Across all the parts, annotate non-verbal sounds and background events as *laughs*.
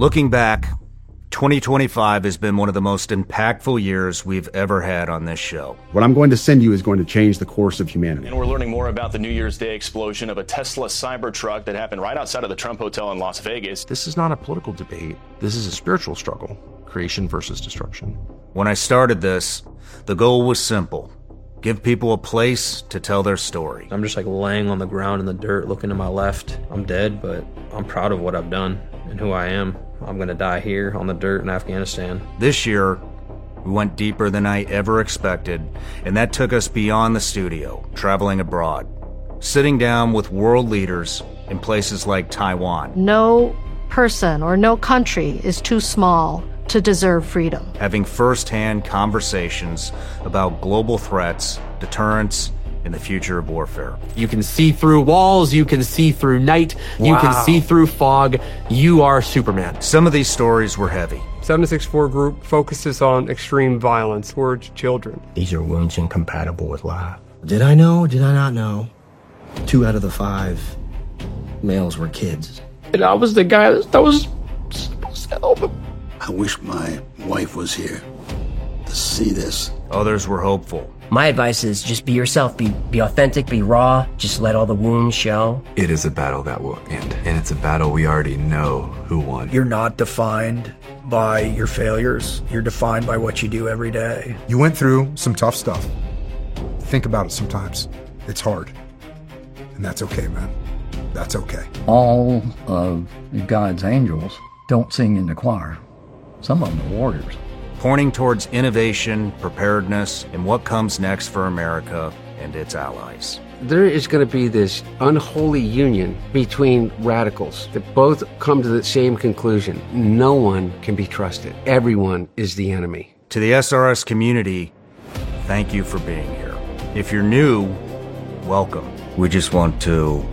Looking back, 2025 has been one of the most impactful years we've ever had on this show. What I'm going to send you is going to change the course of humanity. And we're learning more about the New Year's Day explosion of a Tesla Cybertruck that happened right outside of the Trump Hotel in Las Vegas. This is not a political debate. This is a spiritual struggle creation versus destruction. When I started this, the goal was simple give people a place to tell their story. I'm just like laying on the ground in the dirt looking to my left. I'm dead, but I'm proud of what I've done and who I am. I'm going to die here on the dirt in Afghanistan. This year, we went deeper than I ever expected, and that took us beyond the studio, traveling abroad, sitting down with world leaders in places like Taiwan. No person or no country is too small to deserve freedom. Having firsthand conversations about global threats, deterrence, and the future of warfare. You can see through walls, you can see through night, you can see through fog. You are Superman. Some of these stories were heavy. 764 Group focuses on extreme violence towards children. These are wounds incompatible with life. Did I know? Did I not know? Two out of the five males were kids. And I was the guy that was supposed to help him. I wish my wife was here to see this. Others were hopeful. My advice is just be yourself, be be authentic, be raw, just let all the wounds show. It is a battle that will end, and it's a battle we already know who won. You're not defined by your failures. You're defined by what you do every day. You went through some tough stuff. Think about it sometimes. It's hard. And that's okay, man. That's okay. All of God's angels don't sing in the choir. Some of them are warriors. Pointing towards innovation, preparedness, and what comes next for America and its allies. There is going to be this unholy union between radicals that both come to the same conclusion. No one can be trusted. Everyone is the enemy. To the SRS community, thank you for being here. If you're new, welcome. We just want to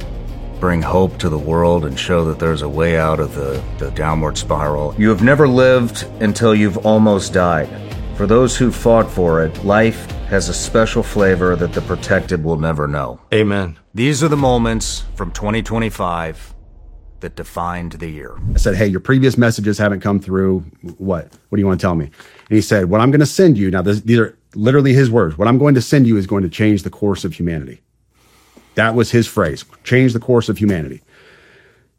bring hope to the world and show that there's a way out of the, the downward spiral. You have never lived until you've almost died. For those who fought for it, life has a special flavor that the protected will never know. Amen. These are the moments from 2025 that defined the year. I said, Hey, your previous messages haven't come through. What? What do you want to tell me? And he said, What I'm going to send you now, this, these are literally his words. What I'm going to send you is going to change the course of humanity. That was his phrase change the course of humanity.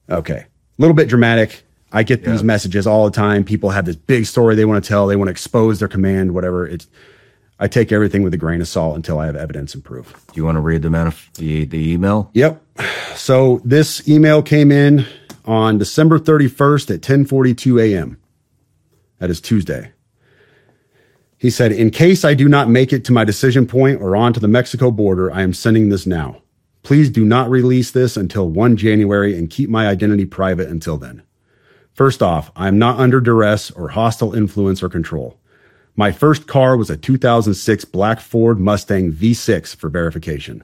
Okay. A little bit dramatic. I get these messages all the time. People have this big story they want to tell, they want to expose their command, whatever. It's, I take everything with a grain of salt until I have evidence and proof. Do you want to read the, manif- the, the email? Yep. So this email came in on December 31st at 10:42 a.m. That is Tuesday. He said, "In case I do not make it to my decision point or onto the Mexico border, I am sending this now. Please do not release this until 1 January and keep my identity private until then. First off, I am not under duress or hostile influence or control. My first car was a 2006 black Ford Mustang V6 for verification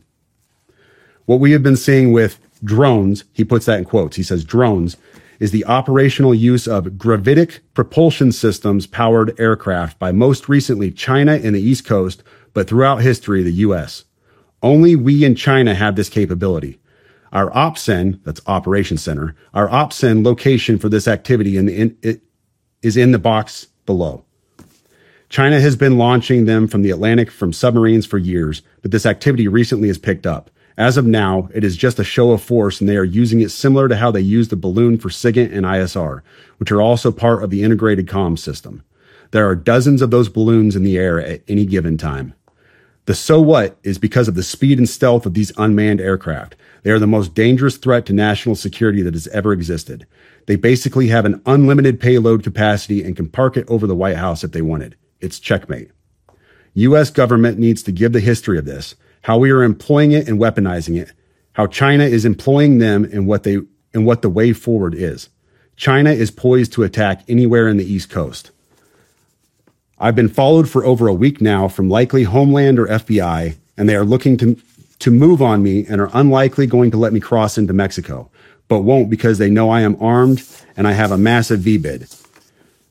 what we have been seeing with drones, he puts that in quotes. He says drones is the operational use of gravitic propulsion systems powered aircraft by most recently China and the East Coast, but throughout history, the US. Only we in China have this capability. Our OPCEN, that's Operation Center, our OPCEN location for this activity in the, in, it is in the box below. China has been launching them from the Atlantic from submarines for years, but this activity recently has picked up. As of now, it is just a show of force and they are using it similar to how they used the balloon for SIGINT and ISR, which are also part of the integrated comms system. There are dozens of those balloons in the air at any given time. The so what is because of the speed and stealth of these unmanned aircraft. They are the most dangerous threat to national security that has ever existed. They basically have an unlimited payload capacity and can park it over the White House if they wanted. It's checkmate. US government needs to give the history of this, how we are employing it and weaponizing it, how China is employing them and what they and what the way forward is. China is poised to attack anywhere in the East Coast. I've been followed for over a week now from likely Homeland or FBI, and they are looking to to move on me and are unlikely going to let me cross into Mexico, but won't because they know I am armed and I have a massive V bid. Let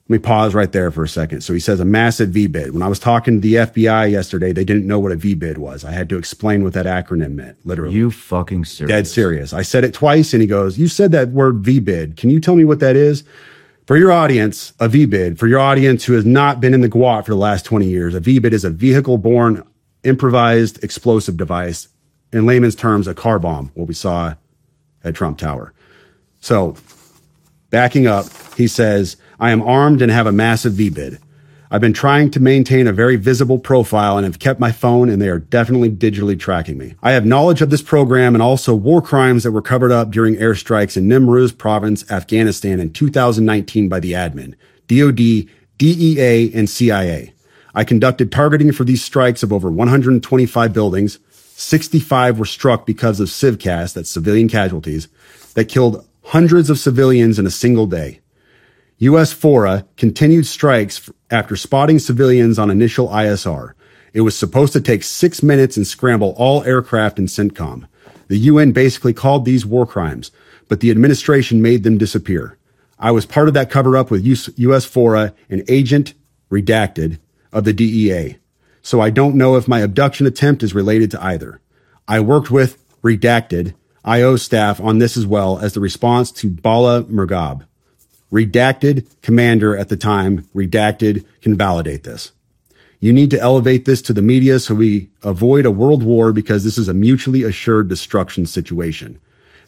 me pause right there for a second. So he says a massive V bid. When I was talking to the FBI yesterday, they didn't know what a V bid was. I had to explain what that acronym meant, literally. You fucking serious? Dead serious. I said it twice and he goes, You said that word V bid. Can you tell me what that is? For your audience, a VBID, for your audience who has not been in the GWOT for the last 20 years, a VBID is a vehicle borne improvised explosive device. In layman's terms, a car bomb, what we saw at Trump Tower. So, backing up, he says, I am armed and have a massive VBID. I've been trying to maintain a very visible profile and have kept my phone and they are definitely digitally tracking me. I have knowledge of this program and also war crimes that were covered up during airstrikes in Nimruz province, Afghanistan in 2019 by the admin, DOD, DEA, and CIA. I conducted targeting for these strikes of over 125 buildings. 65 were struck because of civcas, that's civilian casualties, that killed hundreds of civilians in a single day. U.S. FORA continued strikes after spotting civilians on initial ISR. It was supposed to take six minutes and scramble all aircraft in CENTCOM. The UN basically called these war crimes, but the administration made them disappear. I was part of that cover up with U.S. FORA, an agent redacted of the DEA. So I don't know if my abduction attempt is related to either. I worked with redacted IO staff on this as well as the response to Bala Murghab redacted commander at the time, redacted can validate this. You need to elevate this to the media so we avoid a world war because this is a mutually assured destruction situation.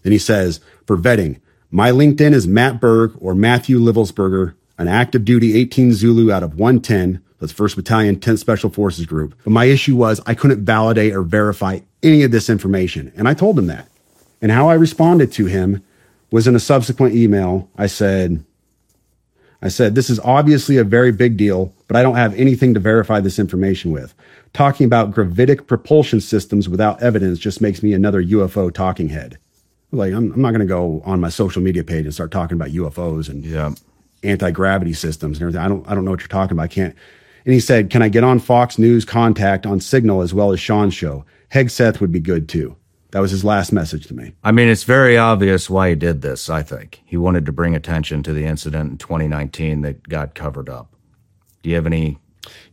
Then he says, for vetting, my LinkedIn is Matt Berg or Matthew Livelsberger, an active duty 18 Zulu out of 110. That's 1st Battalion, 10th Special Forces Group. But my issue was I couldn't validate or verify any of this information. And I told him that. And how I responded to him was in a subsequent email. I said, I said, this is obviously a very big deal, but I don't have anything to verify this information with. Talking about gravitic propulsion systems without evidence just makes me another UFO talking head. Like, I'm, I'm not going to go on my social media page and start talking about UFOs and yeah. anti gravity systems and everything. I don't, I don't know what you're talking about. I can't. And he said, Can I get on Fox News contact on Signal as well as Sean's show? Hegseth would be good too. That was his last message to me. I mean, it's very obvious why he did this, I think. He wanted to bring attention to the incident in 2019 that got covered up. Do you have any,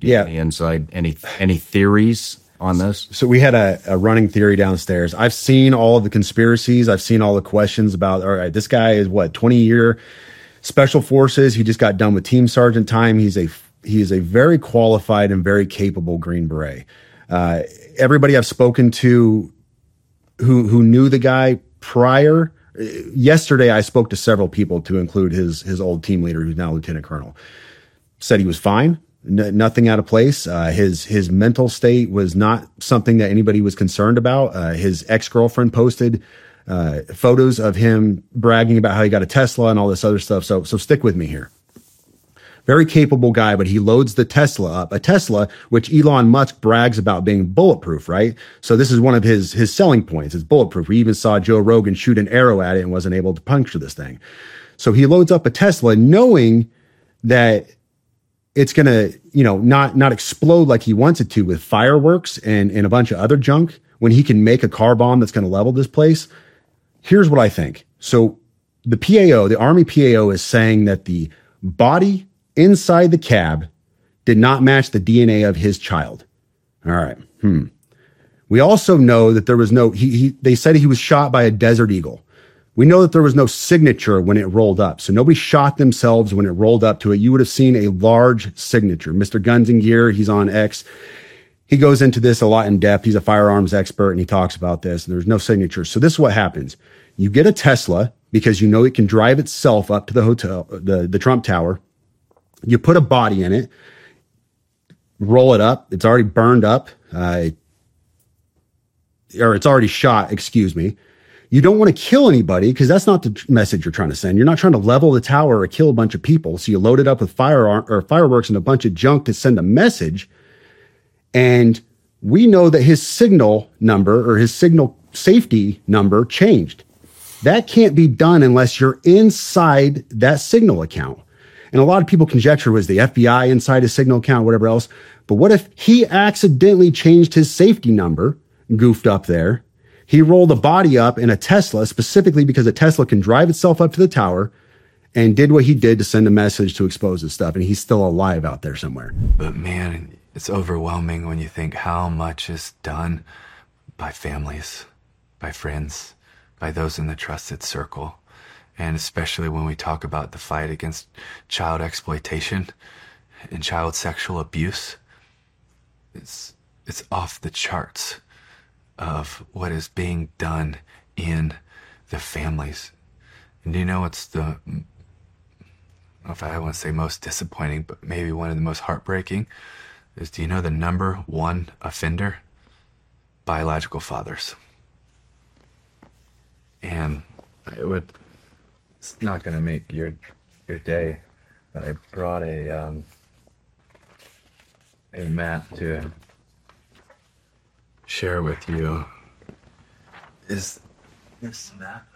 yeah. any insight, any, any theories on this? So we had a, a running theory downstairs. I've seen all of the conspiracies. I've seen all the questions about, all right, this guy is what, 20 year special forces. He just got done with team sergeant time. He's a, he is a very qualified and very capable Green Beret. Uh, everybody I've spoken to who who knew the guy prior. Yesterday, I spoke to several people, to include his his old team leader, who's now lieutenant colonel. Said he was fine, n- nothing out of place. Uh, his his mental state was not something that anybody was concerned about. Uh, his ex girlfriend posted uh, photos of him bragging about how he got a Tesla and all this other stuff. So so stick with me here very capable guy, but he loads the Tesla up, a Tesla, which Elon Musk brags about being bulletproof, right? So this is one of his, his selling points. It's bulletproof. We even saw Joe Rogan shoot an arrow at it and wasn't able to puncture this thing. So he loads up a Tesla knowing that it's going to, you know, not, not explode like he wants it to with fireworks and, and a bunch of other junk when he can make a car bomb that's going to level this place. Here's what I think. So the PAO, the Army PAO is saying that the body inside the cab did not match the DNA of his child. All right. Hmm. We also know that there was no, he, he, they said he was shot by a desert eagle. We know that there was no signature when it rolled up. So nobody shot themselves when it rolled up to it. You would have seen a large signature. Mr. Guns and Gear, he's on X. He goes into this a lot in depth. He's a firearms expert and he talks about this and there's no signature. So this is what happens. You get a Tesla because you know it can drive itself up to the hotel, the, the Trump Tower you put a body in it, roll it up. It's already burned up, uh, or it's already shot, excuse me. You don't want to kill anybody because that's not the message you're trying to send. You're not trying to level the tower or kill a bunch of people. So you load it up with firearm or fireworks and a bunch of junk to send a message. And we know that his signal number or his signal safety number changed. That can't be done unless you're inside that signal account. And a lot of people conjecture was the FBI inside his signal account, whatever else. But what if he accidentally changed his safety number, goofed up there? He rolled a body up in a Tesla specifically because a Tesla can drive itself up to the tower and did what he did to send a message to expose his stuff. And he's still alive out there somewhere. But man, it's overwhelming when you think how much is done by families, by friends, by those in the trusted circle. And especially when we talk about the fight against child exploitation and child sexual abuse, it's, it's off the charts of what is being done in the families. And you know it's the, I if I want to say most disappointing, but maybe one of the most heartbreaking is do you know the number one offender? Biological fathers. And it would, it's not to make your, your day, but I brought a, um, a map to share with you. Is this map?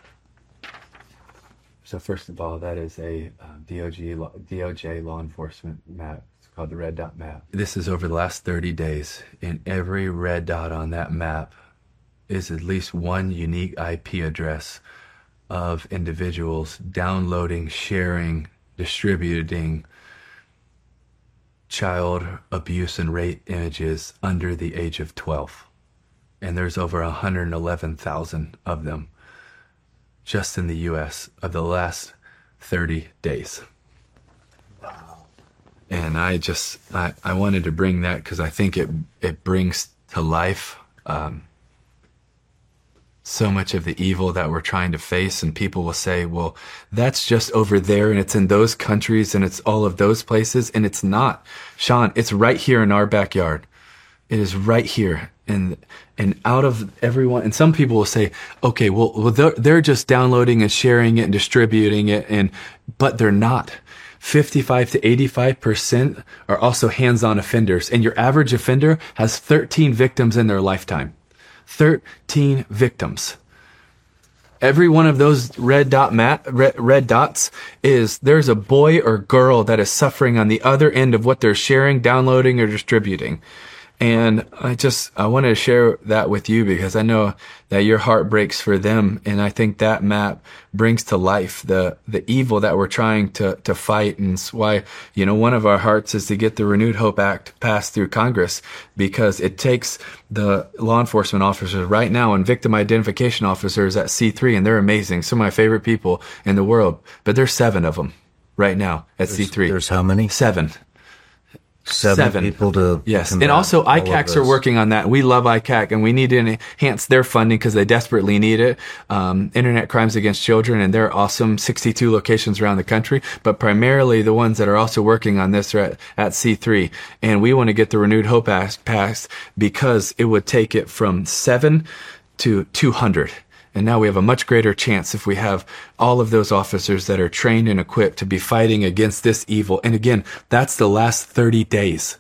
So first of all, that is a uh, DOJ, DOJ law enforcement map. It's called the red dot map. This is over the last 30 days. And every red dot on that map is at least one unique IP address of individuals downloading, sharing, distributing child abuse and rape images under the age of 12. And there's over 111,000 of them just in the US of the last 30 days. And I just, I, I wanted to bring that because I think it, it brings to life um, so much of the evil that we're trying to face. And people will say, well, that's just over there and it's in those countries and it's all of those places. And it's not. Shawn, it's right here in our backyard. It is right here. And, and out of everyone, and some people will say, okay, well, well they're, they're just downloading and sharing it and distributing it. And, but they're not. 55 to 85% are also hands-on offenders. And your average offender has 13 victims in their lifetime. 13 victims. Every one of those red dot mat, red, red, dots is there's a boy or girl that is suffering on the other end of what they're sharing, downloading, or distributing. And I just, I wanted to share that with you because I know that your heart breaks for them. And I think that map brings to life the, the evil that we're trying to, to fight. And it's why, you know, one of our hearts is to get the Renewed Hope Act passed through Congress because it takes the law enforcement officers right now and victim identification officers at C3 and they're amazing. Some of my favorite people in the world, but there's seven of them right now at There's- C3. there's how many? Seven. Seven, people to Yes, and also ICACs are working on that. We love ICAC, and we need to enhance their funding because they desperately need it. Um, Internet crimes against children, and they're awesome. 62 locations around the country, but primarily the ones that are also working on this are at, at C3. And we want to get the Renewed Hope Act passed because it would take it from seven to 200. And now we have a much greater chance if we have all of those officers that are trained and equipped to be fighting against this evil. And again, that's the last 30 days.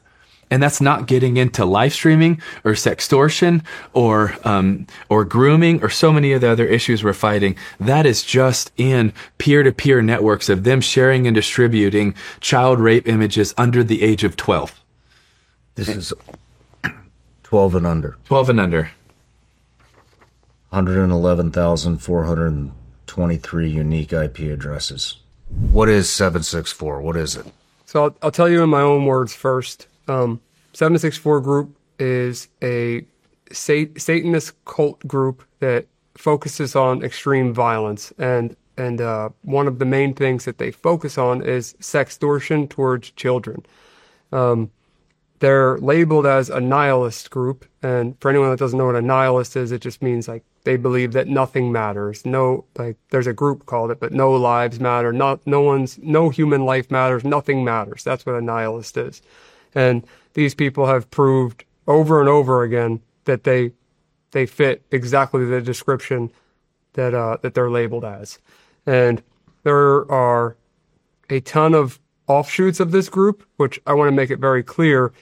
And that's not getting into live streaming or sextortion or um, or grooming or so many of the other issues we're fighting. That is just in peer-to-peer networks of them sharing and distributing child rape images under the age of 12. This is 12 and under. 12 and under. 111,423 unique IP addresses. What is 764? What is it? So I'll, I'll tell you in my own words first. Um, 764 Group is a sat- Satanist cult group that focuses on extreme violence, and and uh, one of the main things that they focus on is sextortion towards children. Um, they're labeled as a nihilist group, and for anyone that doesn't know what a nihilist is, it just means like they believe that nothing matters. No, like there's a group called it, but no lives matter. Not no one's no human life matters. Nothing matters. That's what a nihilist is, and these people have proved over and over again that they they fit exactly the description that uh, that they're labeled as, and there are a ton of offshoots of this group, which I want to make it very clear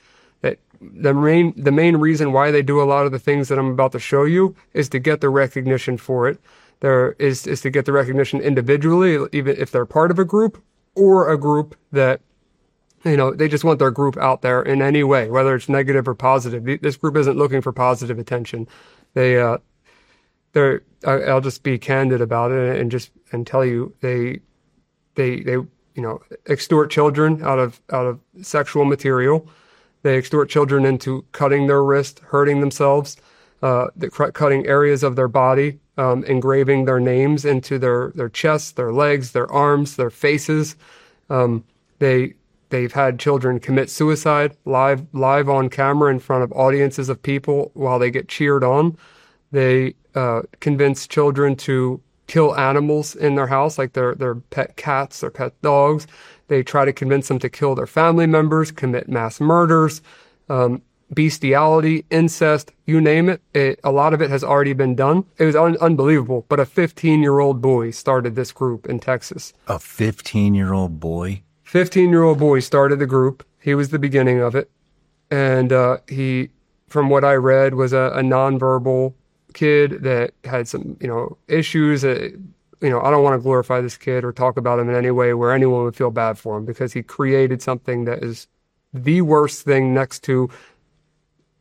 the main the main reason why they do a lot of the things that I'm about to show you is to get the recognition for it. There is is to get the recognition individually, even if they're part of a group or a group that you know they just want their group out there in any way, whether it's negative or positive. This group isn't looking for positive attention. They uh, they're I'll just be candid about it and just and tell you they they they you know extort children out of out of sexual material. They extort children into cutting their wrist, hurting themselves, uh, cutting areas of their body um, engraving their names into their their chests, their legs, their arms, their faces. Um, they they've had children commit suicide live live on camera in front of audiences of people while they get cheered on. They uh, convince children to kill animals in their house, like their their pet cats, their pet dogs. They try to convince them to kill their family members, commit mass murders, um, bestiality, incest, you name it, it. A lot of it has already been done. It was un- unbelievable. But a 15 year old boy started this group in Texas. A 15 year old boy? 15 year old boy started the group. He was the beginning of it. And uh, he, from what I read, was a, a nonverbal kid that had some, you know, issues. Uh, you know, I don't want to glorify this kid or talk about him in any way where anyone would feel bad for him because he created something that is the worst thing next to,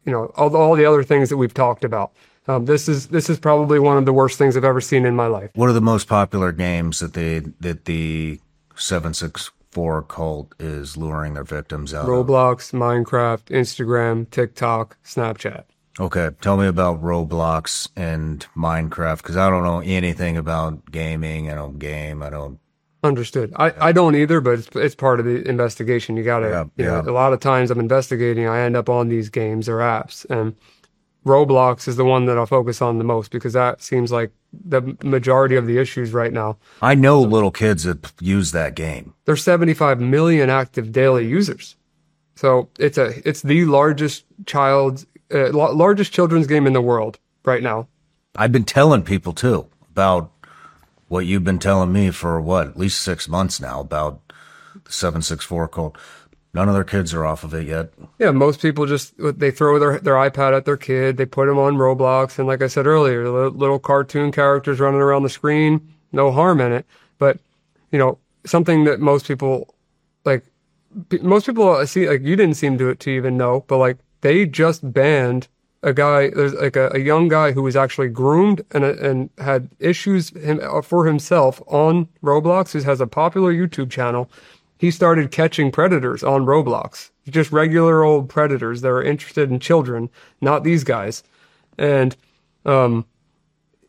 you know, all, all the other things that we've talked about. Um, this is this is probably one of the worst things I've ever seen in my life. What are the most popular games that they that the seven six four cult is luring their victims out? of? Roblox, Minecraft, Instagram, TikTok, Snapchat. Okay, tell me about Roblox and Minecraft because I don't know anything about gaming. I don't game. I don't. Understood. I, I don't either, but it's, it's part of the investigation. You gotta, Yeah, you know, yeah. a lot of times I'm investigating, I end up on these games or apps and Roblox is the one that I'll focus on the most because that seems like the majority of the issues right now. I know little kids that use that game. There's 75 million active daily users. So it's a, it's the largest child, uh, largest children's game in the world right now. I've been telling people too about what you've been telling me for what at least six months now about the seven six four cult. None of their kids are off of it yet. Yeah, most people just they throw their their iPad at their kid, they put them on Roblox, and like I said earlier, li- little cartoon characters running around the screen, no harm in it. But you know, something that most people like, most people I see like you didn't seem to it to even know, but like they just banned a guy. There's like a, a young guy who was actually groomed and and had issues him, uh, for himself on Roblox. Who has a popular YouTube channel he started catching predators on Roblox. Just regular old predators that are interested in children, not these guys. And um,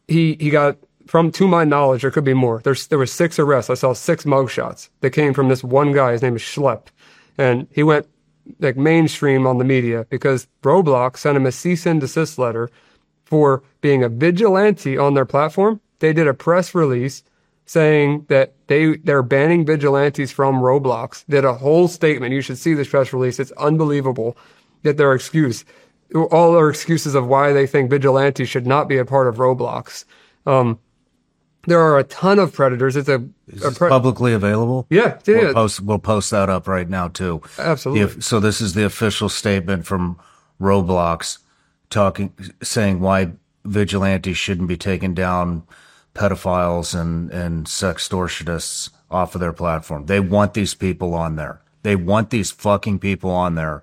he he got from to my knowledge, there could be more. There's there were six arrests. I saw six mugshots that came from this one guy. His name is Schlep, and he went like mainstream on the media because Roblox sent him a cease and desist letter for being a vigilante on their platform. They did a press release saying that they they're banning vigilantes from Roblox. Did a whole statement. You should see this press release. It's unbelievable that their excuse, all their excuses of why they think vigilantes should not be a part of Roblox. Um, there are a ton of predators. It's a, Is a pre- publicly available? Yeah, yeah. We'll post, we'll post that up right now too. Absolutely. The- so this is the official statement from Roblox talking, saying why vigilantes shouldn't be taking down pedophiles and, and sextortionists off of their platform. They want these people on there. They want these fucking people on there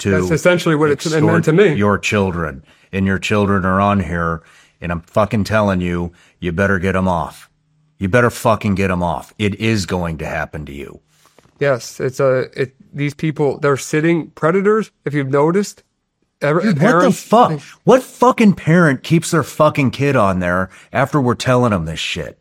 to. That's essentially what it's meant to me. Your children and your children are on here, and I'm fucking telling you, you better get them off. You better fucking get them off. It is going to happen to you. Yes, it's a it. These people they're sitting predators. If you've noticed, ever, Dude, what the fuck? What fucking parent keeps their fucking kid on there after we're telling them this shit?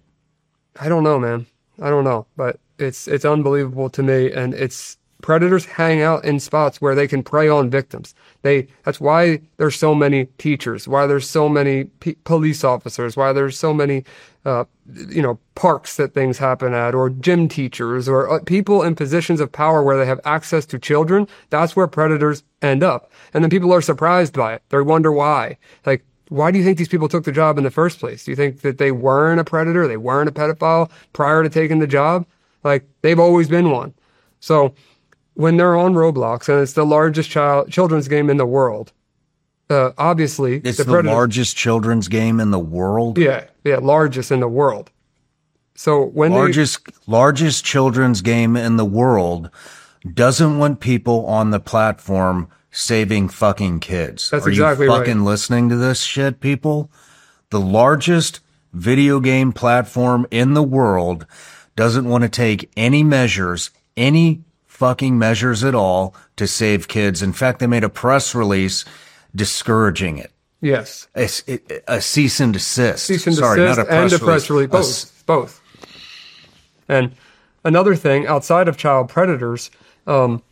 I don't know, man. I don't know, but it's it's unbelievable to me, and it's predators hang out in spots where they can prey on victims. They that's why there's so many teachers, why there's so many p- police officers, why there's so many, uh, you know, parks that things happen at, or gym teachers, or uh, people in positions of power where they have access to children. That's where predators end up, and then people are surprised by it. They wonder why, like. Why do you think these people took the job in the first place? Do you think that they weren't a predator? They weren't a pedophile prior to taking the job? Like, they've always been one. So, when they're on Roblox and it's the largest child children's game in the world, uh, obviously It's the, predator- largest children's game in the world. Yeah, yeah, largest in the world. So when they- largest largest children's game in the world doesn't want people on the platform saving fucking kids. That's Are exactly you right. fucking listening to this shit, people? The largest video game platform in the world doesn't want to take any measures, any fucking measures at all to save kids. In fact, they made a press release discouraging it. Yes. A, a cease and desist. Cease and Sorry, desist not a press and a press release. A Both. s- both. And another thing outside of child predators, um,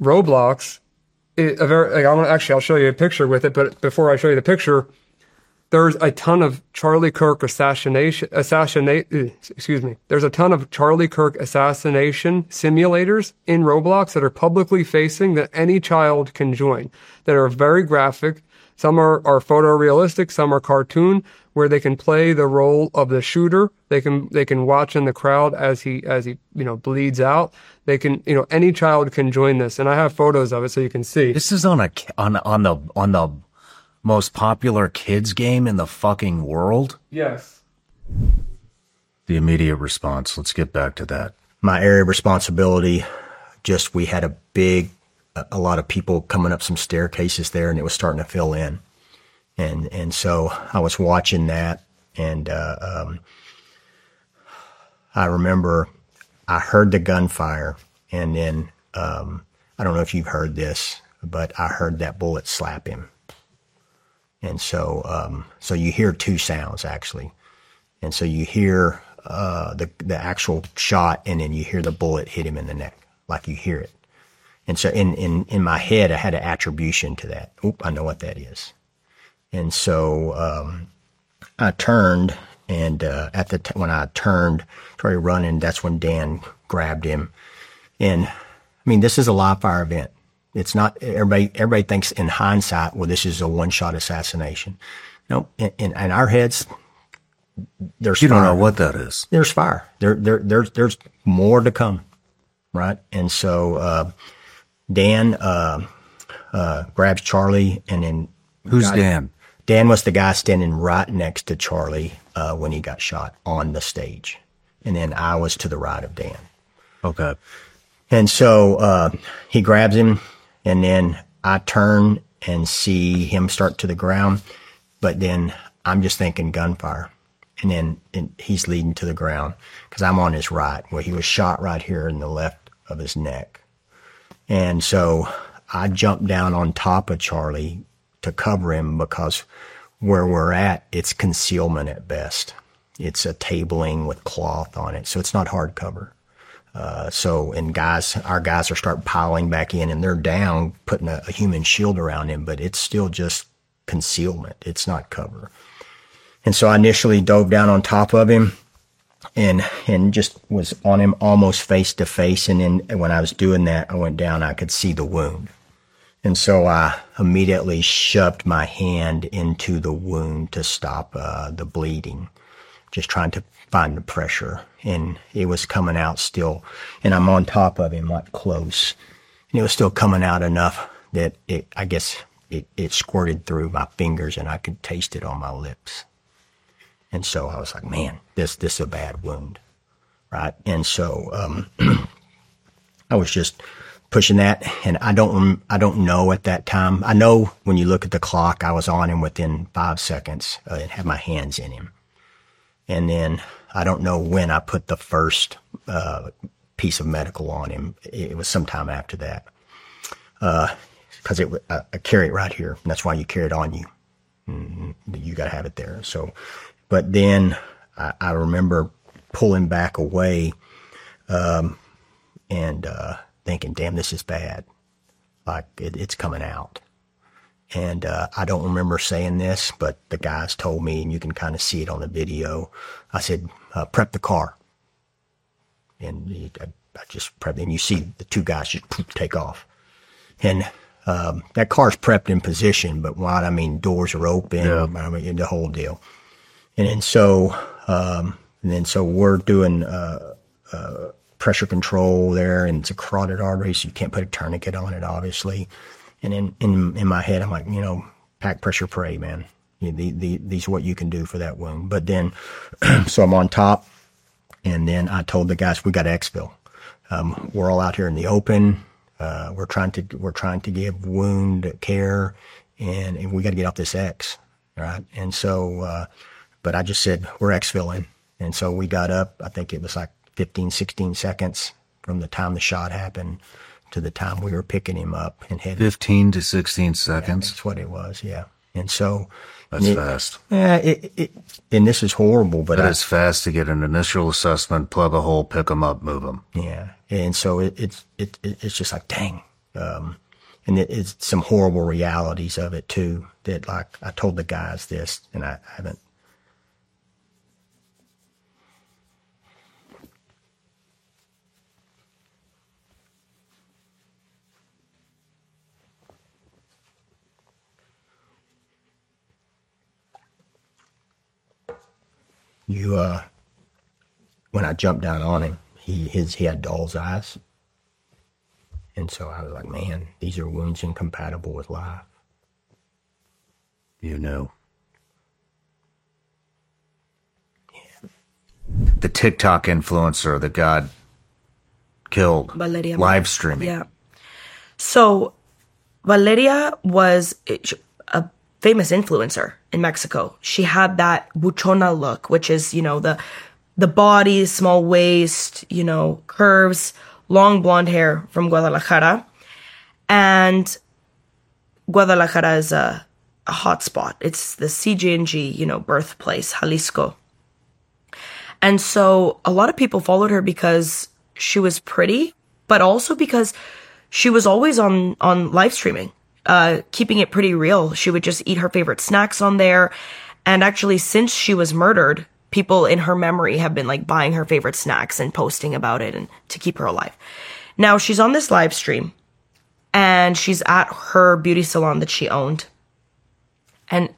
Roblox, it, a very, like, I want actually, I'll show you a picture with it, but before I show you the picture, there's a ton of Charlie Kirk assassination, assassinate, eh, excuse me. There's a ton of Charlie Kirk assassination simulators in Roblox that are publicly facing that any child can join that are very graphic. Some are, are photorealistic, some are cartoon, where they can play the role of the shooter. They can they can watch in the crowd as he as he you know bleeds out. They can you know any child can join this, and I have photos of it so you can see. This is on a on on the on the most popular kids game in the fucking world. Yes. The immediate response. Let's get back to that. my area of responsibility just we had a big a a lot of people coming up some staircases there and it was starting to fill in and and so i was watching that and uh, um, i remember i heard the gunfire and then um, i don't know if you've heard this but i heard that bullet slap him and so um, so you hear two sounds actually and so you hear uh, the the actual shot, and then you hear the bullet hit him in the neck, like you hear it. And so in in in my head, I had an attribution to that. Oop, I know what that is. And so um, I turned, and uh, at the t- when I turned, started running, that's when Dan grabbed him. And I mean, this is a live fire event. It's not everybody. Everybody thinks in hindsight, well, this is a one shot assassination. No, in, in, in our heads, there's You don't fire. know what that is. There's fire. There, there, there's, there's more to come, right? And so uh, Dan uh, uh, grabs Charlie, and then Who's Dan? Dan was the guy standing right next to Charlie uh, when he got shot on the stage, and then I was to the right of Dan. Okay. And so uh, he grabs him, and then I turn and see him start to the ground. But then I'm just thinking gunfire. And then and he's leading to the ground because I'm on his right, where he was shot right here in the left of his neck. And so I jumped down on top of Charlie to cover him because where we're at, it's concealment at best. It's a tabling with cloth on it, so it's not hard cover. Uh, so, and guys, our guys are starting piling back in and they're down, putting a, a human shield around him, but it's still just concealment. It's not cover. And so I initially dove down on top of him and, and just was on him almost face to face. And then when I was doing that, I went down, I could see the wound. And so I immediately shoved my hand into the wound to stop uh, the bleeding, just trying to find the pressure. And it was coming out still. And I'm on top of him, like close. And it was still coming out enough that it, I guess it, it squirted through my fingers and I could taste it on my lips. And so I was like, man, this, this is a bad wound. Right. And so, um, *clears throat* I was just pushing that and I don't, I don't know at that time. I know when you look at the clock, I was on him within five seconds uh, and had my hands in him. And then I don't know when I put the first, uh, piece of medical on him. It was sometime after that. Uh, cause it, I, carry it right here. And that's why you carry it on you. Mm, You got to have it there. So, but then I, I remember pulling back away, um, and, uh, thinking, damn, this is bad. Like it, it's coming out. And, uh, I don't remember saying this, but the guys told me, and you can kind of see it on the video. I said, uh, prep the car. And he- I, I just prepped, and you see the two guys just poof, take off. And, um, that car's prepped in position, but what I mean, doors are open, I mean, the whole deal. And then so, um, and then so we're doing, uh, uh, pressure control there and it's a carotid artery, so you can't put a tourniquet on it, obviously. And in, in, in my head, I'm like, you know, pack pressure pray, man. You- The, the, these are what you can do for that wound. But then, *clears throat* so I'm on top and then I told the guys, we got to exfil. Um, we're all out here in the open. Uh, we're trying to, we're trying to give wound care and, and we got to get off this X. Right. And so, uh, but I just said, we're exfilling. And so we got up, I think it was like 15, 16 seconds from the time the shot happened to the time we were picking him up and headed. 15 to 16 seconds. That's what it was. Yeah. And so That's it- fast. Yeah, it, it, and this is horrible, but But I- it's fast to get an initial assessment, plug a hole, pick them up, move them. Yeah, and so it, it's it, it it's just like dang, um, and it, it's some horrible realities of it too. That like I told the guys this, and I, I haven't. You uh, when I jumped down on him, he his he had doll's eyes. And so I was like, man, these are wounds incompatible with life. You knew. The TikTok influencer that God killed, Valeria. live streaming. Yeah. So Valeria was a famous influencer in Mexico. She had that buchona look, which is, you know, the the body, small waist, you know, curves, long blonde hair from Guadalajara. And Guadalajara is a, a hot spot. It's the CJNG, you know, birthplace, Jalisco. And so a lot of people followed her because she was pretty, but also because she was always on on live streaming, uh, keeping it pretty real. She would just eat her favorite snacks on there, and actually, since she was murdered, people in her memory have been like buying her favorite snacks and posting about it and to keep her alive. Now she's on this live stream, and she's at her beauty salon that she owned, and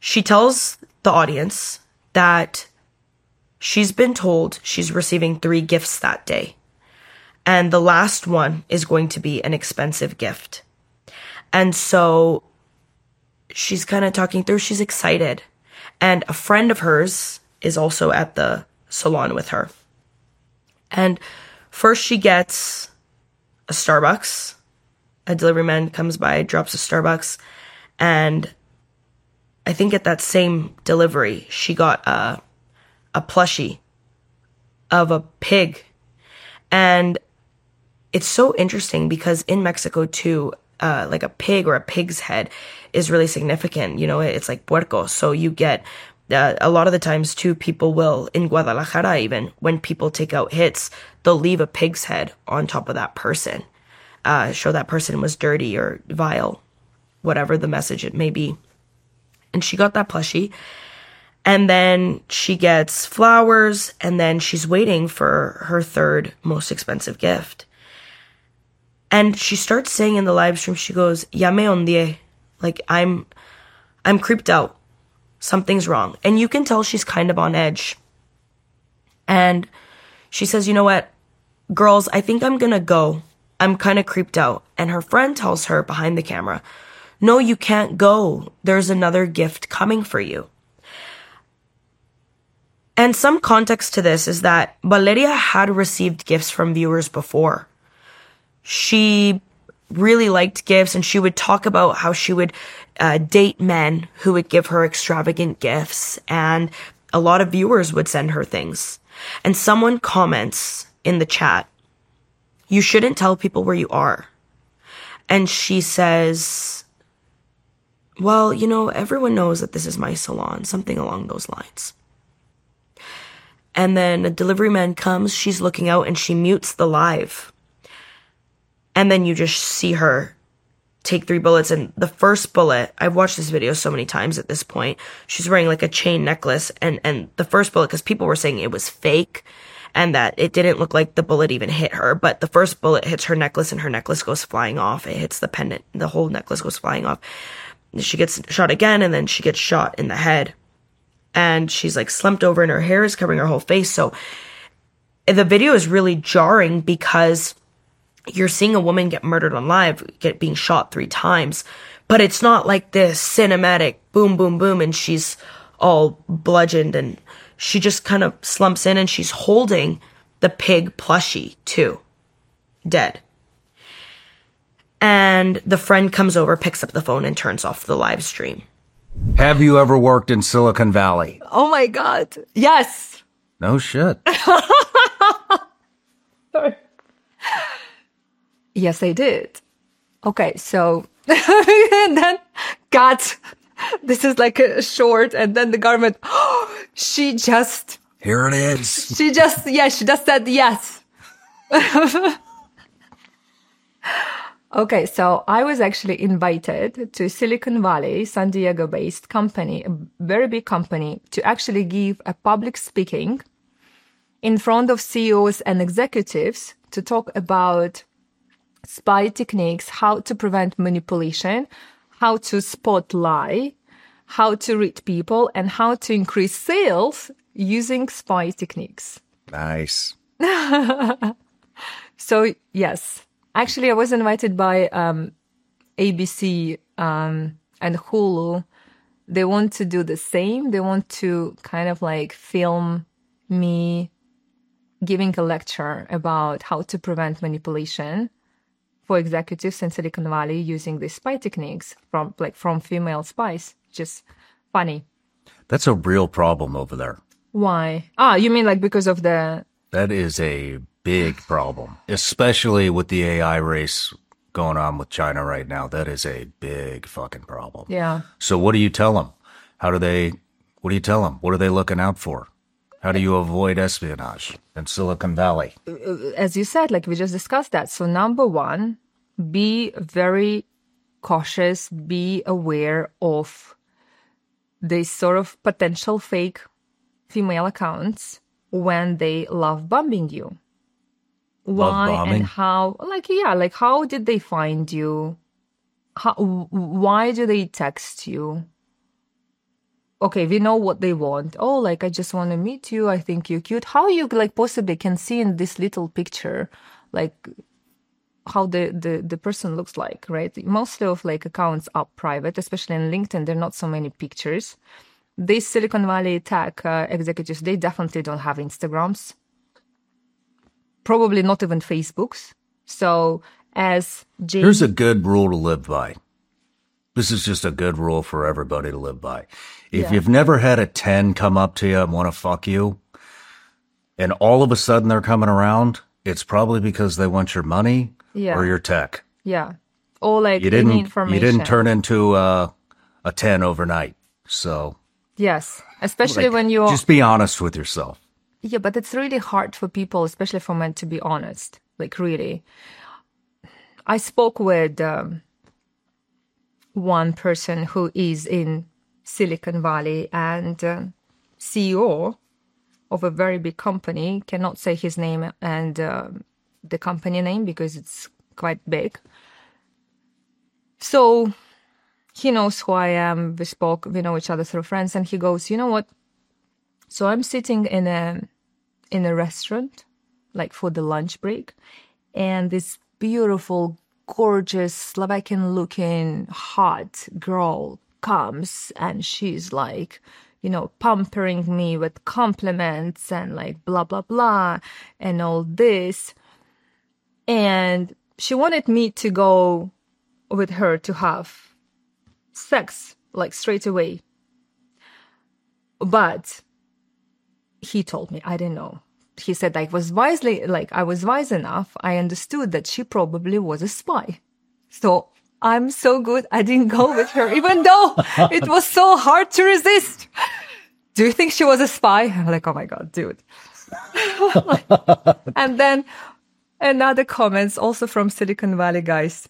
she tells the audience that she's been told she's receiving three gifts that day. And the last one is going to be an expensive gift. And so she's kind of talking through, she's excited. And a friend of hers is also at the salon with her. And first she gets a Starbucks. A delivery man comes by, drops a Starbucks, and I think at that same delivery, she got a a plushie of a pig. And it's so interesting because in Mexico too, uh, like a pig or a pig's head is really significant. You know, it's like puerco. So you get uh, a lot of the times too, people will in Guadalajara even when people take out hits, they'll leave a pig's head on top of that person, uh, show that person was dirty or vile, whatever the message it may be. And she got that plushie. And then she gets flowers, and then she's waiting for her third most expensive gift. And she starts saying in the live stream, she goes, Ya me ondie. Like, I'm, I'm creeped out. Something's wrong. And you can tell she's kind of on edge. And she says, You know what? Girls, I think I'm gonna go. I'm kind of creeped out. And her friend tells her behind the camera, No, you can't go. There's another gift coming for you. And some context to this is that Valeria had received gifts from viewers before. She really liked gifts and she would talk about how she would uh, date men who would give her extravagant gifts and a lot of viewers would send her things. And someone comments in the chat, you shouldn't tell people where you are. And she says, well, you know, everyone knows that this is my salon, something along those lines. And then a delivery man comes, she's looking out and she mutes the live. And then you just see her take three bullets. And the first bullet, I've watched this video so many times at this point. She's wearing like a chain necklace. And, and the first bullet, because people were saying it was fake and that it didn't look like the bullet even hit her. But the first bullet hits her necklace and her necklace goes flying off. It hits the pendant. The whole necklace goes flying off. She gets shot again and then she gets shot in the head and she's like slumped over and her hair is covering her whole face. So the video is really jarring because you're seeing a woman get murdered on live, get being shot three times, but it's not like this cinematic boom, boom, boom, and she's all bludgeoned and she just kind of slumps in and she's holding the pig plushie too, dead. And the friend comes over, picks up the phone, and turns off the live stream. Have you ever worked in Silicon Valley? Oh my God. Yes. No shit. *laughs* *laughs* Yes, I did. Okay, so and *laughs* then cut. This is like a short. And then the government, *gasps* she just, Here it is. she just, yeah, she just said yes. *laughs* okay, so I was actually invited to Silicon Valley, San Diego based company, a very big company, to actually give a public speaking in front of CEOs and executives to talk about spy techniques, how to prevent manipulation, how to spot lie, how to read people, and how to increase sales using spy techniques. Nice. *laughs* so yes, actually, I was invited by um, ABC um, and Hulu. They want to do the same. They want to kind of like film me giving a lecture about how to prevent manipulation for executives in Silicon Valley using these spy techniques from like from female spies. Just funny. That's a real problem over there. Why? Ah, you mean like because of the That is a big problem, especially with the AI race going on with China right now. That is a big fucking problem. yeah. So what do you tell them? How do they, what do you tell them? What are they looking out for? How do you avoid espionage in Silicon Valley? uh, as you said, like we just discussed that. So number one, be very cautious, be aware of this sort of potential fake female accounts when they love bombing you. Love Why bombing? and how? Like yeah, like how did they find you? How? Why do they text you? Okay, we know what they want. Oh, like I just want to meet you. I think you're cute. How you like possibly can see in this little picture, like how the the the person looks like, right? Mostly of like accounts are private, especially in LinkedIn. There are not so many pictures. These Silicon Valley tech uh, executives, they definitely don't have Instagrams. Probably not even Facebooks. So as James, Here's a good rule to live by. This is just a good rule for everybody to live by. If Yeah. you've never had a 10 come up to you and want to fuck you, and all of a sudden they're coming around, it's probably because they want your money Yeah. or your tech. yeah, or like You didn't, information. you didn't turn into uh, a 10 overnight. So Yes, especially like, when you're just be honest with yourself. Yeah, but it's really hard for people, especially for men, to be honest. Like, really. I spoke with um, one person who is in Silicon Valley and uh, CEO of a very big company. Cannot say his name and um the company name because it's quite big. So he knows who I am. We spoke, we know each other through friends, and he goes, "You know what? So I'm sitting in a in a restaurant, like for the lunch break, and this beautiful, gorgeous Slovakian looking hot girl comes and she's like, you know, pampering me with compliments and like blah blah blah and all this. And she wanted me to go with her to have sex like straight away. But he told me i didn't know he said i was wisely like i was wise enough i understood that she probably was a spy so i'm so good i didn't go with her even though it was so hard to resist do you think she was a spy i'm *laughs* like oh my god dude *laughs* and then another comments also from silicon valley guys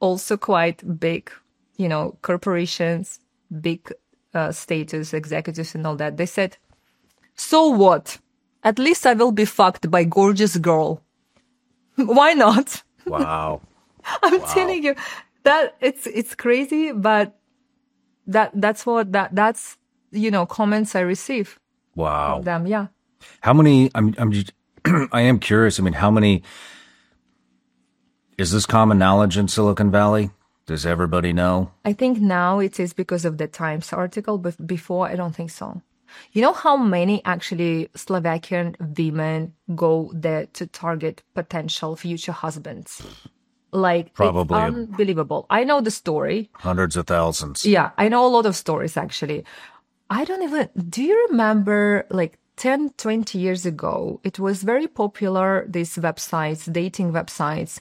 also quite big you know corporations big uh, status executives and all that they said so what? At least I will be fucked by gorgeous girl. *laughs* Why not? Wow. *laughs* I'm telling you that it's it's crazy, but that that's what that that's you know comments I receive Wow. them. Yeah. How many? I'm. I'm. Just, *clears throat* I am curious. I mean, how many? Is this common knowledge in Silicon Valley? Does everybody know? I think now it is because of the Times article, but before I don't think so. You know how many actually Slovakian women go there to target potential future husbands? Like Probably unbelievable. I know the story. Hundreds of thousands. Yeah, I know a lot of stories actually. I don't even, do you remember like 10, 20 years ago, it was very popular, these websites, dating websites.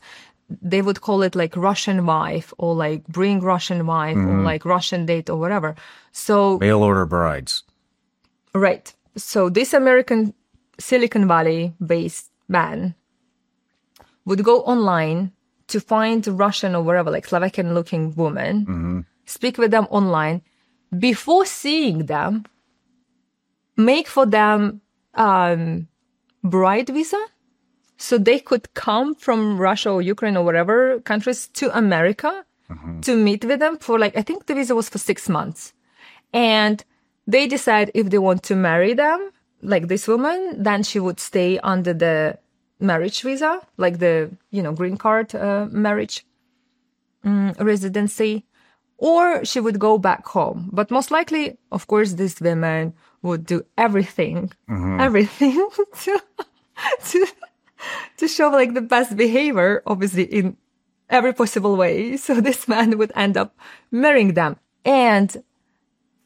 they would call it like Russian wife or like bring Russian wife or Mhm. like Russian date or whatever. So Mail order brides. Right. So this American Silicon Valley based man would go online to find Russian or wherever, like Slovakian looking woman, Mm-hmm. speak with them online before seeing them, make for them um, bride visa so they could come from Russia or Ukraine or whatever countries to America to meet with them for like, I think the visa was for six months. And they decide if they want to marry them, like this woman, then she would stay under the marriage visa, like the, you know, green card uh, marriage mm, residency, or she would go back home. But most likely, of course, these women would do everything, Mhm. everything *laughs* to, to, to show like the best behavior, obviously in every possible way. *laughs* So this man would end up marrying them. And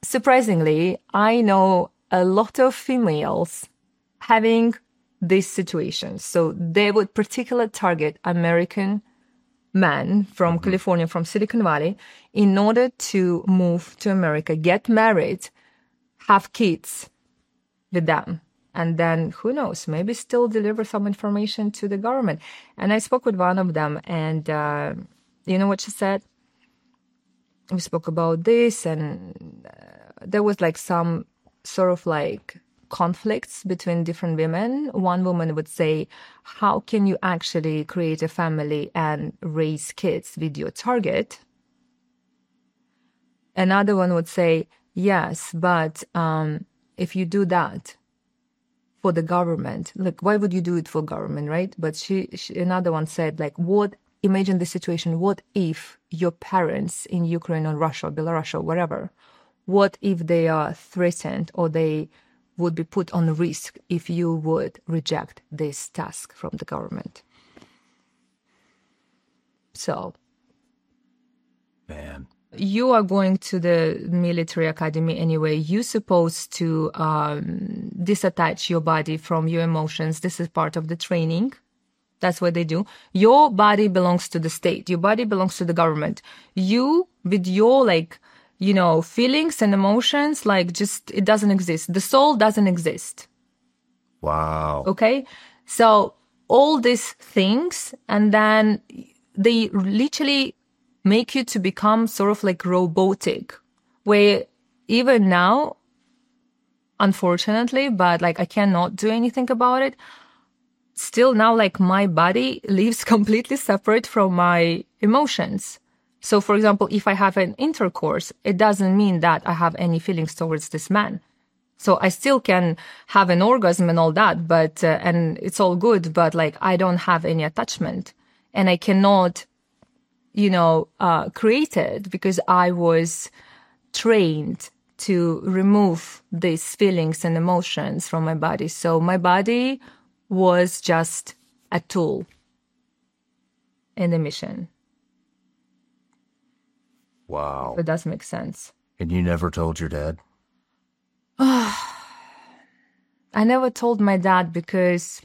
surprisingly, I know a lot of females having these situations. So they would particularly target American men from California, from Silicon Valley, in order to move to America, get married, have kids with them. And then who knows, maybe still deliver some information to the government. And I spoke with one of them, and uh, you know what she said? We spoke about this, and uh, there was like some sort of like conflicts between different women. One woman would say, How can you actually create a family and raise kids with your target? Another one would say, Yes, but um, if you do that for the government, like, why would you do it for government, right? But she, she another one said, like, what, imagine the situation, what if your parents in Ukraine or Russia, or Belarus or wherever, what if they are threatened or they would be put on risk if you would reject this task from the government? So, Man. you are going to the military academy anyway. You're supposed to um, disattach your body from your emotions. This is part of the training. That's what they do. Your body belongs to the state. Your body belongs to the government. You, with your like, you know, feelings and emotions, like just, it doesn't exist. The soul doesn't exist. Wow. Okay. So all these things, and then they literally make you to become sort of like robotic, where even now, unfortunately, but like I cannot do anything about it. Still now, like my body *laughs* lives completely separate from my emotions. So, for example, if I have an intercourse, it doesn't mean that I have any feelings towards this man. So I still can have an orgasm and all that, but, uh, and it's all good, but like I don't have any attachment and I cannot, you know, uh, create it because I was trained to remove these feelings and emotions from my body. So my body was just a tool in the mission. Wow. If it does make sense. And you never told your dad? *sighs* I never told my dad because,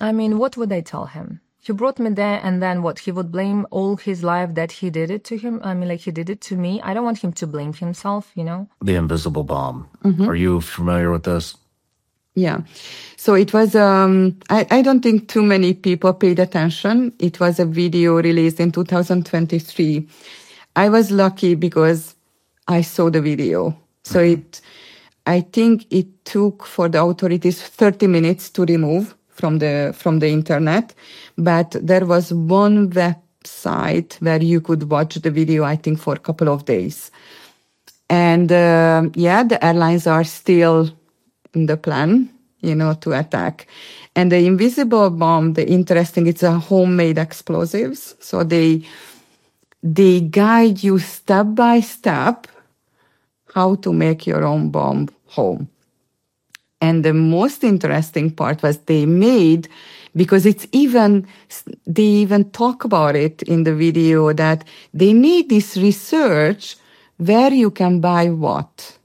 I mean, what would I tell him? He brought me there, and then what? He would blame all his life that he did it to him. I mean, like he did it to me. I don't want him to blame himself, you know? The invisible bomb. Mhm. Are you familiar with this? Yeah. So it was, um, I, I don't think too many people paid attention. It was a video released in 2023. I was lucky because I saw the video. So it, I think it took for the authorities 30 minutes to remove from the, from the internet. But there was one website where you could watch the video, I think for a couple of days. And, uh, yeah, the airlines are still the plan, you know, to attack. And the invisible bomb, the interesting, it's a homemade explosives. So they, they guide you step by step how to make your own bomb home. And the most interesting part was they made, because it's even, they even talk about it in the video that they made this research where you can buy what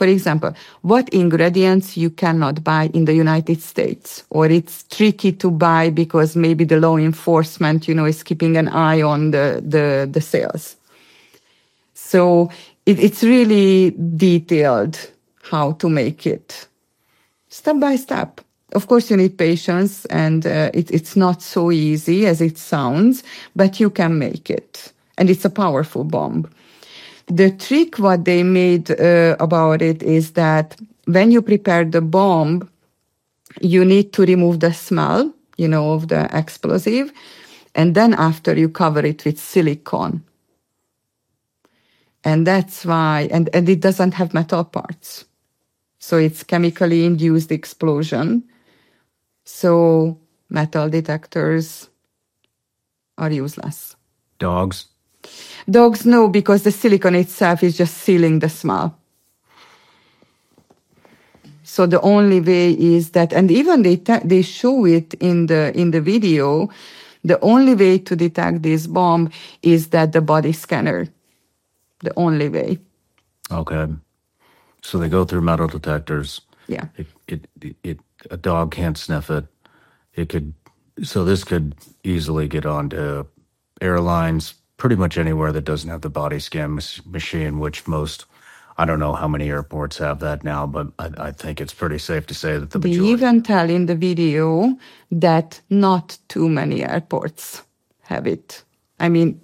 For example, what ingredients you cannot buy in the United States, or it's tricky to buy because maybe the law enforcement, you know, is keeping an eye on the, the, the sales. So it, it's really detailed how to make it step by step. Of course, you need patience and uh, it, it's not so easy as it sounds, but you can make it. And it's a powerful bomb. The trick what they made uh, about it is that when you prepare the bomb, you need to remove the smell, you know, of the explosive. And then after you cover it with silicone. And that's why, and, and it doesn't have metal parts. So it's chemically induced explosion. So metal detectors are useless. Dogs? Dogs, no, because the silicone itself is just sealing the smell. So the only way is that, and even they they show it in the in the video. The only way to detect this bomb is that the body scanner. The only way. Okay. So they go through metal detectors. Yeah. It, it, it, it, a dog can't sniff it. It could, so this could easily get onto airlines, pretty much anywhere that doesn't have the body scan machine, which most, I don't know how many airports have that now, but I, I think it's pretty safe to say that the they even tell in the video that not too many airports have it. I mean,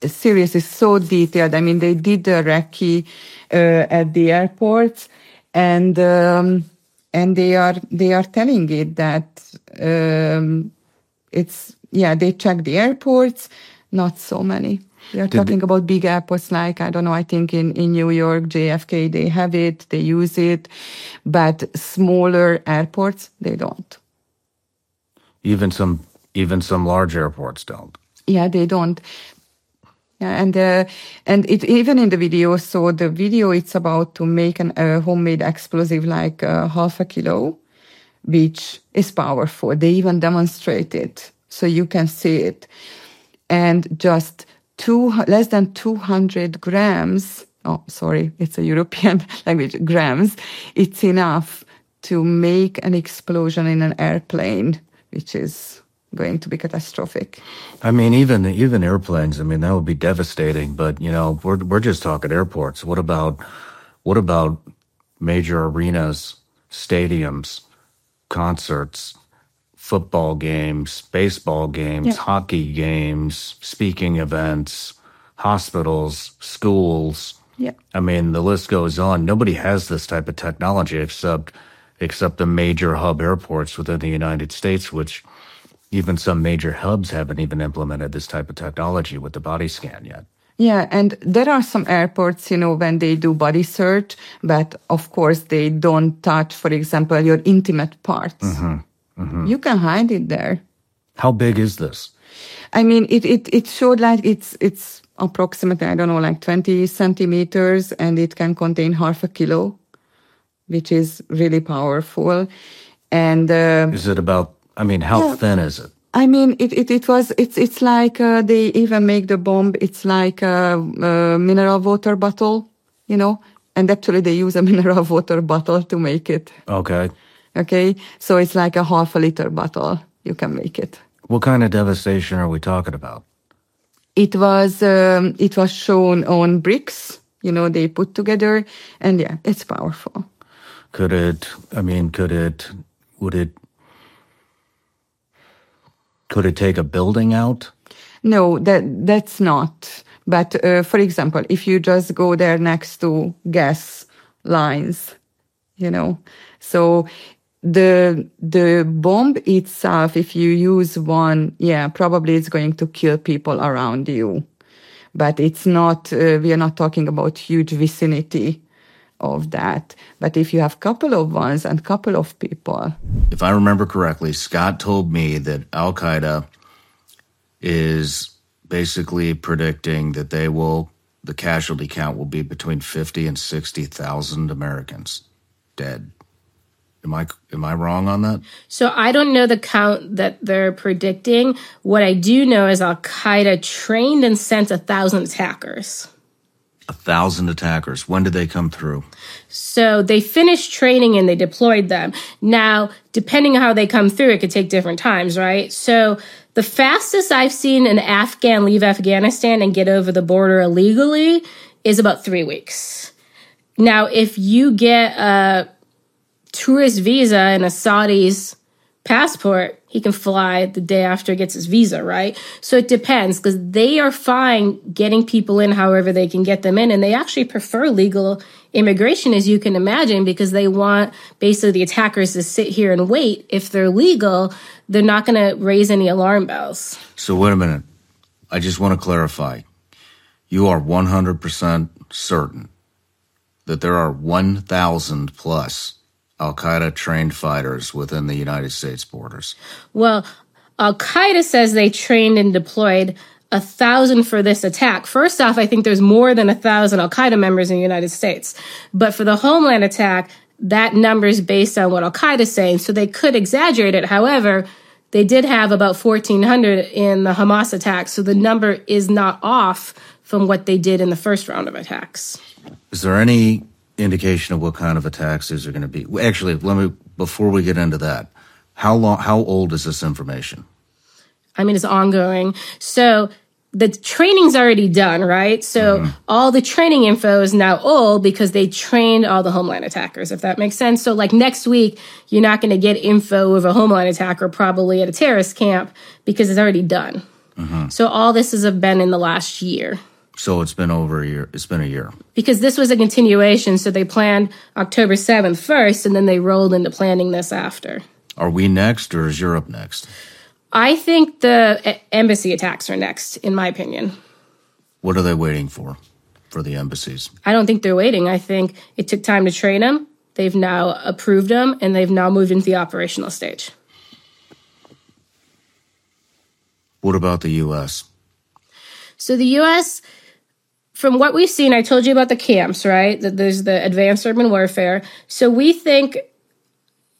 the series is so detailed. I mean, they did the recce uh, at the airports, and um, and they are they are telling it that um, it's yeah they check the airports, not so many. We are Did talking about big airports like I don't know. I think in in New York, JFK, they have it, they use it, but smaller airports they don't. Even some, even some large airports don't. Yeah, they don't. Yeah, and uh, and it even in the video. So the video it's about to make an, a homemade explosive like uh, half a kilo, which is powerful. They even demonstrate it, so you can see it, and just two less than two hundred grams. Oh, sorry, it's a European *laughs* language. Grams. It's enough to make an explosion in an airplane, which is going to be catastrophic. I mean, even even airplanes. I mean, that would be devastating. But you know, we're we're just talking airports. What about what about major arenas, stadiums, concerts, football games, baseball games, hockey games, speaking events, hospitals, schools. Yeah. I mean, the list goes on. Nobody has this type of technology except except the major hub airports within the United States, which even some major hubs haven't even implemented this type of technology with the body scan yet. Yeah, and there are some airports, you know, when they do body search, but of course they don't touch, for example, your intimate parts. Mm-hmm. Mm-hmm. You can hide it there. How big is this? I mean, it, it, it showed like it's, it's approximately, I don't know, like 20 centimeters and it can contain half a kilo, which is really powerful. And, uh, Is it about? I mean, how Yeah. thin is it? I mean, it, it, it was, it's, it's like, uh, they even make the bomb. It's like a, a mineral water bottle, you know, and actually they use a *laughs* mineral water bottle to make it. Okay. Okay. So it's like a half a liter bottle. You can make it. What kind of devastation are we talking about? It was, um, it was shown on bricks, you know, they put together and yeah, it's powerful. Could it? I mean, could it? Would it? Could it take a building out? No, that that's not. But uh, for example, if you just go there next to gas lines, you know, so the the bomb itself, if you use one, yeah, probably it's going to kill people around you. But it's not. Uh, we are not talking about huge vicinity of that. But if you have couple of ones and couple of people, If I remember correctly, Scott told me that Al Qaeda is basically predicting that they will, the casualty count will be between 50 and 60,000 Americans dead. Am I, am I wrong on that? So I don't know the count that they're predicting. What I do know is Al Qaeda trained and sent a thousand attackers. A thousand attackers. When did they come through? So they finished training and they deployed them. Now, depending on how they come through, it could take different times, right? So the fastest I've seen an Afghan leave Afghanistan and get over the border illegally is about three weeks. Now, if you get a tourist visa and a Saudi's passport, he can fly the day after he gets his visa, right? So it depends because they are fine getting people in however they can get them in. And they actually prefer legal immigration, as you can imagine, because they want basically the attackers to sit here and wait. If they're legal, they're not going to raise any alarm bells. So wait a minute. I just want to clarify. You are 100% certain that there are 1,000 plus Al Qaeda trained fighters within the United States borders. Well, Al Qaeda says they trained and deployed a thousand for this attack. First off, I think there's more than a thousand Al Qaeda members in the United States. But for the Homeland attack, that number is based on what Al Qaeda is saying, so they could exaggerate it. However, they did have about 1,400 in the Hamas attack, so the number is not off from what they did in the first round of attacks. Is there any indication of what kind of attacks these are going to be? Actually, let me before we get into that. How long? How old is this information? I mean, it's ongoing. So the training's already done, right? So mm-hmm. all the training info is now old because they trained all the homeland attackers, if that makes sense. So like next week, you're not going to get info of a homeland attacker probably at a terrorist camp because it's already done. Mm-hmm. So all this has been in the last year. So it's been over a year. It's been a year. Because this was a continuation. So they planned October 7th first, and then they rolled into planning this after. Are we next, or is Europe next? I think the uh, embassy attacks are next, in my opinion. What are they waiting for? For the embassies? I don't think they're waiting. I think it took time to train them. They've now approved them, and they've now moved into the operational stage. What about the U.S.? So the U.S from what we've seen, I told you about the camps, right? That there's the advanced urban warfare. So we think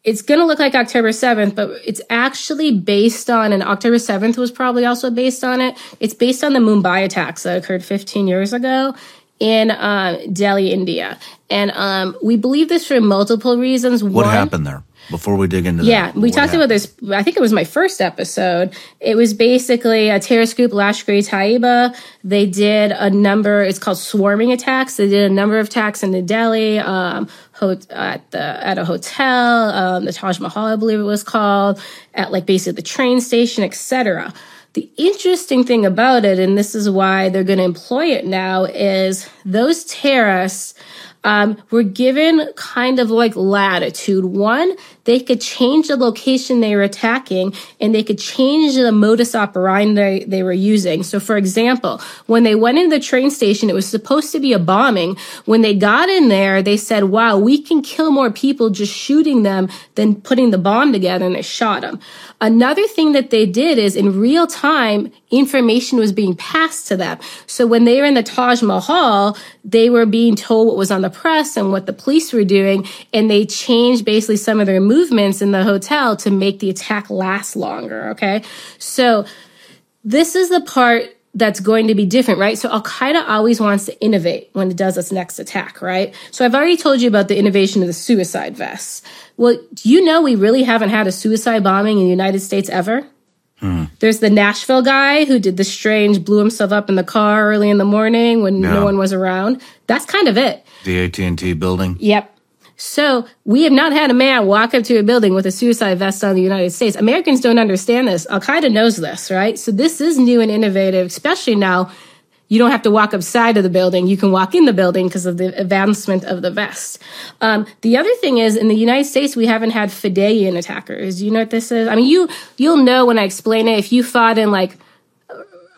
it's going to look like October 7th, but it's actually based on, and October 7th was probably also based on it. It's based on the Mumbai attacks that occurred 15 years ago in uh, Delhi, India. And um, we believe this for multiple reasons. What One, happened there? Before we dig into that yeah, that. we talked happened? about this. I think it was my first episode. It was basically a terrorist group, Lashkar-e-Taiba. They did a number. It's called swarming attacks. They did a number of attacks in the Delhi, um, at the at a hotel, um, the Taj Mahal, I believe it was called, at like basically the train station, etc. The interesting thing about it, and this is why they're going to employ it now, is those terrorists um, were given kind of like latitude. One, they could change the location they were attacking and they could change the modus operandi they, they were using. So, for example, when they went into the train station, it was supposed to be a bombing. When they got in there, they said, wow, we can kill more people just shooting them than putting the bomb together and they shot them. Another thing that they did is in real time, information was being passed to them. So when they were in the Taj Mahal, they were being told what was on the press and what the police were doing. And they changed basically some of their movements in the hotel to make the attack last longer. Okay. So this is the part that's going to be different, right? So Al Qaeda always wants to innovate when it does its next attack, right? So I've already told you about the innovation of the suicide vests. Well, do you know we really haven't had a suicide bombing in the United States ever? Hmm. There's the Nashville guy who did the strange, blew himself up in the car early in the morning when no, no one was around. That's kind of it. The AT&T building? Yep. So we have not had a man walk up to a building with a suicide vest on the United States. Americans don't understand this. Al Qaeda knows this, right? So this is new and innovative, especially now. You don't have to walk upside of the building. You can walk in the building because of the advancement of the vest. Um, the other thing is, in the United States, we haven't had Fedayeen attackers. You know what this is? I mean, you you'll know when I explain it. If you fought in like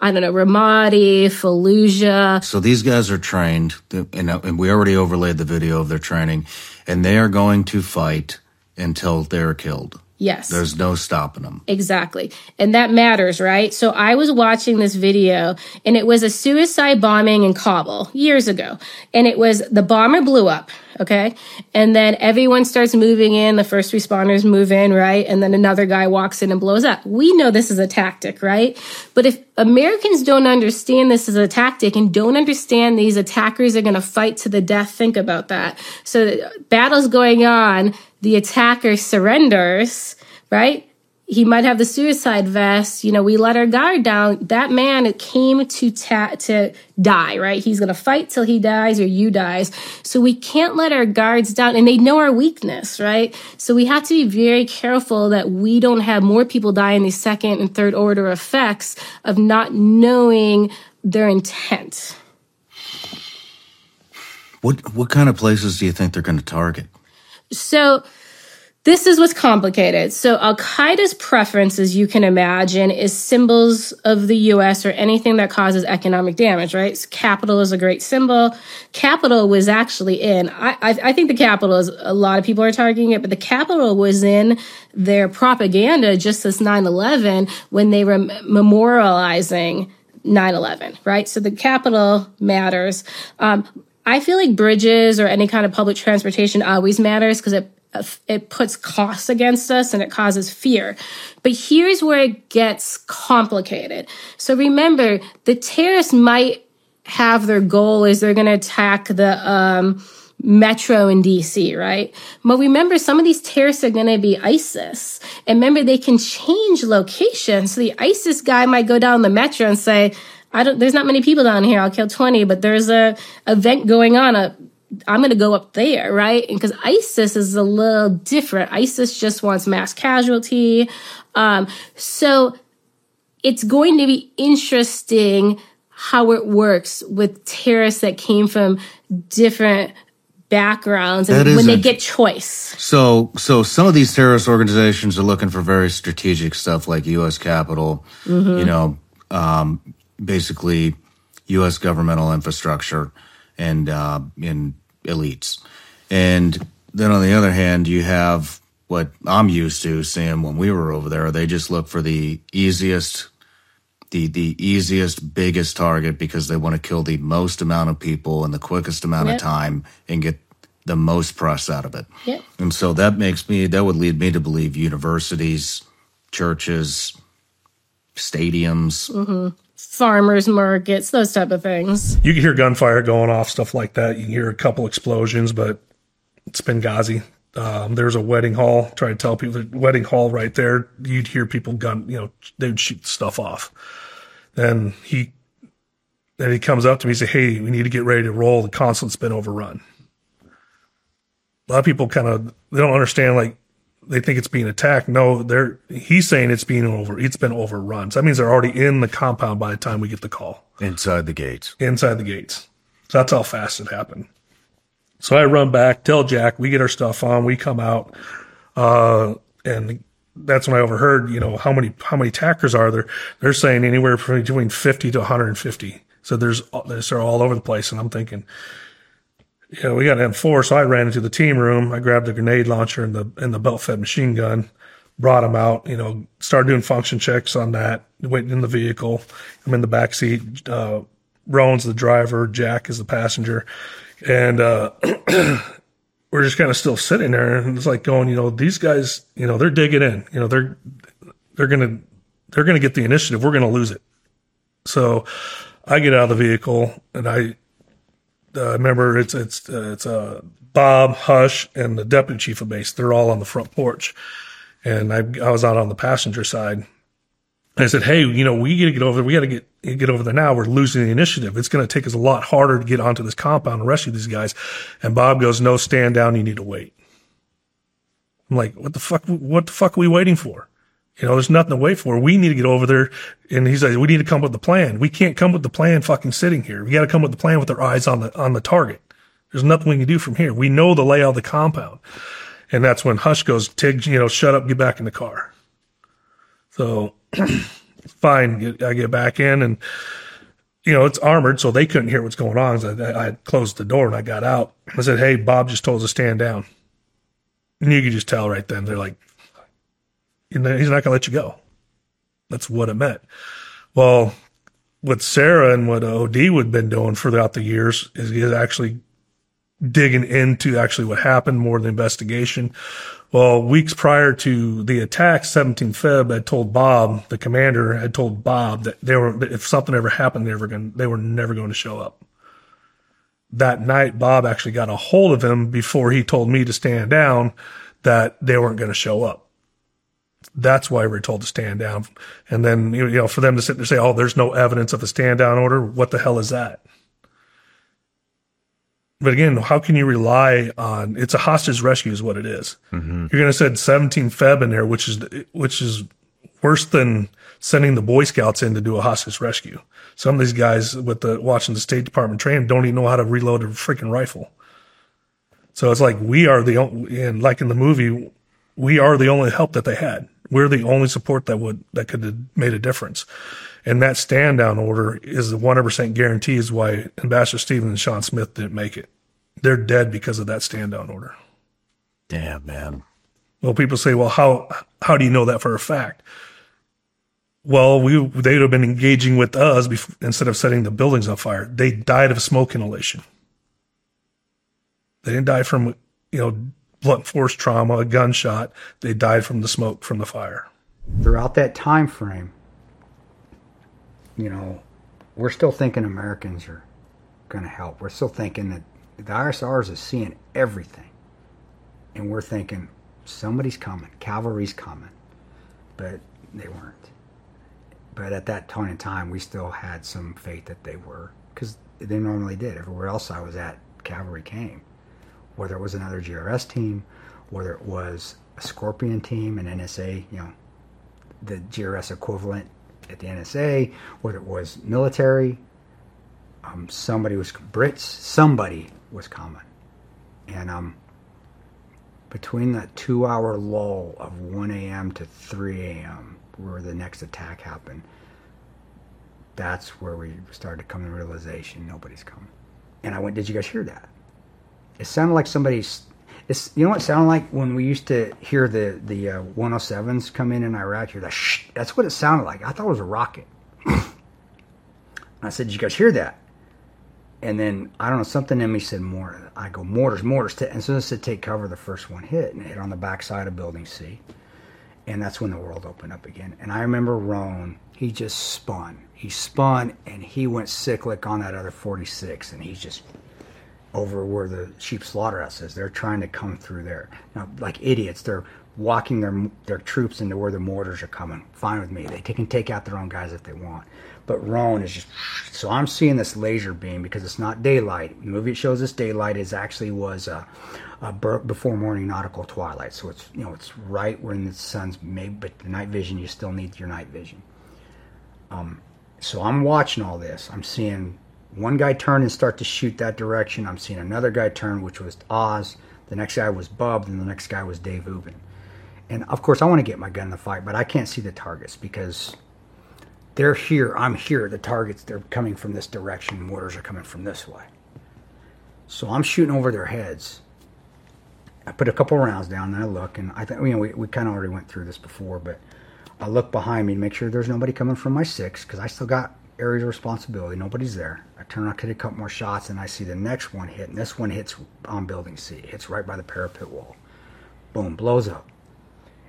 I don't know, Ramadi, Fallujah. So these guys are trained, and we already overlaid the video of their training, and they are going to fight until they're killed. Yes. There's no stopping them. Exactly. And that matters, right? So I was watching this video and it was a suicide bombing in Kabul years ago. And it was the bomber blew up. Okay. And then everyone starts moving in. The first responders move in, right? And then another guy walks in and blows up. We know this is a tactic, right? But if Americans don't understand this as a tactic and don't understand these attackers are going to fight to the death, think about that. So battle's going on the attacker surrenders, right? He might have the suicide vest. You know, we let our guard down. That man came to ta- to die, right? He's going to fight till he dies or you dies. So we can't let our guards down and they know our weakness, right? So we have to be very careful that we don't have more people die in these second and third order effects of not knowing their intent. What what kind of places do you think they're going to target? So this is what's complicated. So Al Qaeda's preference, as you can imagine, is symbols of the US or anything that causes economic damage, right? So capital is a great symbol. Capital was actually in, I, I, I think the capital is, a lot of people are targeting it, but the capital was in their propaganda just as 9-11 when they were memorializing 9-11, right? So the capital matters. Um, I feel like bridges or any kind of public transportation always matters because it it puts costs against us and it causes fear. But here's where it gets complicated. So remember, the terrorists might have their goal is they're going to attack the um, metro in DC, right? But remember, some of these terrorists are going to be ISIS. And remember, they can change location. So the ISIS guy might go down the metro and say, I don't, there's not many people down here. I'll kill 20, but there's a event going on, I'm going to go up there, right? Because ISIS is a little different. ISIS just wants mass casualty. Um, so it's going to be interesting how it works with terrorists that came from different backgrounds and when they get choice. So, so some of these terrorist organizations are looking for very strategic stuff like U.S. Capitol, Mhm. you know, um, basically U.S. governmental infrastructure and uh, in elites. And then on the other hand, you have what I'm used to seeing when we were over there. They just look for the easiest, the the easiest, biggest target because they want to kill the most amount of people in the quickest amount Yep. of time and get the most press out of it. Yep. And so that makes me that would lead me to believe universities, churches, stadiums, hmm Farmers markets, those type of things. You can hear gunfire going off, stuff like that. You can hear a couple explosions, but it's Benghazi. Um, there's a wedding hall. Try to tell people the wedding hall right there. You'd hear people gun, you know, they'd shoot stuff off. Then he, then he comes up to me and say, "Hey, we need to get ready to roll. The consulate's been overrun." A lot of people kind of they don't understand. Like they think it's being attacked. No, they're he's saying it's being over. It's been overrun. So that means they're already in the compound by the time we get the call inside the gates. inside the gates. So that's how fast it happened. So I run back, tell Jack, we get our stuff on, we come out, uh, and that's when I overheard, you know, how many how many attackers are there? They're saying anywhere from between fifty to 150. So there's there's they're all over the place, and I'm thinking, yeah, we got M4. So I ran into the team room. I grabbed the grenade launcher and the and the belt fed machine gun, brought them out. You know, started doing function checks on that. Waiting in the vehicle. I'm in the back seat. Uh, Rone's the driver. Jack is the passenger, and uh, *clears throat* we're just kind of still sitting there. And it's like going, you know, these guys, you know, they're digging in. You know, they're they're gonna they're gonna get the initiative. We're gonna lose it. So I get out of the vehicle and I uh, remember it's it's uh, it's uh, Bob Hush and the deputy chief of base. They're all on the front porch, and I I was out on the passenger side. I said, "Hey, you know, we got to get over there. We got to get get over there now. We're losing the initiative. It's going to take us a lot harder to get onto this compound and rescue these guys." And Bob goes, "No, stand down. You need to wait." I'm like, "What the fuck? What the fuck are we waiting for?" You know, there's nothing to wait for. We need to get over there. And he's like, we need to come up with the plan. We can't come with the plan fucking sitting here. We got to come with the plan with our eyes on the, on the target. There's nothing we can do from here. We know the layout of the compound. And that's when Hush goes, Tig, you know, shut up, get back in the car. So *clears throat* fine. I get back in and, you know, it's armored, so they couldn't hear what's going on. So I, I closed the door and I got out. I said, Hey, Bob just told us to stand down. And you could just tell right then. They're like, you know, he's not going to let you go. That's what it meant. Well, what Sarah and what OD would have been doing throughout the years is actually digging into actually what happened more than the investigation. Well, weeks prior to the attack, 17 Feb had told Bob, the commander had told Bob that they were, if something ever happened, they were going, they were never going to show up. That night, Bob actually got a hold of him before he told me to stand down that they weren't going to show up. That's why we're told to stand down. And then, you know, for them to sit there and say, oh, there's no evidence of a stand down order. What the hell is that? But again, how can you rely on it's a hostage rescue is what it is. Mm-hmm. You're going to send 17 Feb in there, which is, which is worse than sending the Boy Scouts in to do a hostage rescue. Some of these guys with the watching the State Department train don't even know how to reload a freaking rifle. So it's like we are the only, and like in the movie, we are the only help that they had. We're the only support that would, that could have made a difference. And that stand down order is the 100% guarantee is why Ambassador Stevens and Sean Smith didn't make it. They're dead because of that stand down order. Damn, man. Well, people say, well, how, how do you know that for a fact? Well, we, they'd have been engaging with us bef- instead of setting the buildings on fire. They died of smoke inhalation. They didn't die from, you know, blunt force trauma, a gunshot. They died from the smoke from the fire. throughout that time frame, you know, we're still thinking Americans are going to help. We're still thinking that the ISRs is seeing everything, and we're thinking somebody's coming, cavalry's coming, but they weren't. But at that point in time, we still had some faith that they were, because they normally did. Everywhere else I was at, cavalry came, whether it was another GRS team, whether it was a Scorpion team, an NSA, you know, the GRS equivalent at the NSA, whether it was military, um, somebody was Brits, somebody was common. and um, between that two-hour lull of 1 a.m. to 3 a.m., where the next attack happened, that's where we started to come to the realization nobody's coming. And I went, "Did you guys hear that?" It sounded like somebody's. It's, you know what it sounded like when we used to hear the the uh, 107s come in in Iraq. You're like, shh. That's what it sounded like. I thought it was a rocket. *laughs* I said, "Did you guys hear that?" And then I don't know something in me said mortar. I go mortars, mortars. And so it said take cover, the first one hit and it hit on the backside of Building C. And that's when the world opened up again. And I remember Rone. He just spun. He spun and he went cyclic on that other 46, and he's just over where the sheep slaughterhouse is. They're trying to come through there. Now, like idiots, they're walking their their troops into where the mortars are coming. Fine with me. They can take out their own guys if they want. But Rone is just so I'm seeing this laser beam because it's not daylight. The movie shows us daylight is actually was a, a before morning nautical twilight. So it's you know it's right when the sun's made, but the night vision you still need your night vision. Um, so I'm watching all this. I'm seeing one guy turn and start to shoot that direction. I'm seeing another guy turn, which was Oz. The next guy was Bub, and the next guy was Dave Ubben. And of course, I want to get my gun in the fight, but I can't see the targets because they're here. I'm here. The targets, they're coming from this direction. Mortars are coming from this way. So I'm shooting over their heads. I put a couple rounds down and I look, and I think, you know, we, we kind of already went through this before, but I look behind me to make sure there's nobody coming from my six because I still got areas of responsibility. Nobody's there. I turn around, get a couple more shots, and I see the next one hit, and this one hits on building C. It hits right by the parapet wall. Boom, blows up.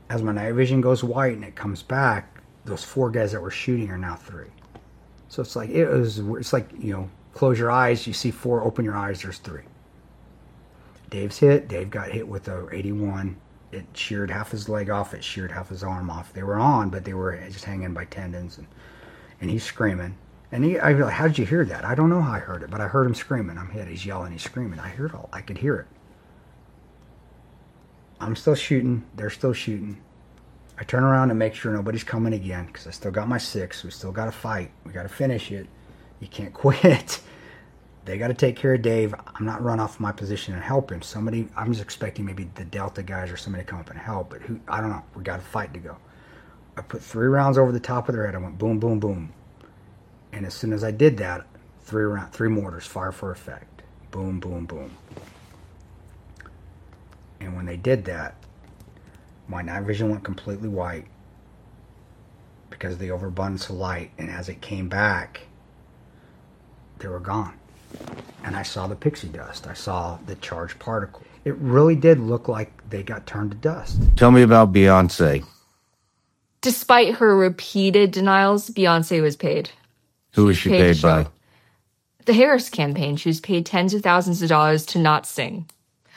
As my night vision goes white and it comes back, those four guys that were shooting are now three. So it's like it was. It's like you know, close your eyes, you see four. Open your eyes, there's three. Dave's hit. Dave got hit with a 81. It sheared half his leg off. It sheared half his arm off. They were on, but they were just hanging by tendons, and and he's screaming. And he, I like, how did you hear that? I don't know how I heard it, but I heard him screaming. I'm hit. He's yelling. He's screaming. I heard all. I could hear it. I'm still shooting. They're still shooting. I turn around and make sure nobody's coming again because I still got my six. We still got to fight. We got to finish it. You can't *laughs* quit. They got to take care of Dave. I'm not run off my position and help him. Somebody, I'm just expecting maybe the Delta guys or somebody to come up and help. But who? I don't know. We got a fight to go. I put three rounds over the top of their head. I went boom, boom, boom. And as soon as I did that, three round, three mortars fire for effect. Boom, boom, boom. And when they did that, My night vision went completely white because of the overabundance of light. And as it came back, they were gone. And I saw the pixie dust. I saw the charged particle. It really did look like they got turned to dust. Tell me about Beyonce. Despite her repeated denials, Beyonce was paid. Who was she paid paid by? The Harris campaign, she was paid tens of thousands of dollars to not sing.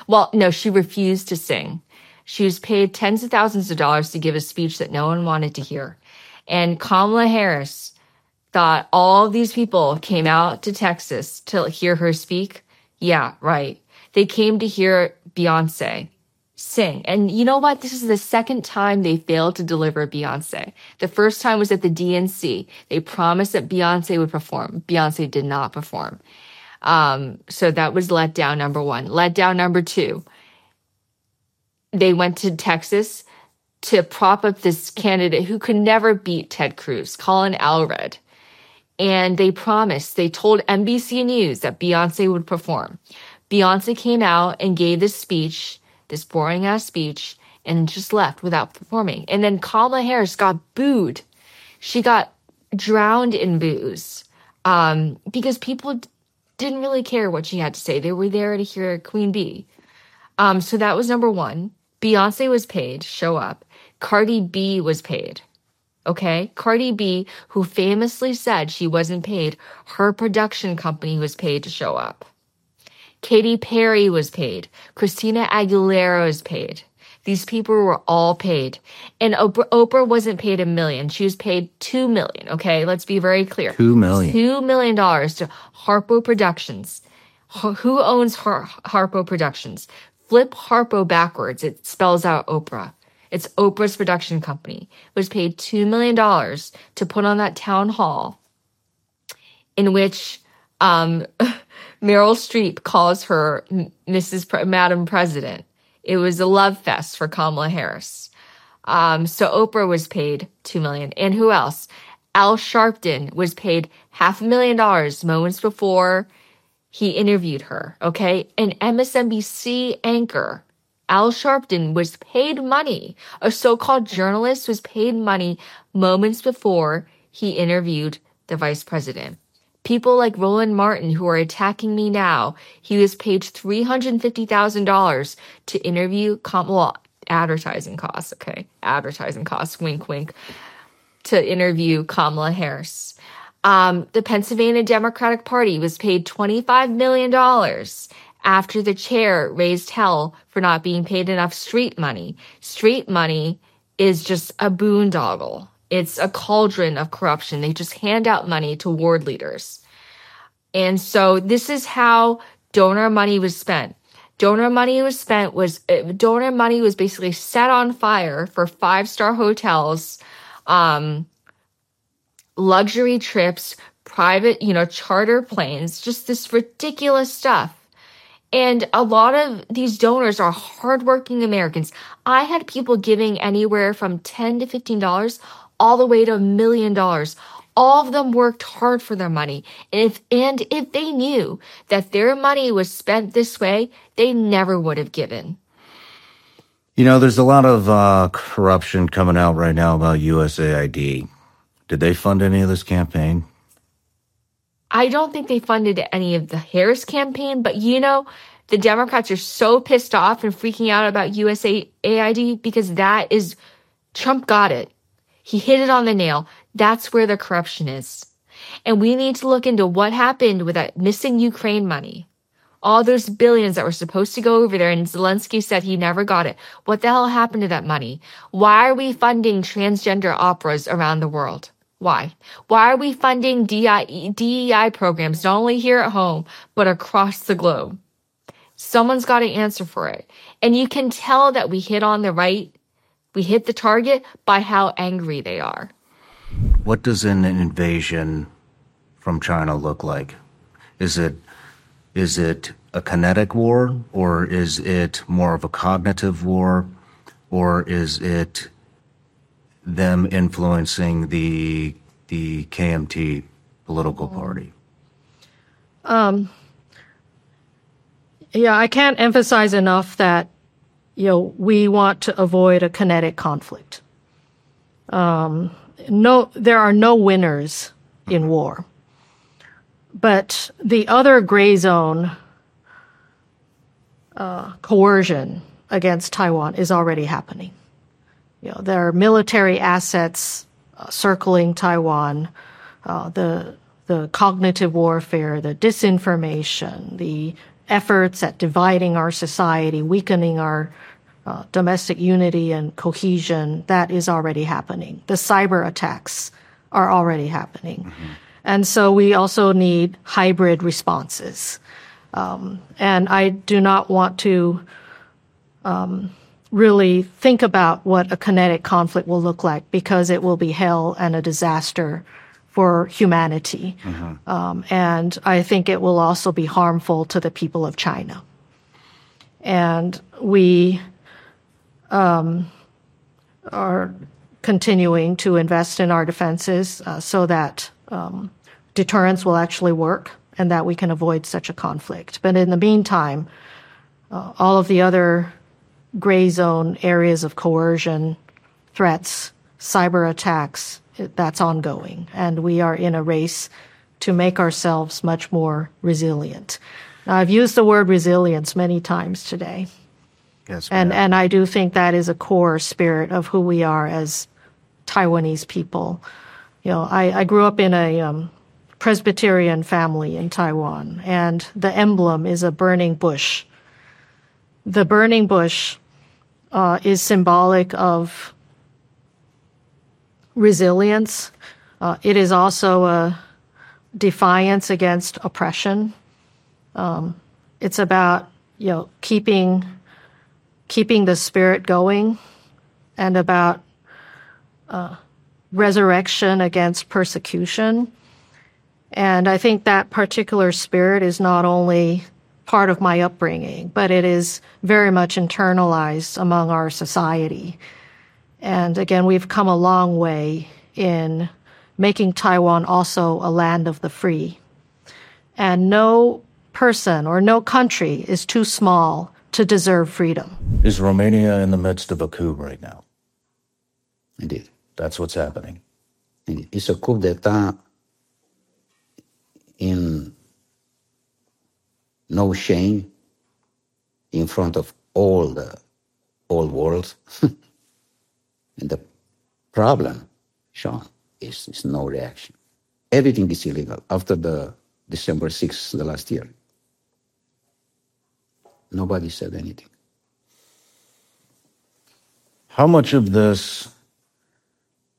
Well, no, she refused to sing. She was paid tens of thousands of dollars to give a speech that no one wanted to hear. And Kamala Harris thought all these people came out to Texas to hear her speak. Yeah, right. They came to hear Beyonce sing. And you know what? This is the second time they failed to deliver Beyonce. The first time was at the DNC. They promised that Beyonce would perform. Beyonce did not perform. Um, so that was letdown number one. Letdown number two. They went to Texas to prop up this candidate who could never beat Ted Cruz, Colin Allred. And they promised, they told NBC News that Beyonce would perform. Beyonce came out and gave this speech, this boring ass speech, and just left without performing. And then Kamala Harris got booed. She got drowned in boos um, because people d- didn't really care what she had to say. They were there to hear Queen Bee. Um, so that was number one. Beyonce was paid, show up. Cardi B was paid. Okay. Cardi B, who famously said she wasn't paid, her production company was paid to show up. Katy Perry was paid. Christina Aguilera was paid. These people were all paid. And Oprah, Oprah wasn't paid a million. She was paid two million. Okay. Let's be very clear. Two million. Two million dollars to Harpo Productions. H- Who owns Har- Harpo Productions? Flip Harpo backwards. It spells out Oprah. It's Oprah's production company. Was paid two million dollars to put on that town hall, in which um, *laughs* Meryl Streep calls her Mrs. Pre- Madam President. It was a love fest for Kamala Harris. Um, so Oprah was paid two million, and who else? Al Sharpton was paid half a million dollars moments before he interviewed her. Okay, an MSNBC anchor, Al Sharpton, was paid money. A so-called journalist was paid money moments before he interviewed the vice president. People like Roland Martin, who are attacking me now, he was paid $350,000 to interview Kamala, advertising costs, okay? Advertising costs, wink, wink, to interview Kamala Harris. Um, the Pennsylvania Democratic Party was paid $25 million after the chair raised hell for not being paid enough street money. Street money is just a boondoggle. It's a cauldron of corruption. They just hand out money to ward leaders. And so this is how donor money was spent. Donor money was spent was uh, donor money was basically set on fire for five star hotels, um, luxury trips, private, you know, charter planes, just this ridiculous stuff. And a lot of these donors are hardworking Americans. I had people giving anywhere from 10 to $15 all the way to a million dollars. All of them worked hard for their money. And if, and if they knew that their money was spent this way, they never would have given. You know, there's a lot of uh, corruption coming out right now about USAID. Did they fund any of this campaign? I don't think they funded any of the Harris campaign, but you know, the Democrats are so pissed off and freaking out about USAID because that is, Trump got it. He hit it on the nail. That's where the corruption is. And we need to look into what happened with that missing Ukraine money. All those billions that were supposed to go over there and Zelensky said he never got it. What the hell happened to that money? Why are we funding transgender operas around the world? Why? Why are we funding DI, DEI programs not only here at home, but across the globe? Someone's got to answer for it. And you can tell that we hit on the right, we hit the target by how angry they are. What does an invasion from China look like? Is it is it a kinetic war or is it more of a cognitive war or is it them influencing the the KMT political party? Um, yeah, I can't emphasize enough that you know, we want to avoid a kinetic conflict. Um, no, there are no winners in war. But the other gray zone, uh, coercion against Taiwan is already happening. You know, there are military assets uh, circling Taiwan, uh, the the cognitive warfare, the disinformation, the efforts at dividing our society, weakening our uh, domestic unity and cohesion, that is already happening. The cyber attacks are already happening. Mm-hmm. And so we also need hybrid responses. Um, and I do not want to um, really think about what a kinetic conflict will look like because it will be hell and a disaster for humanity. Mm-hmm. Um, and I think it will also be harmful to the people of China. And we um, are continuing to invest in our defenses uh, so that um, deterrence will actually work and that we can avoid such a conflict. But in the meantime, uh, all of the other gray zone areas of coercion, threats, cyber attacks, that's ongoing. And we are in a race to make ourselves much more resilient. Now, I've used the word resilience many times today. Yes, and and I do think that is a core spirit of who we are as Taiwanese people. You know, I, I grew up in a um, Presbyterian family in Taiwan, and the emblem is a burning bush. The burning bush uh, is symbolic of resilience. Uh, it is also a defiance against oppression. Um, it's about you know keeping keeping the spirit going and about uh, resurrection against persecution. And I think that particular spirit is not only part of my upbringing, but it is very much internalized among our society. And again, we've come a long way in making Taiwan also a land of the free. And no person or no country is too small to deserve freedom. Is Romania in the midst of a coup right now? Indeed. That's what's happening. Indeed. It's a coup d'etat in no shame in front of all the old world. *laughs* and the problem, Shawn, is, is no reaction. Everything is illegal after the December 6th, the last year. Nobody said anything. How much of this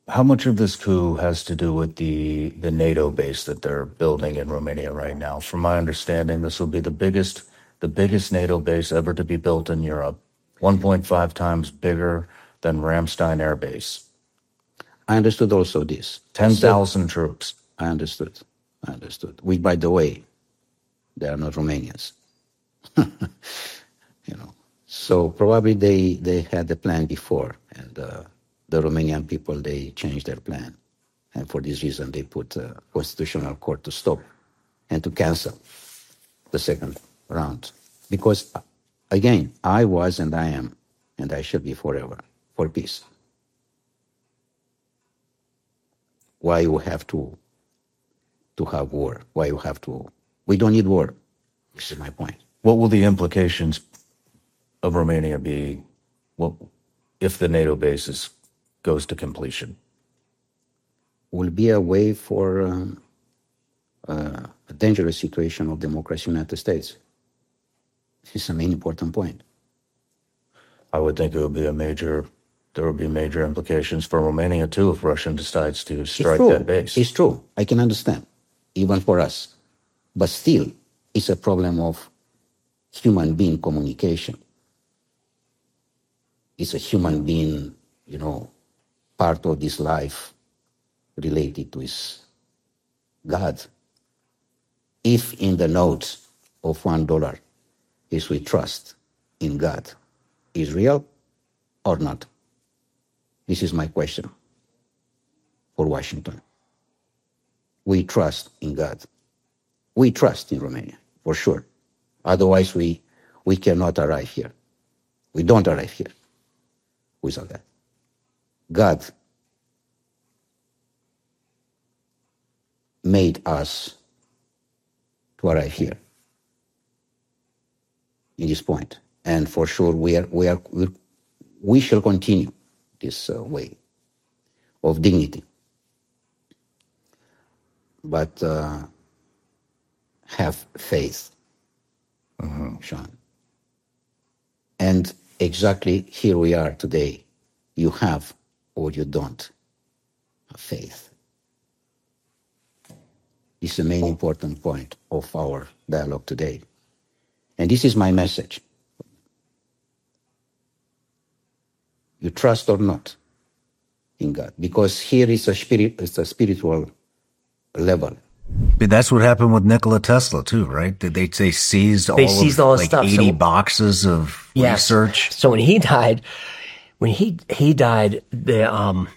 how much of this coup has to do with the the NATO base that they're building in Romania right now? From my understanding, this will be the biggest the biggest NATO base ever to be built in Europe, 1.5 times bigger than Ramstein Air Base. I understood also this. 10,000 troops. I understood. I understood. We, by the way, they are not Romanians. *laughs* you know. So probably they, they had the plan before, and uh, the Romanian people they changed their plan, and for this reason they put a constitutional court to stop and to cancel the second round. Because again, I was and I am, and I shall be forever for peace. Why you have to to have war? Why you have to? We don't need war. This is my point. What will the implications of Romania be what, if the NATO basis goes to completion? Will be a way for um, uh, a dangerous situation of democracy in the United States. This is a main important point. I would think it would be a major. There would be major implications for Romania too if Russia decides to strike that base. It's true. I can understand, even for us, but still, it's a problem of human being communication. It's a human being, you know, part of this life related to his God. If in the note of one dollar is we trust in God, is real or not? This is my question for Washington. We trust in God. We trust in Romania, for sure. Otherwise, we, we cannot arrive here. We don't arrive here without that. God made us to arrive here in this point. And for sure, we are, we are, we shall continue this uh, way of dignity. But uh, have faith, Mm-hmm. Shawn. And exactly here we are today. You have or you don't have faith. This is the main important point of our dialogue today. And this is my message. You trust or not in God, because here is a spirit, it's a spiritual level. But that's what happened with Nikola Tesla too, right? Did they they seized all They seized of, all his like stuff, eighty so- boxes of Yes. research? So when he died, when he he died, the um,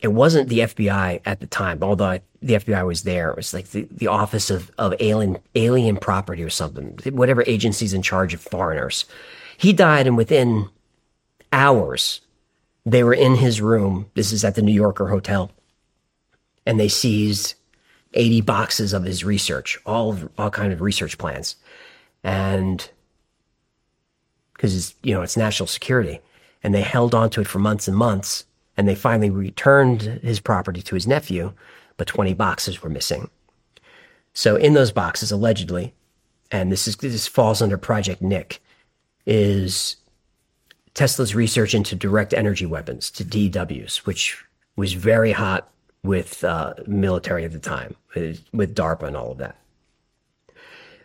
it wasn't the FBI at the time, although I, the FBI was there. It was like the, the Office of of Alien Alien Property or something, whatever agency's in charge of foreigners. He died, and within hours, they were in his room. This is at the New Yorker Hotel, and they seized eighty boxes of his research, all all kind of research plans, and because it's, you know it's national security, and they held on to it for months and months, and they finally returned his property to his nephew, but twenty boxes were missing. So in those boxes, allegedly, and this is this falls under Project Nick, is Tesla's research into direct energy weapons to DWs, which was very hot with uh, military at the time, with, DARPA and all of that.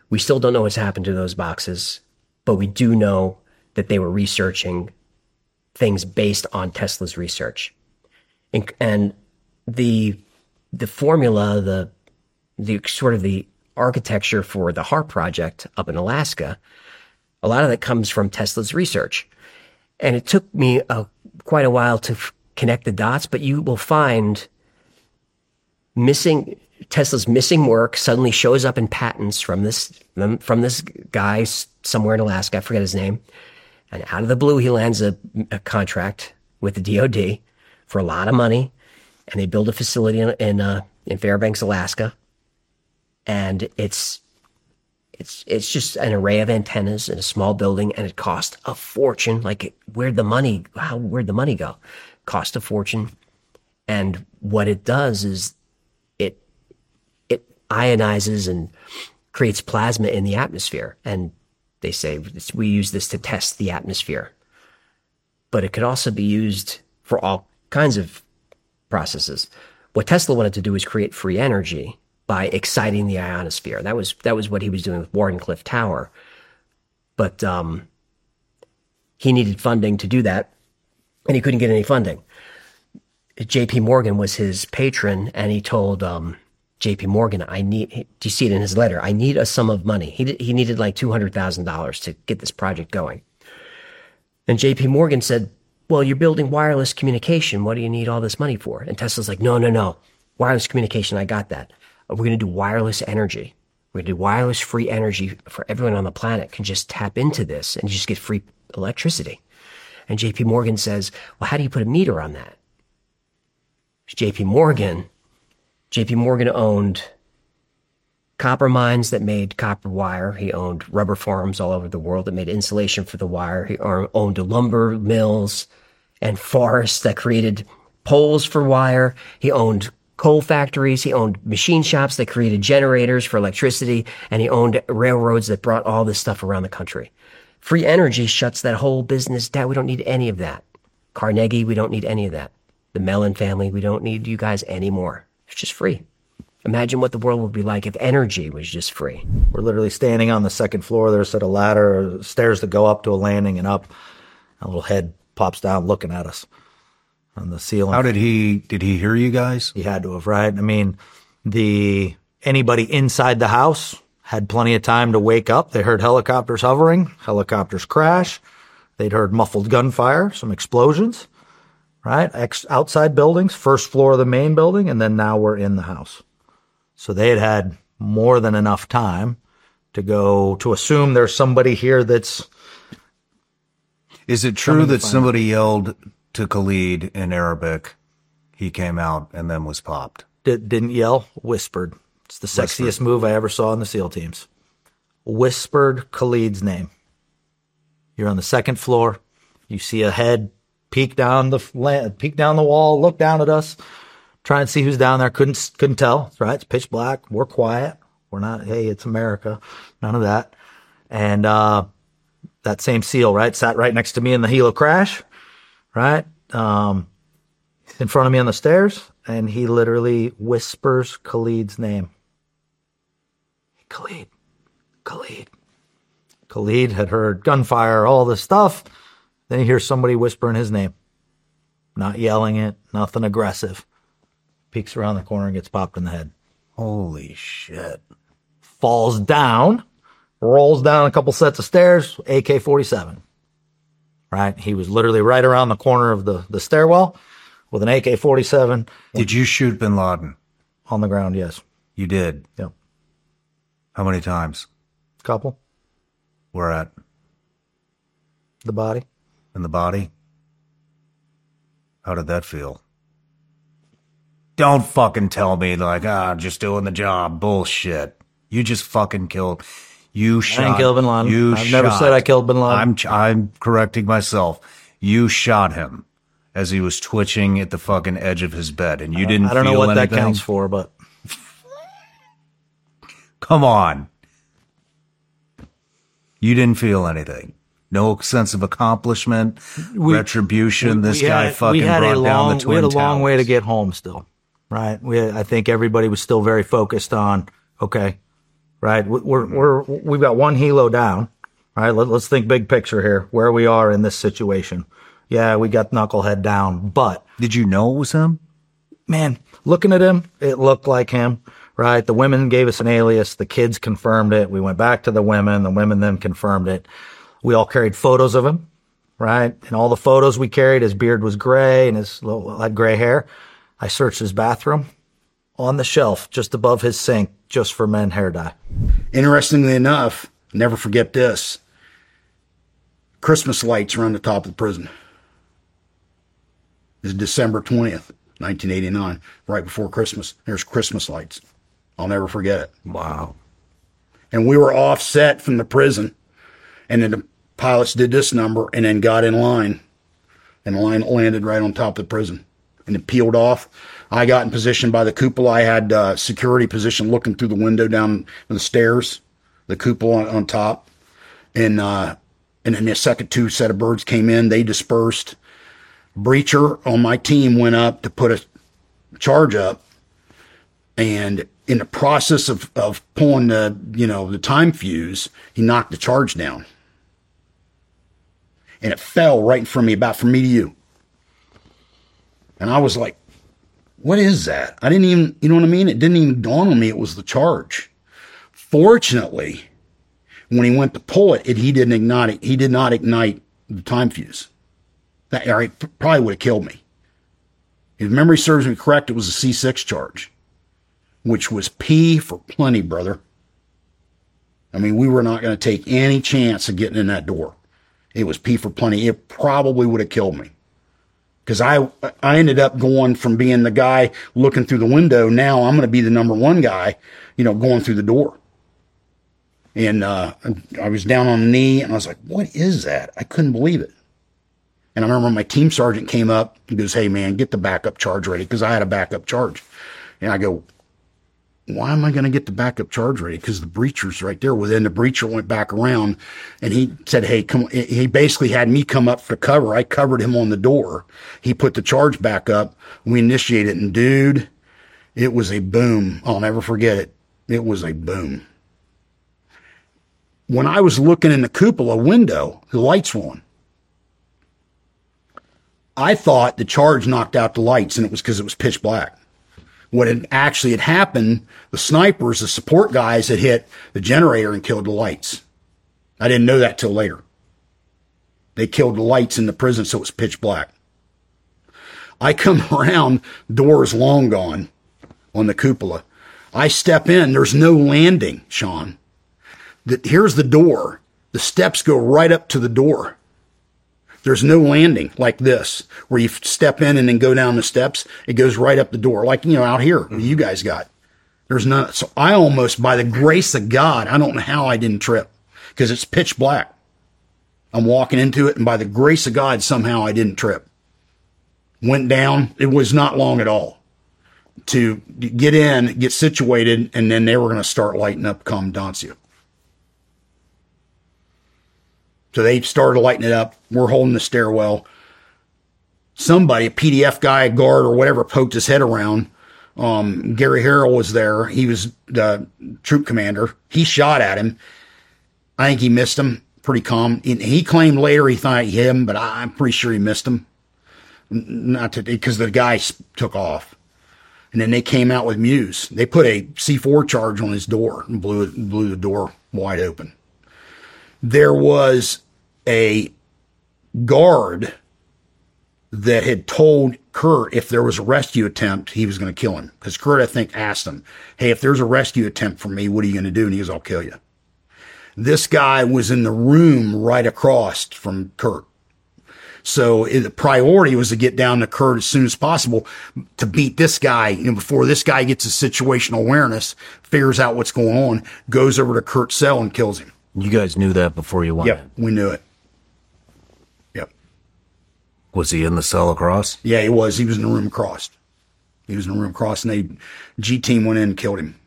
We still don't know what's happened to those boxes, but we do know that they were researching things based on Tesla's research. And, and the the formula, the the sort of the architecture for the HAARP project up in Alaska, a lot of that comes from Tesla's research. And it took me uh, quite a while to f- connect the dots, but you will find missing Tesla's missing work suddenly shows up in patents from this from this guy somewhere in Alaska. I forget his name. And out of the blue, he lands a, a contract with the DoD for a lot of money, and they build a facility in in, uh, in Fairbanks, Alaska. And it's it's it's just an array of antennas in a small building, and it cost a fortune. Like where'd the money? How where'd the money go? Cost a fortune. And what it does is ionizes and creates plasma in the atmosphere. And they say we use this to test the atmosphere. But it could also be used for all kinds of processes. What Tesla wanted to do is create free energy by exciting the ionosphere. That was that was what he was doing with Wardenclyffe Tower. But um, he needed funding to do that, and he couldn't get any funding. J.P. Morgan was his patron, and he told um, J.P. Morgan, "I need." Do you see it in his letter? I need a sum of money. He he needed like two hundred thousand dollars to get this project going. And J.P. Morgan said, "Well, you're building wireless communication. What do you need all this money for?" And Tesla's like, "No, no, no. Wireless communication. I got that. We're going to do wireless energy. We're going to do wireless free energy for everyone on the planet can just tap into this and just get free electricity." And J.P. Morgan says, "Well, how do you put a meter on that?" JP Morgan, JP Morgan owned copper mines that made copper wire. He owned rubber farms all over the world that made insulation for the wire. He owned lumber mills and forests that created poles for wire. He owned coal factories. He owned machine shops that created generators for electricity. And he owned railroads that brought all this stuff around the country. Free energy shuts that whole business down. We don't need any of that. Carnegie, we don't need any of that. The Mellon family, we don't need you guys anymore. It's just free. Imagine what the world would be like if energy was just free. We're literally standing on the second floor. There's a set of ladder, stairs that go up to a landing and up. A little head pops down looking at us on the ceiling. How did he did he hear you guys? He had to have, right? I mean, the anybody inside the house had plenty of time to wake up. They heard helicopters hovering, helicopters crash. They'd heard muffled gunfire, some explosions, right? Ex- outside buildings, first floor of the main building, and then now we're in the house. So they had had more than enough time to go to assume there's somebody here that's Is it true that somebody yelled to Khalid in Arabic? He came out and then was popped. Did, didn't yell, whispered. It's the sexiest Whispered. move I ever saw in the SEAL teams. Whispered Khalid's name. You're on the second floor. You see a head peek down the peek down the wall, look down at us, try and see who's down there. Couldn't couldn't tell. Right? It's pitch black. We're quiet. We're not. Hey, it's America. None of that. And uh, that same SEAL, right, sat right next to me in the helo crash. Right. Um, in front of me on the stairs, and he literally whispers Khalid's name. Khalid, Khalid. Khalid had heard gunfire, all this stuff. Then he hears somebody whispering his name. Not yelling it, nothing aggressive. Peeks around the corner and gets popped in the head. Holy shit. Falls down, rolls down a couple sets of stairs, AK 47. Right? He was literally right around the corner of the, the stairwell with an AK 47. Did you shoot bin Laden? On the ground, yes. You did? Yep. How many times? Couple. Where at? The body. In the body? How did that feel? Don't fucking tell me like, ah, just doing the job. Bullshit. You just fucking killed. You shot. killed bin Laden. You I've never said I killed bin Laden. I'm ch- I'm correcting myself. You shot him as he was twitching at the fucking edge of his bed, and you didn't. I don't know what that counts for, but Come on. You didn't feel anything. No sense of accomplishment, retribution. this we guy had, fucking had brought a down long, the we had a long way to get home still, right? We, I think everybody was still very focused on, okay, right? We- We're, mm-hmm. we're, we've got one helo down, right? Let, let's think big picture here, where we are in this situation. Yeah, we got Knucklehead down, but. Did you know it was him? Man, looking at him, it looked like him, right? The women gave us an alias. The kids confirmed it. We went back to the women. The women then confirmed it. We all carried photos of him, right? And all the photos we carried, his beard was gray and his little, had gray hair. I searched his bathroom on the shelf just above his sink just for men hair dye. Interestingly enough, never forget this. Christmas lights around the top of the prison. It's December 20th, 1989, right before Christmas. There's Christmas lights. I'll never forget it. Wow. And we were offset from the prison. And then the pilots did this number and then got in line. And the line landed right on top of the prison. And it peeled off. I got in position by the cupola. I had uh, security position looking through the window down the stairs, the cupola on, on top. And, uh, and then the second two set of birds came in. They dispersed. Breacher on my team went up to put a charge up. And in the process of, of pulling the, you know, the time fuse, he knocked the charge down. And it fell right in front of me, about from me to you. And I was like, what is that? I didn't even, you know what I mean? It didn't even dawn on me it was the charge. Fortunately, when he went to pull it, it he didn't ignite it. He did not ignite the time fuse. That probably would have killed me. If memory serves me correct, it was a C6 charge, which was P for plenty, brother. I mean, we were not going to take any chance of getting in that door. It was P for plenty. It probably would have killed me. Cause I, I ended up going from being the guy looking through the window. Now I'm going to be the number one guy, you know, going through the door. And, uh, I was down on the knee and I was like, what is that? I couldn't believe it. And I remember my team sergeant came up and goes, Hey man, get the backup charge ready. Cause I had a backup charge. And I go, why am I going to get the backup charge ready? Because the breacher's right there. Well, then the breacher went back around and he said, Hey, come, he basically had me come up for cover. I covered him on the door. He put the charge back up. We initiated and dude, it was a boom. I'll never forget it. It was a boom. When I was looking in the cupola window, the lights were on. I thought the charge knocked out the lights and it was because it was pitch black what had actually had happened, the snipers, the support guys had hit the generator and killed the lights. I didn't know that till later. They killed the lights in the prison, so it was pitch black. I come *laughs* around, doors long gone on the cupola. I step in, there's no landing, Shawn. The, here's the door. The steps go right up to the door. There's no landing like this where you step in and then go down the steps. It goes right up the door, like, you know, out here, you guys got. There's none. So I almost, by the grace of God, I don't know how I didn't trip because it's pitch black. I'm walking into it and by the grace of God, somehow I didn't trip. Went down. It was not long at all to get in, get situated, and then they were going to start lighting up Comandancia. So they started lighting it up. We're holding the stairwell. Somebody, a PDF guy, a guard, or whatever, poked his head around. Um, Gary Harrell was there. He was the troop commander. He shot at him. I think he missed him. Pretty calm. He claimed later he thought he hit him, but I'm pretty sure he missed him. Not to, because the guy took off. And then they came out with Muse. They put a C4 charge on his door and blew blew the door wide open. There was a guard that had told Kurt if there was a rescue attempt, he was going to kill him. Because Kurt, I think, asked him, Hey, if there's a rescue attempt for me, what are you going to do? And he goes, I'll kill you. This guy was in the room right across from Kurt. So the priority was to get down to Kurt as soon as possible to beat this guy. You know, before this guy gets his situational awareness, figures out what's going on, goes over to Kurt's cell and kills him. You guys knew that before you went. Yep, we knew it. Yep. Was he in the cell across? Yeah, he was. He was in the room across. He was in the room across, and they G team went in and killed him.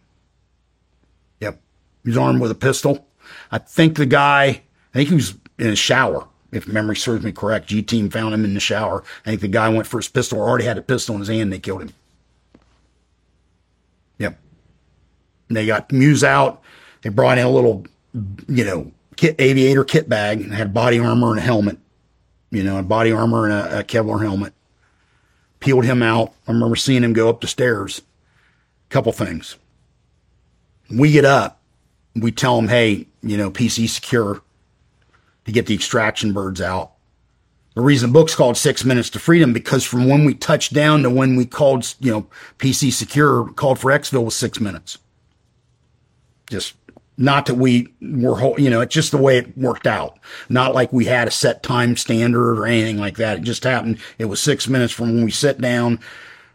Yep. He was armed with a pistol. I think the guy. I think he was in a shower if memory serves me correct, G Team found him in the shower. I think the guy went for his pistol, or already had a pistol in his hand. And They killed him. Yep. They got Muse out. They brought in a little, you know, kit, aviator kit bag and had body armor and a helmet. You know, a body armor and a, a Kevlar helmet. Peeled him out. I remember seeing him go up the stairs. Couple things. We get up. We tell him, hey, you know, PC secure to get the extraction birds out. The reason the book's called Six Minutes to Freedom because from when we touched down to when we called, you know, PC Secure called for exfil was six minutes. Just not that we were, you know, it's just the way it worked out. Not like we had a set time standard or anything like that. It just happened. It was six minutes from when we sat down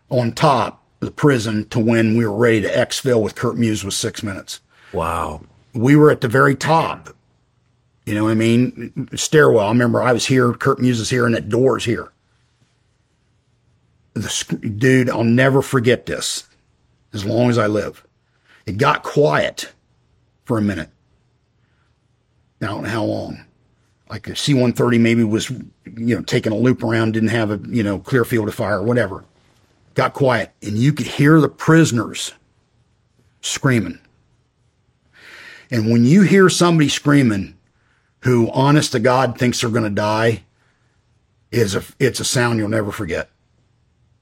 on top of the prison to when we were ready to exfil with Kurt Muse was six minutes. Wow. We were at the very top you know what I mean? Stairwell. I remember I was here, Kurt Muse is here, and that door's here. The dude, I'll never forget this as long as I live. It got quiet for a minute. I don't know how long. Like a C-130 maybe was, you know, taking a loop around, didn't have a, you know, clear field of fire, whatever. Got quiet, and you could hear the prisoners screaming. And when you hear somebody screaming, who, honest to God, thinks they're going to die is a, it's a sound you'll never forget.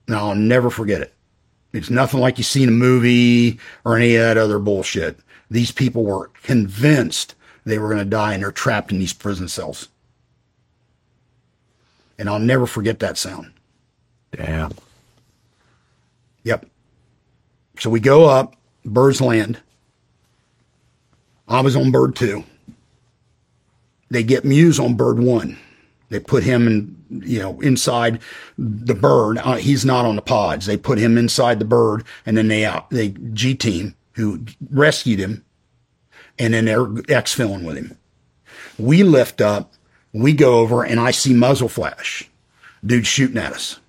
Now, I'll never forget it. It's nothing like you see in a movie or any of that other bullshit. These people were convinced they were going to die and they're trapped in these prison cells. And I'll never forget that sound. Damn. Yep. So we go up, birds land. I was on bird two they get Muse on bird one. They put him in, you know, inside the bird. Uh, he's not on the pods. They put him inside the bird and then they out, they G team who rescued him and then they're exfilling with him. We lift up, we go over and I see muzzle flash. Dude shooting at us.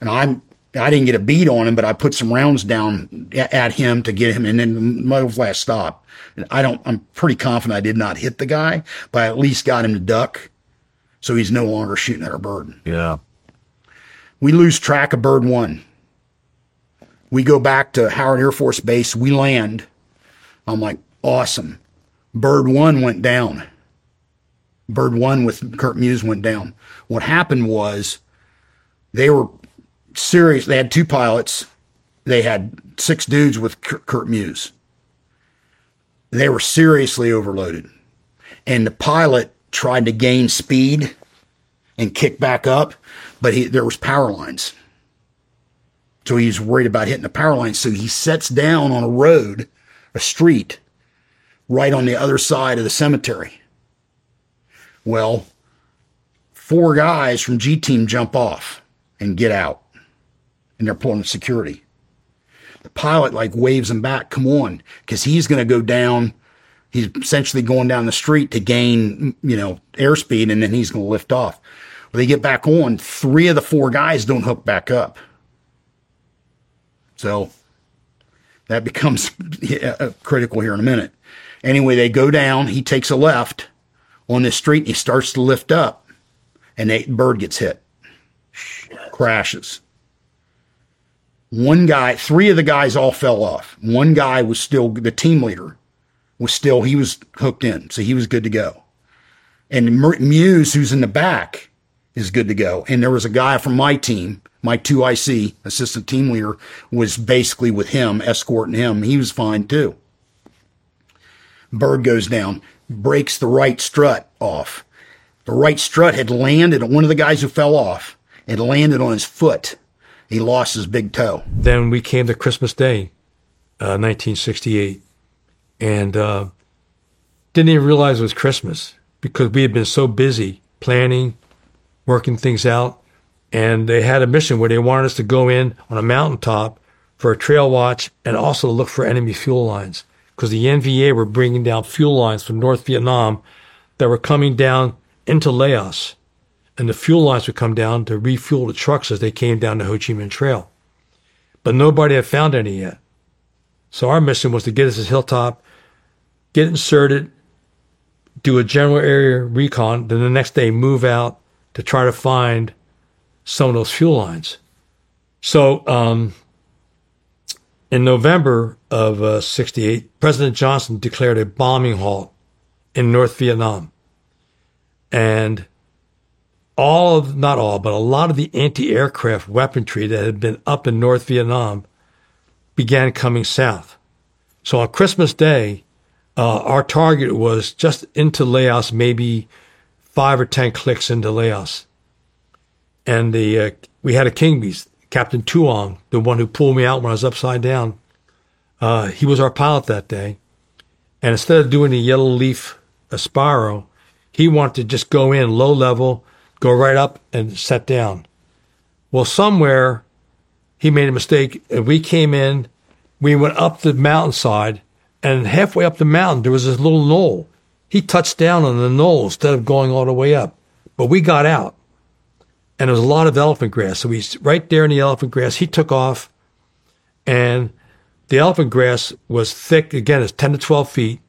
And I'm I didn't get a beat on him, but I put some rounds down at him to get him, and then muzzle flash stopped. And I don't. I'm pretty confident I did not hit the guy, but I at least got him to duck, so he's no longer shooting at our bird. Yeah. We lose track of bird one. We go back to Howard Air Force Base. We land. I'm like, awesome. Bird one went down. Bird one with Kurt Muse went down. What happened was they were serious. They had two pilots. They had six dudes with Kurt Muse. They were seriously overloaded. And the pilot tried to gain speed and kick back up, but he, there was power lines. So he's worried about hitting the power lines. So he sets down on a road, a street, right on the other side of the cemetery. Well, Four guys from G Team jump off and get out, and they're pulling security. The pilot like waves them back, come on, because he's going to go down. He's essentially going down the street to gain, you know, airspeed, and then he's going to lift off. When they get back on, three of the four guys don't hook back up. So that becomes *laughs* uh, critical here in a minute. Anyway, they go down. He takes a left on this street. And he starts to lift up, and the bird gets hit, crashes. One guy, three of the guys all fell off. One guy was still the team leader was still he was hooked in, so he was good to go. And Muse, who's in the back, is good to go. And there was a guy from my team, my 2IC assistant team leader, was basically with him, escorting him. He was fine too. Bird goes down, breaks the right strut off. The right strut had landed on one of the guys who fell off. It landed on his foot. He lost his big toe. Then we came to Christmas Day, uh, 1968, and uh, didn't even realize it was Christmas because we had been so busy planning, working things out. And they had a mission where they wanted us to go in on a mountaintop for a trail watch and also look for enemy fuel lines because the NVA were bringing down fuel lines from North Vietnam that were coming down into Laos. And the fuel lines would come down to refuel the trucks as they came down the Ho Chi Minh Trail. But nobody had found any yet. So our mission was to get us this hilltop, get inserted, do a general area recon, then the next day move out to try to find some of those fuel lines. So um, in November of uh, 68, President Johnson declared a bombing halt in North Vietnam. And all of, not all, but a lot of the anti aircraft weaponry that had been up in North Vietnam began coming south. So on Christmas Day, uh, our target was just into Laos, maybe five or 10 clicks into Laos. And the, uh, we had a King Beast, Captain Tuong, the one who pulled me out when I was upside down. Uh, he was our pilot that day. And instead of doing the yellow leaf Aspiro, he wanted to just go in low level, go right up and set down. Well, somewhere he made a mistake and we came in, we went up the mountainside and halfway up the mountain, there was this little knoll. He touched down on the knoll instead of going all the way up. But we got out. And there was a lot of elephant grass. So we, right there in the elephant grass, he took off. And the elephant grass was thick. Again, it's 10 to 12 feet.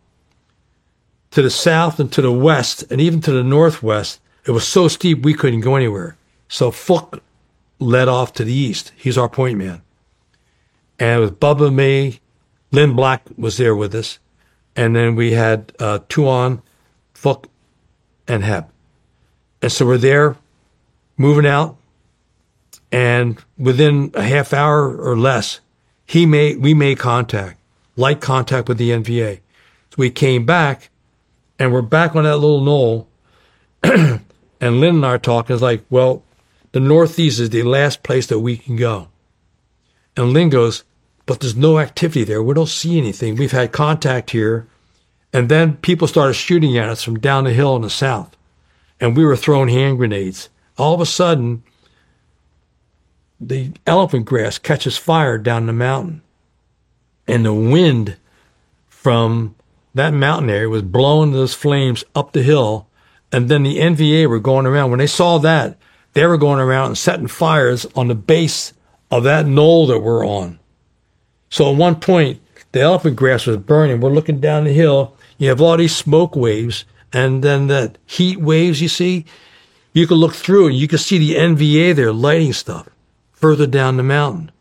To the south and to the west, and even to the northwest, it was so steep we couldn't go anywhere. So Fook led off to the east. He's our point man. And with Bubba, me, Lynn Black was there with us. And then we had uh, Tuan, Fook, and Heb. And so we're there moving out. And within a half hour or less, he made, we made contact, light contact with the NVA. So we came back and we're back on that little knoll. *clears throat* and Lynn and I are talking. It's like, well, the Northeast is the last place that we can go. And Lynn goes, but there's no activity there. We don't see anything. We've had contact here. And then people started shooting at us from down the hill in the south. And we were throwing hand grenades. All of a sudden, the elephant grass catches fire down the mountain. And the wind from that mountain area was blowing those flames up the hill. And then the NVA were going around. When they saw that, they were going around and setting fires on the base of that knoll that we're on. So at one point, the elephant grass was burning. We're looking down the hill. You have all these smoke waves and then the heat waves you see. You can look through and you can see the NVA there lighting stuff further down the mountain.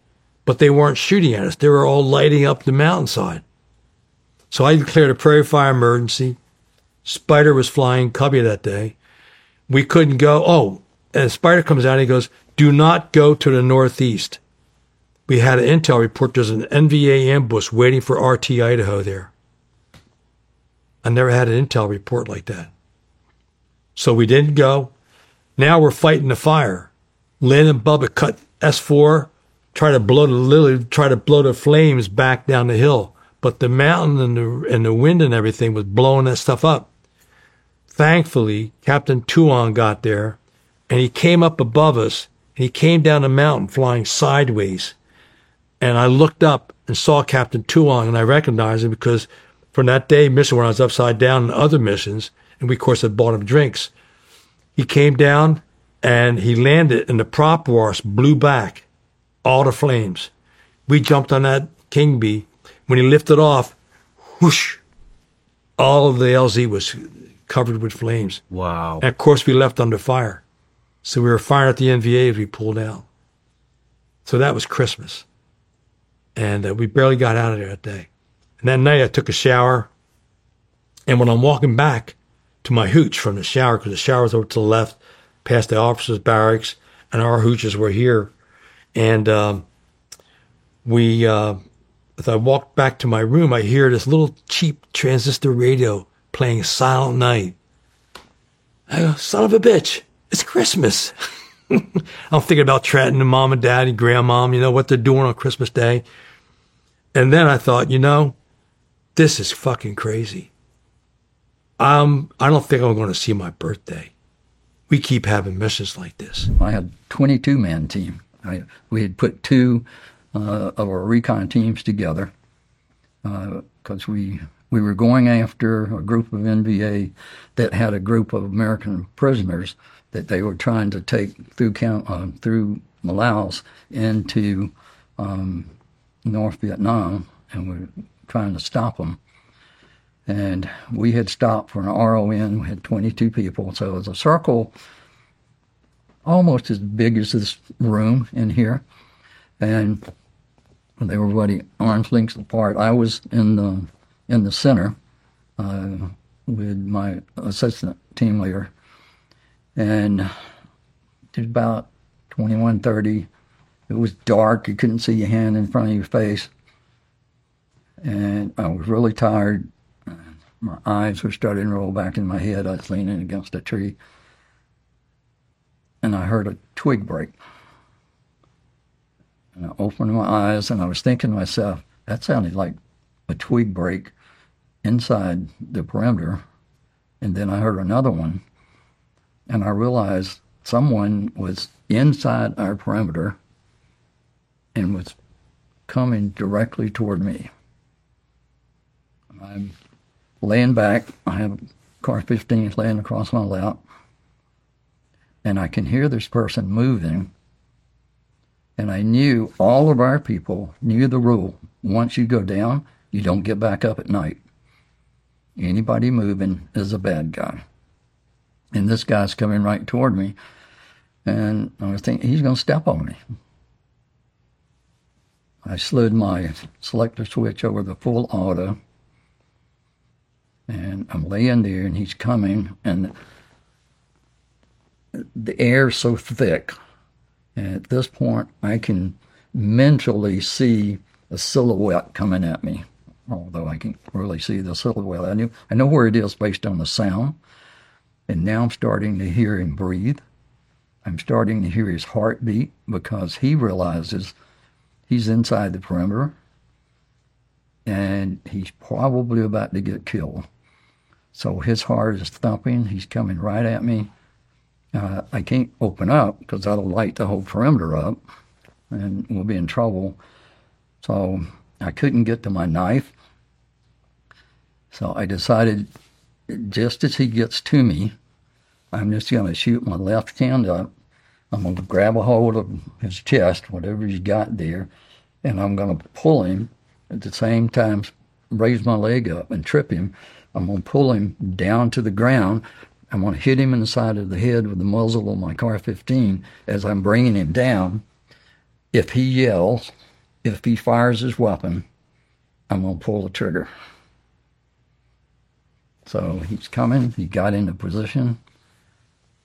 But they weren't shooting at us. They were all lighting up the mountainside. So I declared a prairie fire emergency. Spider was flying Covey that day. We couldn't go. Oh, and Spider comes out and he goes, do not go to the northeast we had an intel report there's an NVA ambush waiting for RT Idaho there. I never had an intel report like that. So we didn't go. Now we're fighting the fire. Lynn and Bubba cut C4, try to blow the lily, try to blow the flames back down the hill. But the mountain and the and the wind and everything was blowing that stuff up. Thankfully, Captain Tuan got there, and he came up above us and he came down the mountain flying sideways. And I looked up and saw Captain Tuong and I recognized him because from that day mission where I was upside down and other missions, and we of course had bought him drinks, he came down and he landed and the prop wash blew back all the flames. We jumped on that King Bee. When he lifted off, whoosh, all of the LZ was covered with flames. Wow. And of course, we left under fire. So we were firing at the NVA as we pulled out. So that was Christmas. And uh, we barely got out of there that day. And that night I took a shower. And when I'm walking back to my hooch from the shower, because the shower's over to the left, past the officers' barracks, and our hooches were here. And um, we, uh, as I walked back to my room, I hear this little cheap transistor radio playing Silent Night. I go, son of a bitch, it's Christmas. *laughs* I'm thinking about chatting to mom and dad and grandmom, you know, what they're doing on Christmas Day. And then I thought, you know, this is fucking crazy. Um, I don't think I'm going to see my birthday. We keep having missions like this. I had 22 man team. I, we had put two uh, of our recon teams together because uh, we we were going after a group of NVA that had a group of American prisoners that they were trying to take through uh, through Laos into um, North Vietnam, and we are trying to stop them. And we had stopped for an RON. We had 22 people, so it was a circle almost as big as this room in here, and they were what arms lengths apart. I was in the in the center uh, with my assistant team leader, and was about 21:30. It was dark. You couldn't see your hand in front of your face, and I was really tired. My eyes were starting to roll back in my head. I was leaning against a tree, and I heard a twig break. And I opened my eyes, and I was thinking to myself, that sounded like a twig break inside the perimeter. And then I heard another one, and I realized someone was inside our perimeter and was coming directly toward me. I'm laying back. I have CAR-15 laying across my lap, and I can hear this person moving. And I knew all of our people knew the rule. Once you go down, you don't get back up at night. Anybody moving is a bad guy. And this guy's coming right toward me. And I was thinking, he's going to step on me. I slid my selector switch over the full auto. And I'm laying there, and he's coming. And the air's so thick. And at this point, I can mentally see a silhouette coming at me although I can't really see the silhouette. I knew I know where it is based on the sound, and now I'm starting to hear him breathe. I'm starting to hear his heartbeat because he realizes he's inside the perimeter and he's probably about to get killed. So his heart is thumping. He's coming right at me. Uh, I can't open up because that'll light the whole perimeter up and we'll be in trouble. So I couldn't get to my knife. So I decided just as he gets to me, I'm just going to shoot my left hand up. I'm going to grab a hold of his chest, whatever he's got there, and I'm going to pull him at the same time, raise my leg up and trip him. I'm going to pull him down to the ground. I'm going to hit him in the side of the head with the muzzle of my CAR-15 as I'm bringing him down. If he yells, if he fires his weapon, I'm going to pull the trigger. So he's coming. He got into position.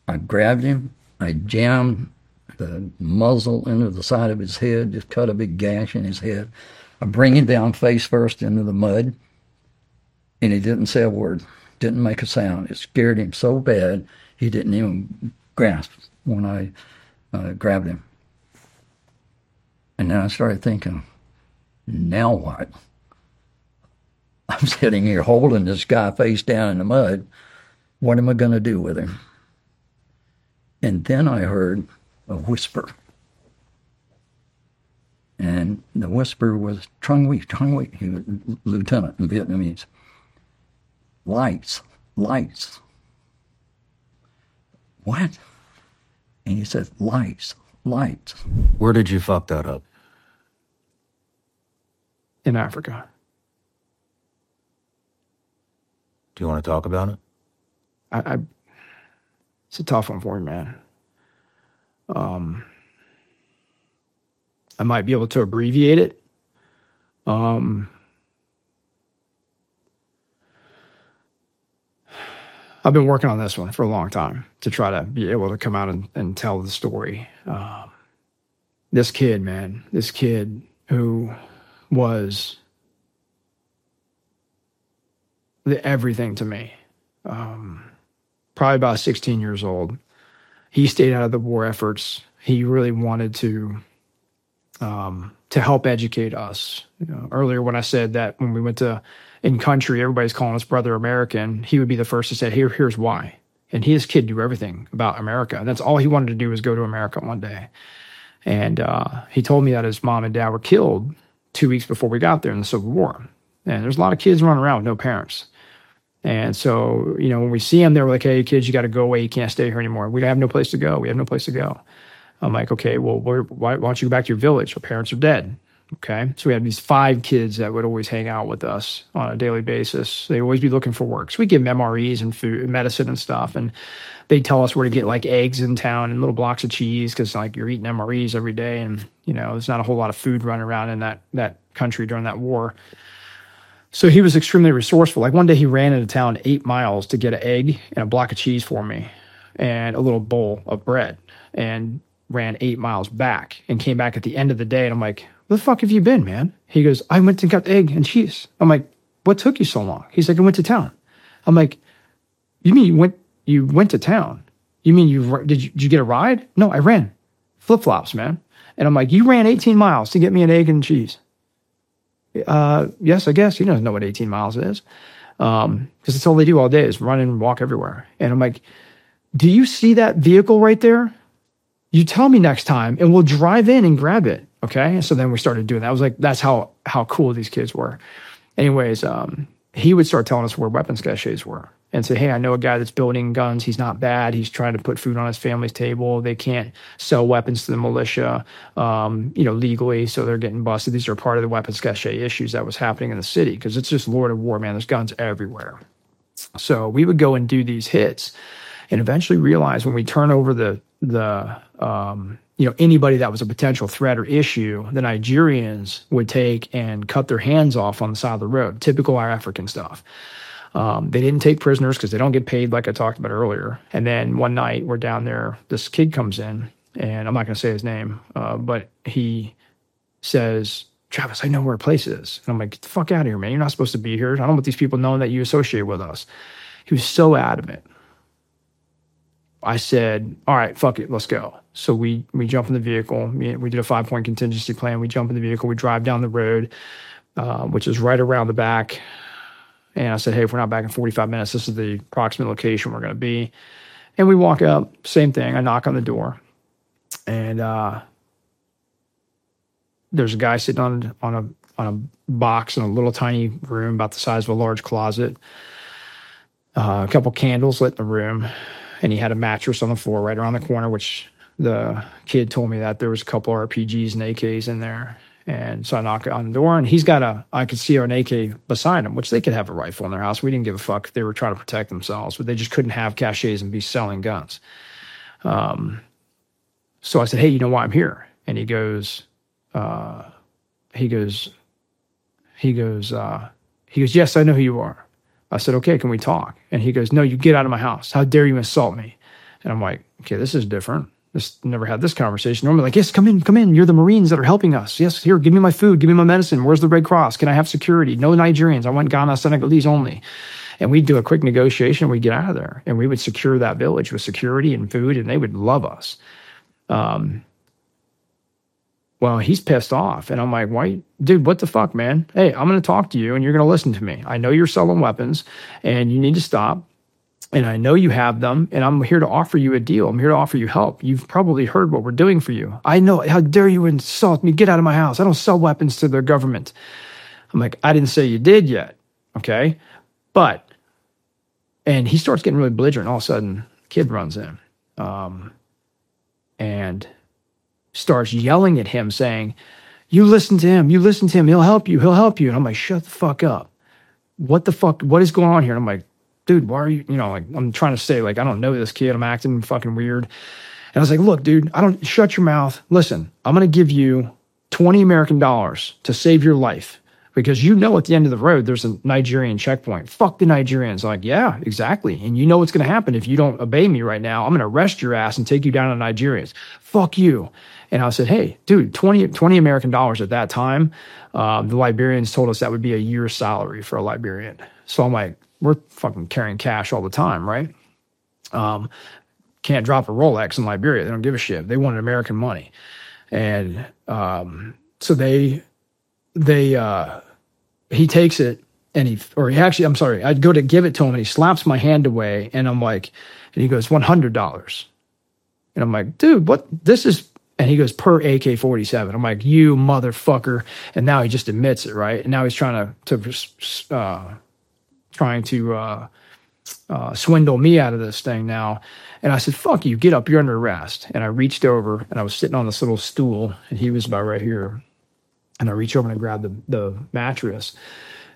I grabbed him. I jammed the muzzle into the side of his head, just cut a big gash in his head. I bring him down face first into the mud, and he didn't say a word, didn't make a sound. It scared him so bad he didn't even grasp when I uh, grabbed him. And then I started thinking, now what? I'm *laughs* sitting here holding this guy face down in the mud. What am I going to do with him? And then I heard a whisper. And the whisper was Trung Huy, Trung Huy, he was lieutenant in Vietnamese. Lights, lights. What? And he said, lights, lights. Where did you fuck that up? in Africa. Do you want to talk about it? I, I it's a tough one for me, man. Um, I might be able to abbreviate it. Um, I've been working on this one for a long time to try to be able to come out and, and tell the story. Um, this kid, man, this kid who was the everything to me. Um, probably about 16 years old. He stayed out of the war efforts. He really wanted to um, to help educate us. You know, earlier, when I said that when we went to in country, everybody's calling us brother American. He would be the first to say, "Here, here's why." And he, this kid, knew everything about America. And that's all he wanted to do was go to America one day. And uh, he told me that his mom and dad were killed two weeks before we got there in the Civil War. And there's a lot of kids running around with no parents. And so, you know, when we see them, they're like, hey, kids, you got to go away. You can't stay here anymore. We have no place to go. We have no place to go. I'm like, okay, well, why, why don't you go back to your village? Your parents are dead. Okay. So we had these five kids that would always hang out with us on a daily basis. They'd always be looking for work. So we give them MREs and food, and medicine and stuff. And they'd tell us where to get like eggs in town and little blocks of cheese because like you're eating MREs every day. And, you know, there's not a whole lot of food running around in that, that country during that war. So he was extremely resourceful. Like one day he ran into town eight miles to get an egg and a block of cheese for me and a little bowl of bread and ran eight miles back and came back at the end of the day. And I'm like, where the fuck have you been, man? He goes, I went and got the egg and cheese. I'm like, what took you so long? He's like, I went to town. I'm like, you mean you went, you went to town? You mean you, did you, did you get a ride? No, I ran flip flops, man. And I'm like, you ran 18 miles to get me an egg and cheese. Uh, yes, I guess he doesn't know what 18 miles is. Um, cause that's all they do all day is run and walk everywhere. And I'm like, do you see that vehicle right there? You tell me next time and we'll drive in and grab it. Okay. And so then we started doing that. I was like, that's how, how cool these kids were. Anyways, um, he would start telling us where weapons caches were and say, Hey, I know a guy that's building guns. He's not bad. He's trying to put food on his family's table. They can't sell weapons to the militia, um, you know, legally. So they're getting busted. These are part of the weapons cache issues that was happening in the city because it's just Lord of War, man. There's guns everywhere. So we would go and do these hits and eventually realize when we turn over the, the, um, you know, anybody that was a potential threat or issue, the Nigerians would take and cut their hands off on the side of the road, typical our African stuff. Um, they didn't take prisoners because they don't get paid, like I talked about earlier. And then one night we're down there, this kid comes in, and I'm not going to say his name, uh, but he says, Travis, I know where a place is. And I'm like, get the fuck out of here, man. You're not supposed to be here. I don't want these people knowing that you associate with us. He was so adamant. I said, all right, fuck it, let's go. So we we jump in the vehicle. We, did a five point contingency plan. We jump in the vehicle. We drive down the road, uh, which is right around the back. And I said, hey, if we're not back in 45 minutes, this is the approximate location we're going to be. And we walk up, same thing. I knock on the door, and uh, there's a guy sitting on on a on a box in a little tiny room about the size of a large closet. Uh, a couple candles lit in the room, and he had a mattress on the floor right around the corner, which the kid told me that there was a couple RPGs and AKs in there. And so I knock on the door, and he's got a, I could see an AK beside him, which they could have a rifle in their house. We didn't give a fuck. They were trying to protect themselves, but they just couldn't have caches and be selling guns. Um, so I said, Hey, you know why I'm here? And he goes, uh, he goes, he goes, uh, he goes, Yes, I know who you are. I said, Okay, can we talk? And he goes, No, you get out of my house. How dare you insult me? And I'm like, Okay, this is different. This never had this conversation. Normally, like, yes, come in, come in. You're the Marines that are helping us. Yes, here, give me my food, give me my medicine. Where's the Red Cross? Can I have security? No Nigerians. I want Ghana, Senegalese only. And we'd do a quick negotiation. We'd get out of there, and we would secure that village with security and food, and they would love us. Um, well, he's pissed off, and I'm like, why, dude? What the fuck, man? Hey, I'm going to talk to you, and you're going to listen to me. I know you're selling weapons, and you need to stop. And I know you have them, and I'm here to offer you a deal. I'm here to offer you help. You've probably heard what we're doing for you. I know. How dare you insult me? Get out of my house. I don't sell weapons to the government. I'm like, I didn't say you did yet. Okay. But, and he starts getting really belligerent. All of a sudden, kid runs in um, and starts yelling at him, saying, You listen to him. You listen to him. He'll help you. He'll help you. And I'm like, Shut the fuck up. What the fuck? What is going on here? And I'm like, dude, why are you, you know, like, I'm trying to say, like, I don't know this kid. I'm acting fucking weird. And I was like, look, dude, I don't, shut your mouth. Listen, I'm going to give you 20 American dollars to save your life because you know at the end of the road there's a Nigerian checkpoint. Fuck the Nigerians. Like, yeah, exactly. And you know what's going to happen if you don't obey me right now. I'm going to arrest your ass and take you down to Nigerians. Fuck you. And I said, hey, dude, 20, 20 American dollars at that time. Um, the Liberians told us that would be a year's salary for a Liberian. So I'm like, we're fucking carrying cash all the time, right? Um, can't drop a Rolex in Liberia. They don't give a shit. They wanted American money. And um, so they, they, uh, he takes it and he, or he actually, I'm sorry, I'd go to give it to him and he slaps my hand away and I'm like, and he goes, $100. And I'm like, dude, what? This is, and he goes, per AK 47. I'm like, you motherfucker. And now he just admits it, right? And now he's trying to, to, uh, trying to uh, uh, swindle me out of this thing now. And I said, fuck you, get up, you're under arrest. And I reached over and I was sitting on this little stool and he was about right here. And I reach over and I grab the, the mattress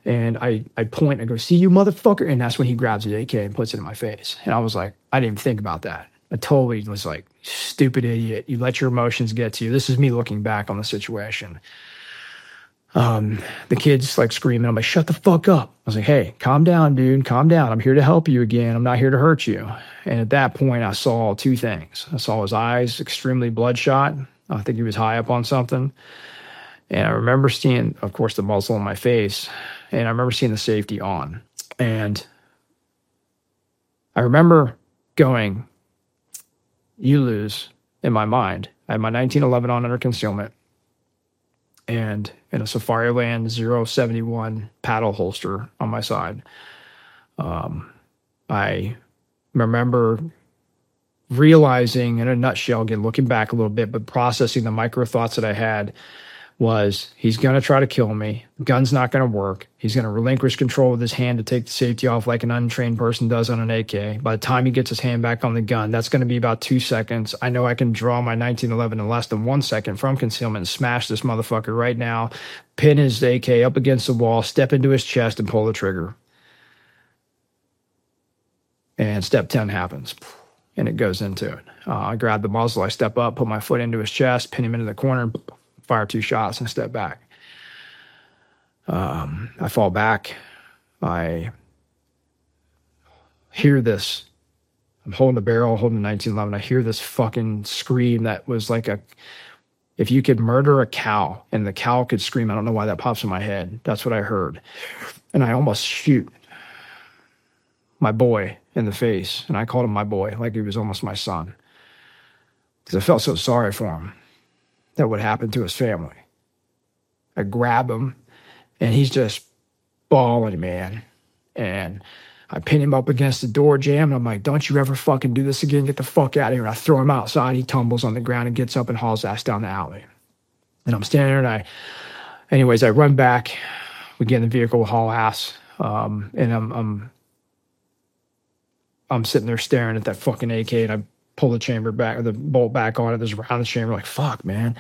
and I, I point and I go, see you motherfucker. And that's when he grabs his AK and puts it in my face. And I was like, I didn't even think about that. I totally was like, stupid idiot. You let your emotions get to you. This is me looking back on the situation um, the kids like screaming. I'm like, shut the fuck up. I was like, hey, calm down, dude. Calm down. I'm here to help you again. I'm not here to hurt you. And at that point, I saw two things. I saw his eyes extremely bloodshot. I think he was high up on something. And I remember seeing, of course, the muzzle in my face. And I remember seeing the safety on. And I remember going, you lose in my mind. I had my 1911 on under concealment and in a Safariland 071 paddle holster on my side. Um, I remember realizing in a nutshell, again, looking back a little bit, but processing the micro thoughts that I had was he's going to try to kill me. Gun's not going to work. He's going to relinquish control with his hand to take the safety off like an untrained person does on an AK. By the time he gets his hand back on the gun, that's going to be about two seconds. I know I can draw my 1911 in less than one second from concealment and smash this motherfucker right now, pin his AK up against the wall, step into his chest, and pull the trigger. And step 10 happens and it goes into it. Uh, I grab the muzzle, I step up, put my foot into his chest, pin him into the corner, fire two shots and step back. Um, I fall back. I hear this. I'm holding the barrel, holding the 1911. I hear this fucking scream that was like a. If you could murder a cow and the cow could scream, I don't know why that pops in my head. That's what I heard. And I almost shoot my boy in the face. And I called him my boy, like he was almost my son. Because I felt so sorry for him that would happen to his family. I grab him and he's just bawling, man. And I pin him up against the door jamb and I'm like, don't you ever fucking do this again. Get the fuck out of here. And I throw him outside. He tumbles on the ground and gets up and hauls ass down the alley. And I'm standing there and I, anyways, I run back. We get in the vehicle, haul ass. Um, and I'm, I'm, I'm sitting there staring at that fucking AK and I pull the chamber back or the bolt back on it. There's around the chamber. Like, fuck, man.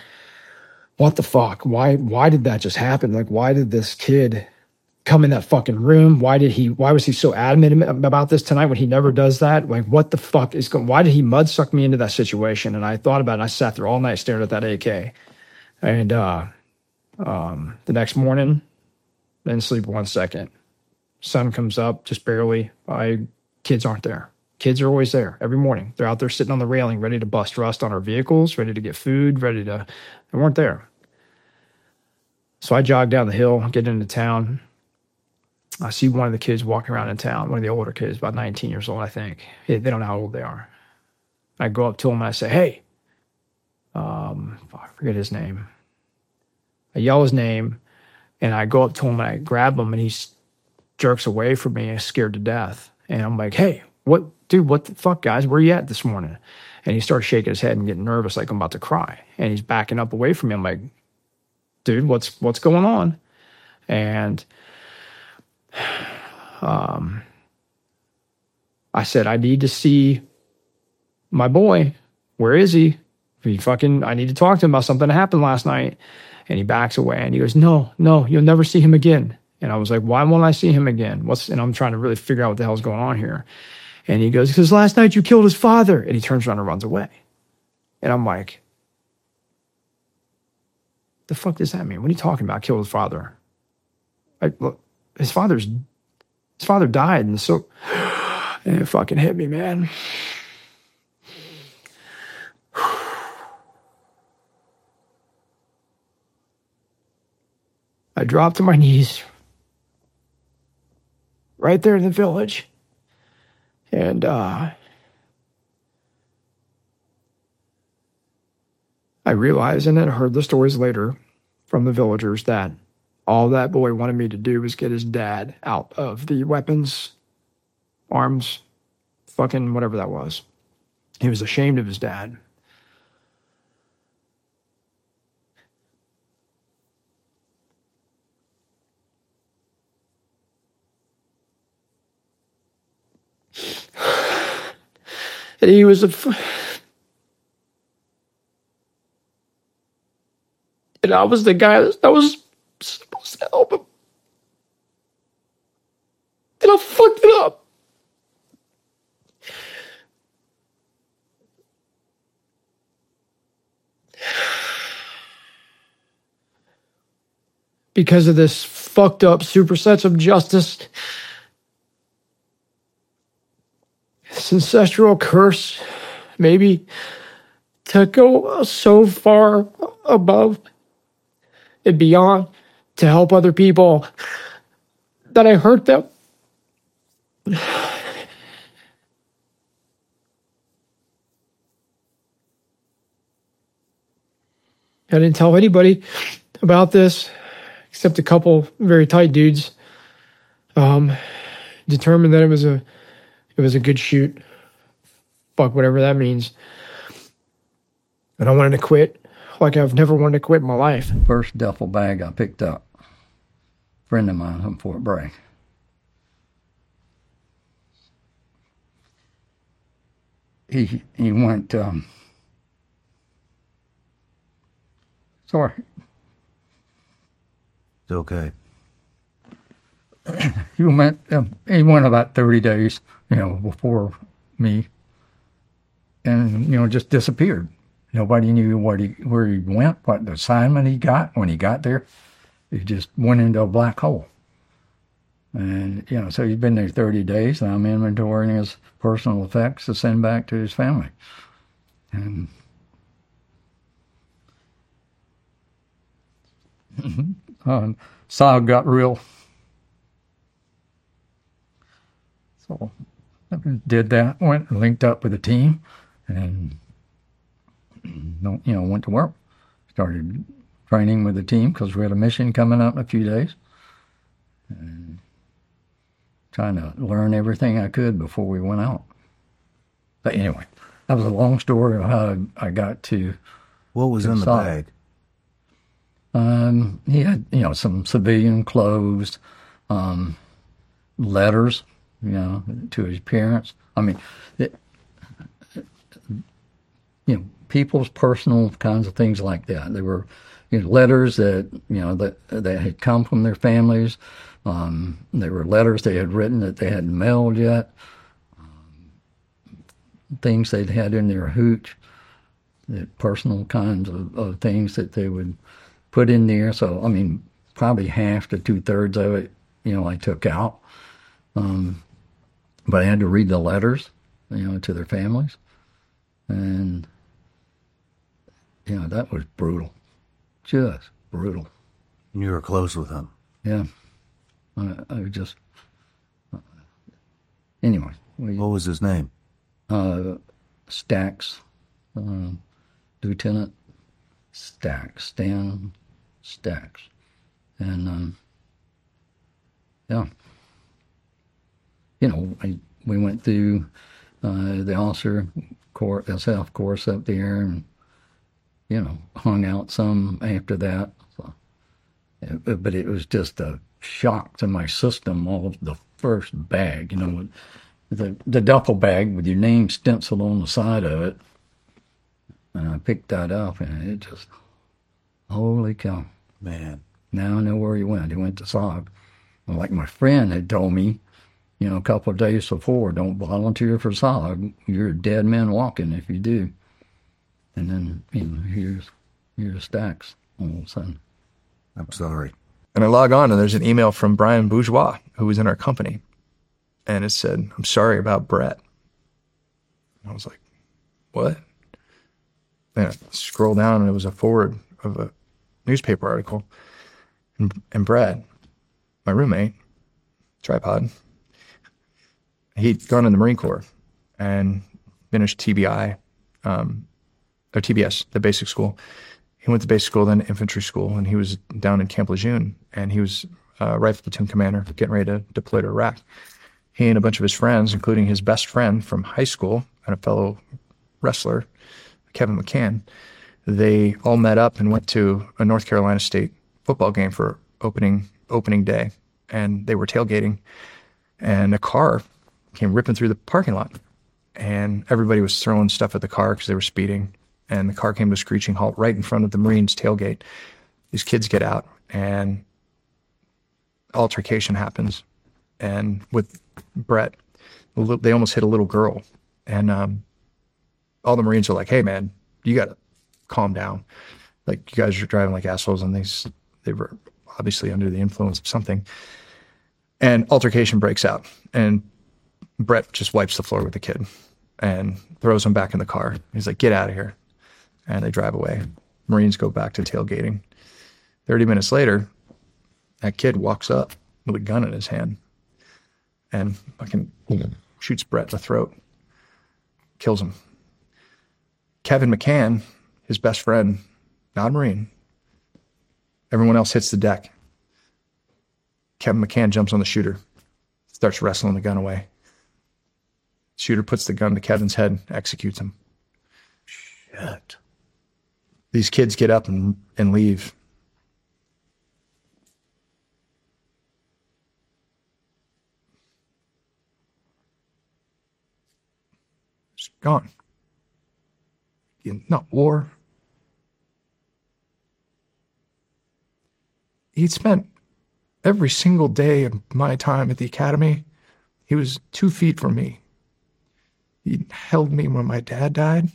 What the fuck? Why why did that just happen? Like, why did this kid come in that fucking room? Why did he why was he so adamant about this tonight when he never does that? Like, what the fuck is going why did he mud suck me into that situation? And I thought about it I sat there all night staring at that AK. And uh um the next morning, didn't sleep one second. Sun comes up just barely. I kids aren't there. Kids are always there every morning. They're out there sitting on the railing, ready to bust rust on our vehicles, ready to get food, ready to. They weren't there. So I jog down the hill, get into town. I see one of the kids walking around in town, one of the older kids, about 19 years old, I think. They don't know how old they are. I go up to him and I say, Hey, um, I forget his name. I yell his name and I go up to him and I grab him and he jerks away from me, scared to death. And I'm like, Hey, what, dude, what the fuck, guys? Where you at this morning? And he starts shaking his head and getting nervous, like I'm about to cry. And he's backing up away from me. I'm like, dude, what's what's going on? And *sighs* um, I said, I need to see my boy. Where is he? He fucking, I need to talk to him about something that happened last night. And he backs away and he goes, No, no, you'll never see him again. And I was like, Why won't I see him again? What's, and I'm trying to really figure out what the hell's going on here. And he goes, Because last night you killed his father. And he turns around and runs away. And I'm like, The fuck does that mean? What are you talking about? Killed his father. I, look, his father's, his father died. And so, *gasps* and it fucking hit me, man. *sighs* I dropped to my knees right there in the village. And uh, I realized, and then heard the stories later from the villagers, that all that boy wanted me to do was get his dad out of the weapons, arms, fucking whatever that was. He was ashamed of his dad. He was a. And I was the guy that was supposed to help him. And I fucked it up. Because of this fucked up super sense of justice. This ancestral curse, maybe to go so far above and beyond to help other people that I hurt them. I didn't tell anybody about this except a couple very tight dudes. Um, determined that it was a it was a good shoot. Fuck whatever that means. And I wanted to quit like I've never wanted to quit in my life. First duffel bag I picked up, friend of mine from Fort Bragg. He he went. Um, sorry. It's okay. *coughs* he went. Um, he went about thirty days, you know, before me, and you know, just disappeared. Nobody knew what he where he went, what assignment he got when he got there. He just went into a black hole. And you know, so he's been there thirty days, and I'm inventorying his personal effects to send back to his family. And *laughs* uh, Saul got real So did that, went and linked up with the team, and you know went to work. Started training with the team because we had a mission coming up in a few days, and trying to learn everything I could before we went out. But anyway, that was a long story of how I got to. What was in the bag? Um, he had you know some civilian clothes, um, letters you know, to his parents. I mean, it, you know, people's personal kinds of things like that. They were you know, letters that you know that that had come from their families. Um, they were letters they had written that they hadn't mailed yet. Um, things they'd had in their hooch, the personal kinds of, of things that they would put in there. So I mean, probably half to two thirds of it, you know, I took out. Um, but I had to read the letters, you know, to their families, and you know that was brutal, just brutal. And you were close with him. Yeah, I, I just uh, anyway. We, what was his name? Uh, Stacks, uh, Lieutenant Stacks, Stan Stacks, and um, yeah you know, I, we went through uh, the officer course, SF course up there, and you know, hung out some after that. So, uh, but it was just a shock to my system. All of the first bag, you know, the the duffel bag with your name stenciled on the side of it, and I picked that up, and it just, holy cow, man! Now I know where he went. He went to SOG. Like my friend had told me, you know, a couple of days before, don't volunteer for SOG. You're a dead man walking if you do. And then, you know, here's here's stacks all of a sudden. I'm sorry. And I log on and there's an email from Brian Bourgeois, who was in our company. And it said, I'm sorry about Brett. I was like, what? And I scroll down and it was a forward of a newspaper article. And, and Brad, my roommate, tripod, he'd gone in the Marine Corps and finished TBI, um, or TBS, the basic school. He went to basic school, then infantry school, and he was down in Camp Lejeune, and he was a rifle platoon commander getting ready to deploy to Iraq. He and a bunch of his friends, including his best friend from high school and a fellow wrestler, Kevin McCann, they all met up and went to a North Carolina State football game for opening opening day, and they were tailgating, and a car came ripping through the parking lot, and everybody was throwing stuff at the car because they were speeding, and the car came to a screeching halt right in front of the Marines tailgate. These kids get out, and altercation happens, and with Brett, they almost hit a little girl, and um, all the Marines are like, "Hey, man, you got to calm down. Like you guys are driving like assholes." And they they were obviously under the influence of something. And altercation breaks out, and Brett just wipes the floor with the kid and throws him back in the car. He's like, "Get out of here!" And they drive away. Marines go back to tailgating. Thirty minutes later, that kid walks up with a gun in his hand and fucking shoots Brett in the throat, kills him. Kevin McCann, his best friend, not a Marine, Everyone else hits the deck. Kevin McCann jumps on the shooter, starts wrestling the gun away. Shooter puts the gun to Kevin's head, executes him. Shit. These kids get up and, and leave. It's gone. Not war, he'd spent every single day of my time at the academy. He was two feet from me. He held me when my dad died.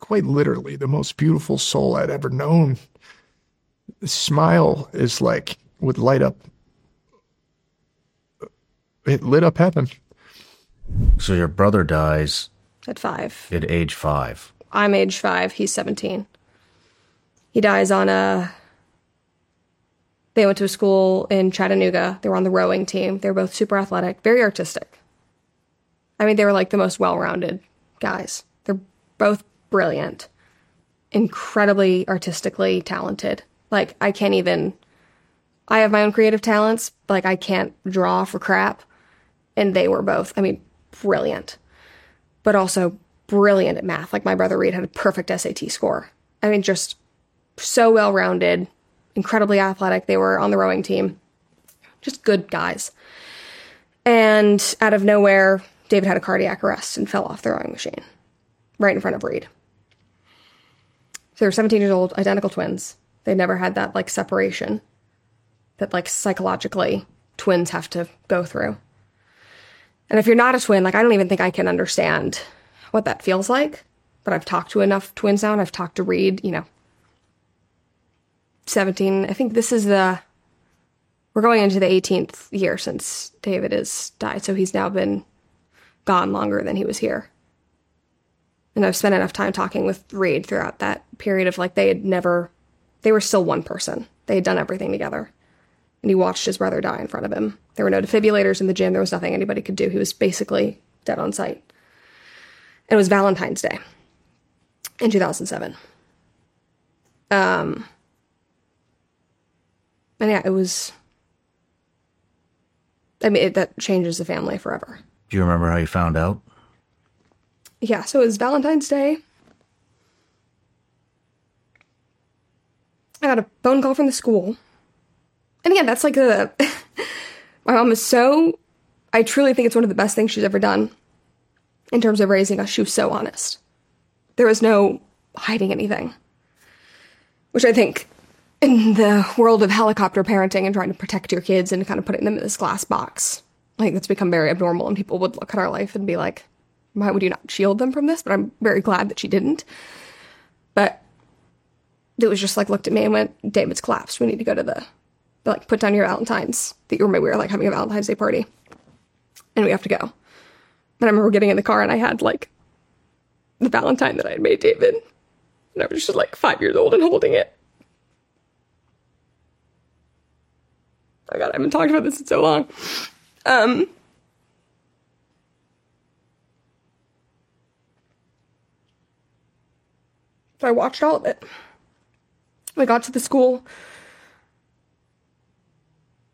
Quite literally, the most beautiful soul I'd ever known. The smile is like would light up. It lit up heaven. So your brother dies At five. at age five. I'm age five. He's 17. He dies on a. They went to a school in Chattanooga. They were on the rowing team. They were both super athletic, very artistic. I mean, they were like the most well rounded guys. They're both brilliant, incredibly artistically talented. Like, I can't even. I have my own creative talents. Like, I can't draw for crap. And they were both, I mean, brilliant, but also brilliant at math. Like, my brother Reed had a perfect SAT score. I mean, just so well rounded, incredibly athletic. They were on the rowing team, just good guys. And out of nowhere, David had a cardiac arrest and fell off the rowing machine right in front of Reed. So they're 17 years old, identical twins. They never had that like separation that like psychologically twins have to go through. And if you're not a twin, like I don't even think I can understand what that feels like. But I've talked to enough twins now and I've talked to Reed, you know, 17. I think this is the, we're going into the 18th year since David has died. So he's now been gone longer than he was here. And I've spent enough time talking with Reed throughout that period of like they had never, they were still one person. They had done everything together. And he watched his brother die in front of him. There were no defibrillators in the gym. There was nothing anybody could do. He was basically dead on sight. And it was Valentine's Day in 2007. Um, and yeah, it was. I mean, it, that changes the family forever. Do you remember how you found out? Yeah, so it was Valentine's Day. I got a phone call from the school. And again, that's like a. *laughs* my mom is so. I truly think it's one of the best things she's ever done in terms of raising us. She was so honest. There was no hiding anything. Which I think in the world of helicopter parenting and trying to protect your kids and kind of putting them in this glass box, like that's become very abnormal. And people would look at our life and be like, why would you not shield them from this? But I'm very glad that she didn't. But it was just like looked at me and went, David's collapsed. We need to go to the, like, put down your Valentine's. That you were, we were like having a Valentine's Day party. And we have to go. And I remember getting in the car and I had like the Valentine that I had made David. And I was just like five years old and holding it. Oh God, I haven't talked about this in so long. Um, so I watched all of it. We got to the school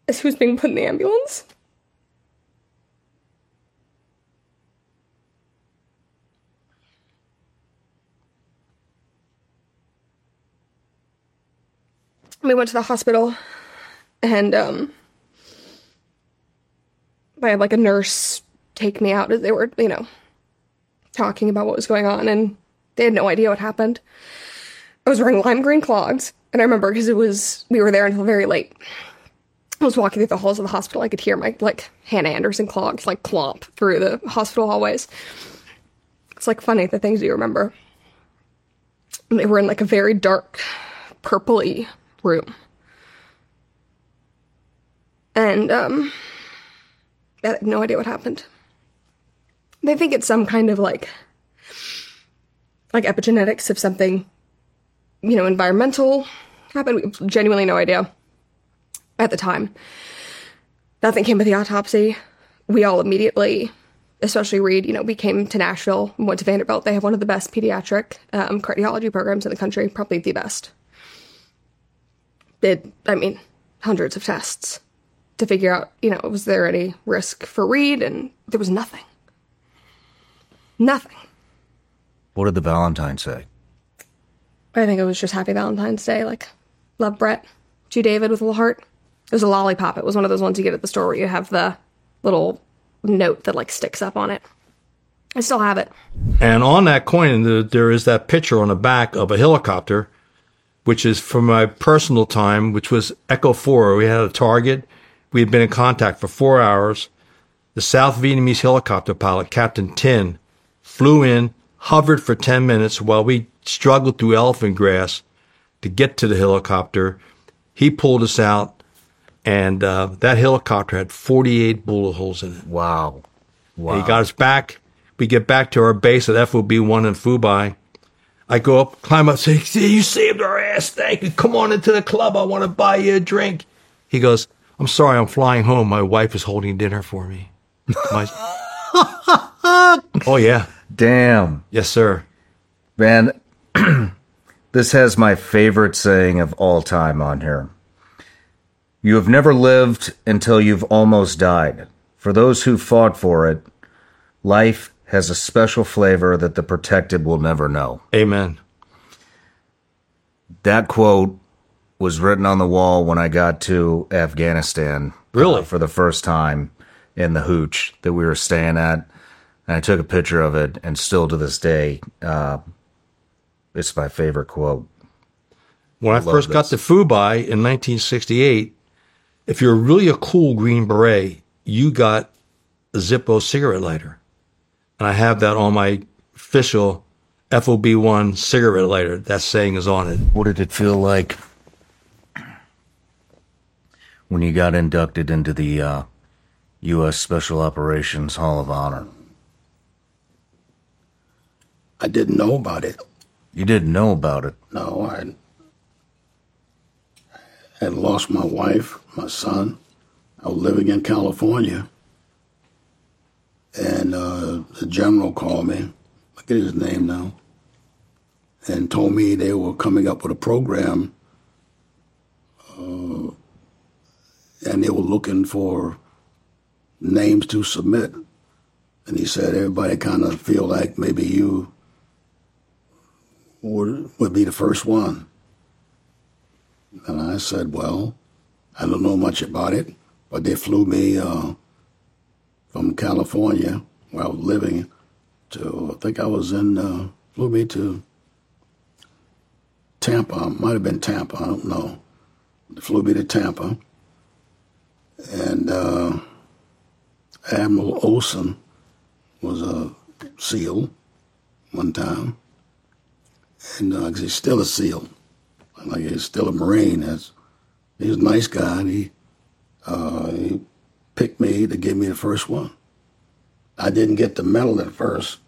as he was being put in the ambulance. We went to the hospital and um I had like a nurse take me out as they were, you know, talking about what was going on and they had no idea what happened. I was wearing lime green clogs, and I remember because it was we were there until very late. I was walking through the halls of the hospital. I could hear my like Hanna Andersson clogs like clomp through the hospital hallways. It's like funny the things you remember. And they were in like a very dark, purpley room. And um I had no idea what happened. They think it's some kind of like like epigenetics of something, you know, environmental happened. We have genuinely no idea at the time. Nothing came of the autopsy. We all immediately, especially Reed, you know, we came to Nashville, went to Vanderbilt. They have one of the best pediatric um, cardiology programs in the country, probably the best. Did, I mean, hundreds of tests to figure out, you know, was there any risk for Reed? And there was nothing. Nothing. What did the Valentine say? I think it was just Happy Valentine's Day, like, love Brett, to David with a little heart. It was a lollipop. It was one of those ones you get at the store where you have the little note that, like, sticks up on it. I still have it. And on that coin, the, there is that picture on the back of a helicopter, which is from my personal time, which was Echo 4. We had a target. We had been in contact for four hours. The South Vietnamese helicopter pilot, Captain Tin, flew in, hovered for 10 minutes while we struggled through elephant grass to get to the helicopter. He pulled us out, and uh, that helicopter had 48 bullet holes in it. Wow. Wow. he got us back. We get back to our base at FOB 1 in Phu Bai. I go up, climb up, say, "See, you saved our ass. Thank you. Come on into the club. I want to buy you a drink. He goes, I'm sorry, I'm flying home. My wife is holding dinner for me. My- *laughs* oh, yeah. Damn. Yes, sir. Man, *clears throat* this has my favorite saying of all time on here. You have never lived until you've almost died. For those who fought for it, life has a special flavor that the protected will never know. Amen. That quote was written on the wall when I got to Afghanistan. Really? uh, for the first time in the hooch that we were staying at. And I took a picture of it, and still to this day, uh, it's my favorite quote. When I, love first got to Phu Bai in 1968, if you're really a cool Green Beret, you got a Zippo cigarette lighter. And I have that on my official FOB1 cigarette lighter. That saying is on it. What did it feel like when you got inducted into the uh, U.S. Special Operations Hall of Honor? I didn't know about it. You didn't know about it. No, I had lost my wife, my son. I was living in California. And uh, the general called me. I get his name now. and told me they were coming up with a program uh, and they were looking for names to submit. And he said everybody kind of feel like maybe you would, would be the first one. And I said, well, I don't know much about it, but they flew me uh, from California, where I was living, to, I think I was in, uh, flew me to Tampa, might have been Tampa, I don't know. They flew me to Tampa. And uh, Admiral Olson was a SEAL one time. And uh, he's still a SEAL. Like he's still a Marine. That's, he's a nice guy. And he, uh, he picked me to give me the first one. I didn't get the medal at first.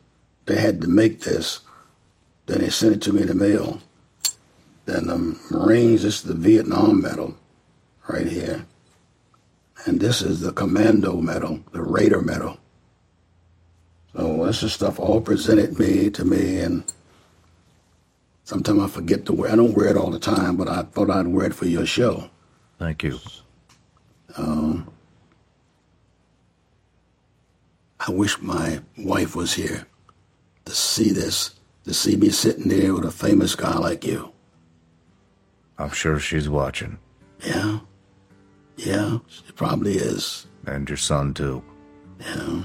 They had to make this. Then they sent it to me in the mail. Then the Marines, this is the Vietnam medal right here. And this is the Commando medal, the Raider medal. So this is stuff all presented me to me, and sometimes I forget to wear. I don't wear it all the time, but I thought I'd wear it for your show. Thank you. Um, I wish my wife was here to see this, to see me sitting there with a famous guy like you. I'm sure she's watching. Yeah. Yeah, it probably is. And your son, too. Yeah.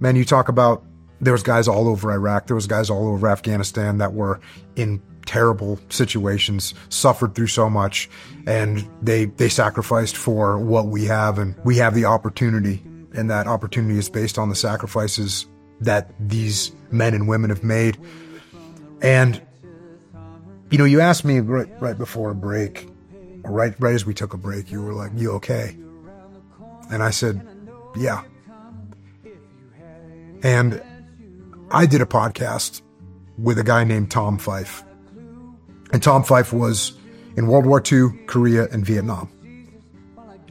Man, you talk about there was guys all over Iraq, there was guys all over Afghanistan that were in terrible situations, suffered through so much, and they they sacrificed for what we have, and we have the opportunity, and that opportunity is based on the sacrifices that these men and women have made. And you know, you asked me right, right before a break, or right right as we took a break, you were like, "You okay?" And I said, "Yeah." And I did a podcast with a guy named Tom Fife. And Tom Fife was in World War II, Korea, and Vietnam.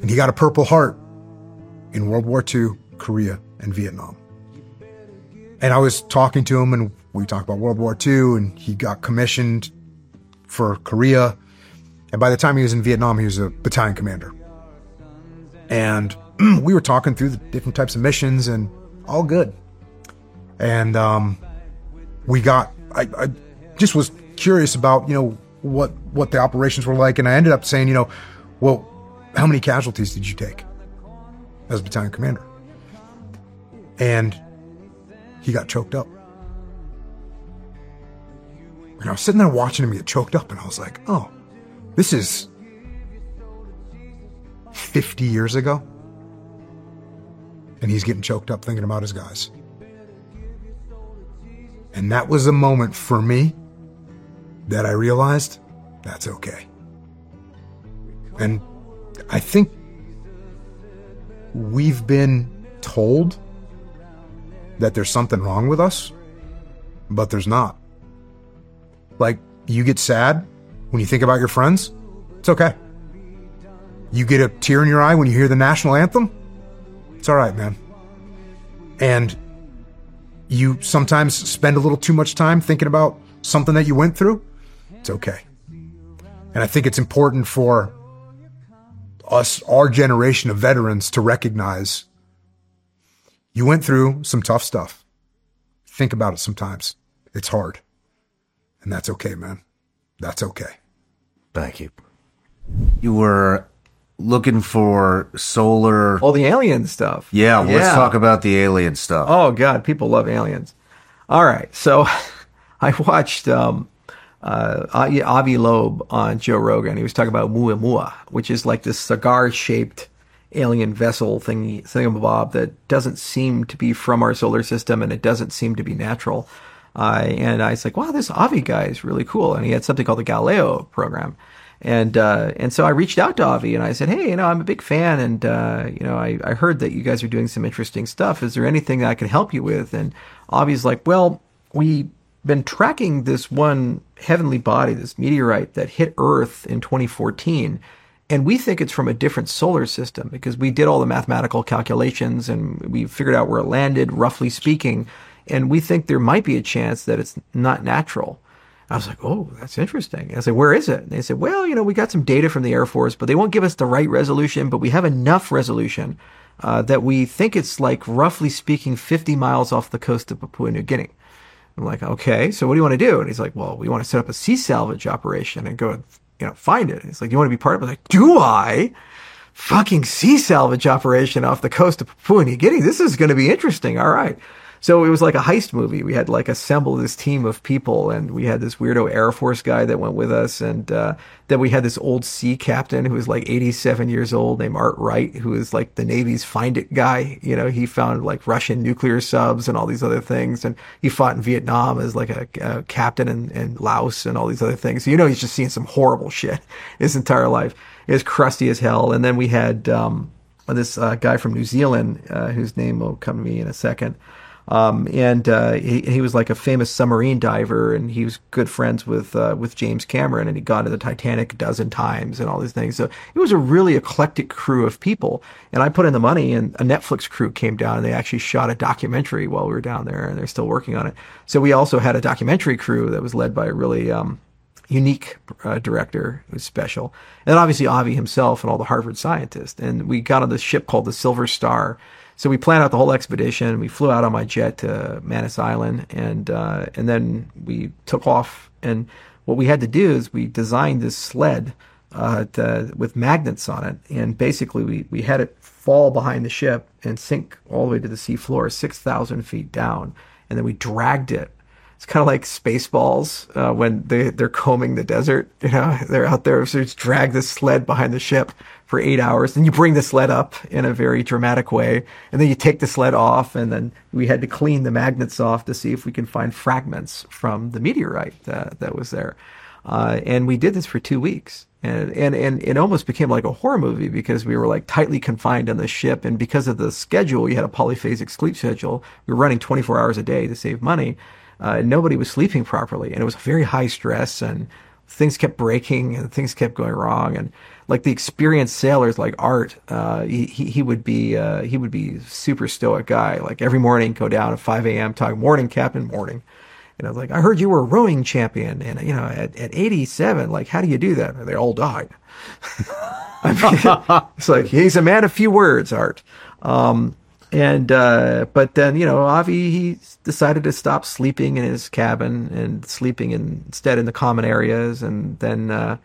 And he got a Purple Heart in World War II, Korea, and Vietnam. And I was talking to him, and we talked about World War II, and he got commissioned for Korea. And by the time he was in Vietnam, he was a battalion commander. And *clears throat* we were talking through the different types of missions, and all good. And um, we got I, I just was curious about you know what what the operations were like. And i ended up saying you know well how many casualties did you take as battalion commander? And he got choked up. And i was sitting there watching him get choked up and i was like oh this is 50 years ago and he's getting choked up thinking about his guys and that was a moment for me that I realized that's okay. And I think we've been told that there's something wrong with us, but there's not. Like, you get sad when you think about your friends, it's okay. You get a tear in your eye when you hear the national anthem, it's all right, man. And you sometimes spend a little too much time thinking about something that you went through, it's okay. And I think it's important for us, our generation of veterans, to recognize you went through some tough stuff. Think about it sometimes. It's hard. And that's okay, man. That's okay. Thank you. You were looking for solar. All the alien stuff. Yeah, let's talk about the alien stuff. Oh God, people love aliens. All right, so *laughs* I watched um, uh, Avi Avi Loeb on Joe Rogan. He was talking about Muamua, which is like this cigar-shaped alien vessel thingy thingamabob that doesn't seem to be from our solar system, and it doesn't seem to be natural. Uh, and I was like, wow, this Avi guy is really cool, and he had something called the Galileo program. And uh, and so I reached out to Avi and I said, hey, you know, I'm a big fan, and uh, you know, I, I heard that you guys are doing some interesting stuff. Is there anything that I can help you with? And Avi's like, well, we've been tracking this one heavenly body, this meteorite that hit Earth in 2014. And we think it's from a different solar system because we did all the mathematical calculations and we figured out where it landed, roughly speaking. And we think there might be a chance that it's not natural. I was like, oh, that's interesting. And I said, where is it? And they said, well, you know, we got some data from the Air Force, but they won't give us the right resolution, but we have enough resolution uh, that we think it's like roughly speaking 50 miles off the coast of Papua New Guinea. I'm like, okay, so what do you want to do? And he's like, well, we want to set up a sea salvage operation and go, you know, find it. He's like, you want to be part of it? I'm like, do I? Fucking sea salvage operation off the coast of Papua New Guinea. This is going to be interesting. All right. So it was like a heist movie. We had like assembled this team of people, and we had this weirdo Air Force guy that went with us, and uh, then we had this old sea captain who was like 87 years old named Art Wright, who was like the Navy's find it guy. You know, he found like Russian nuclear subs and all these other things, and he fought in Vietnam as like a, a captain in, in Laos and all these other things. So, you know, he's just seen some horrible *laughs* shit his entire life. Was crusty as hell. And then we had um, this uh, guy from New Zealand, uh, whose name will come to me in a second. Um, and uh, he, he was like a famous submarine diver, and he was good friends with uh, with James Cameron, and he got to the Titanic a dozen times and all these things. So it was a really eclectic crew of people. And I put in the money, and a Netflix crew came down, and they actually shot a documentary while we were down there, and they're still working on it. So we also had a documentary crew that was led by a really um, unique uh, director was special, and obviously Avi himself and all the Harvard scientists. And we got on this ship called the Silver Star so we planned out the whole expedition. We flew out on my jet to Manus Island, and uh, and then we took off. And what we had to do is we designed this sled uh, to, with magnets on it, and basically we we had it fall behind the ship and sink all the way to the seafloor, six thousand feet down, and then we dragged it. It's kind of like Spaceballs uh, when they they're combing the desert. You know, they're out there, so just drag this sled behind the ship for eight hours. and you bring the sled up in a very dramatic way, and then you take the sled off, and then we had to clean the magnets off to see if we can find fragments from the meteorite that, that was there. Uh, and we did this for two weeks. And, and, and it almost became like a horror movie because we were like tightly confined on the ship. And because of the schedule, you had a polyphasic sleep schedule. We were running 24 hours a day to save money. Uh, nobody was sleeping properly. And it was very high stress and things kept breaking and things kept going wrong. And like the experienced sailors like Art, uh, he, he would be uh, he would be super stoic guy. Like every morning, go down at 5 a.m. talk morning, Captain, morning. And I was like, I heard you were a rowing champion, and you know, at, at 87, like, how do you do that? They all died. *laughs* I mean, *laughs* it's like he's a man of few words, Art. Um, and uh, but then you know, Avi he decided to stop sleeping in his cabin and sleeping in, instead in the common areas, and then. Uh,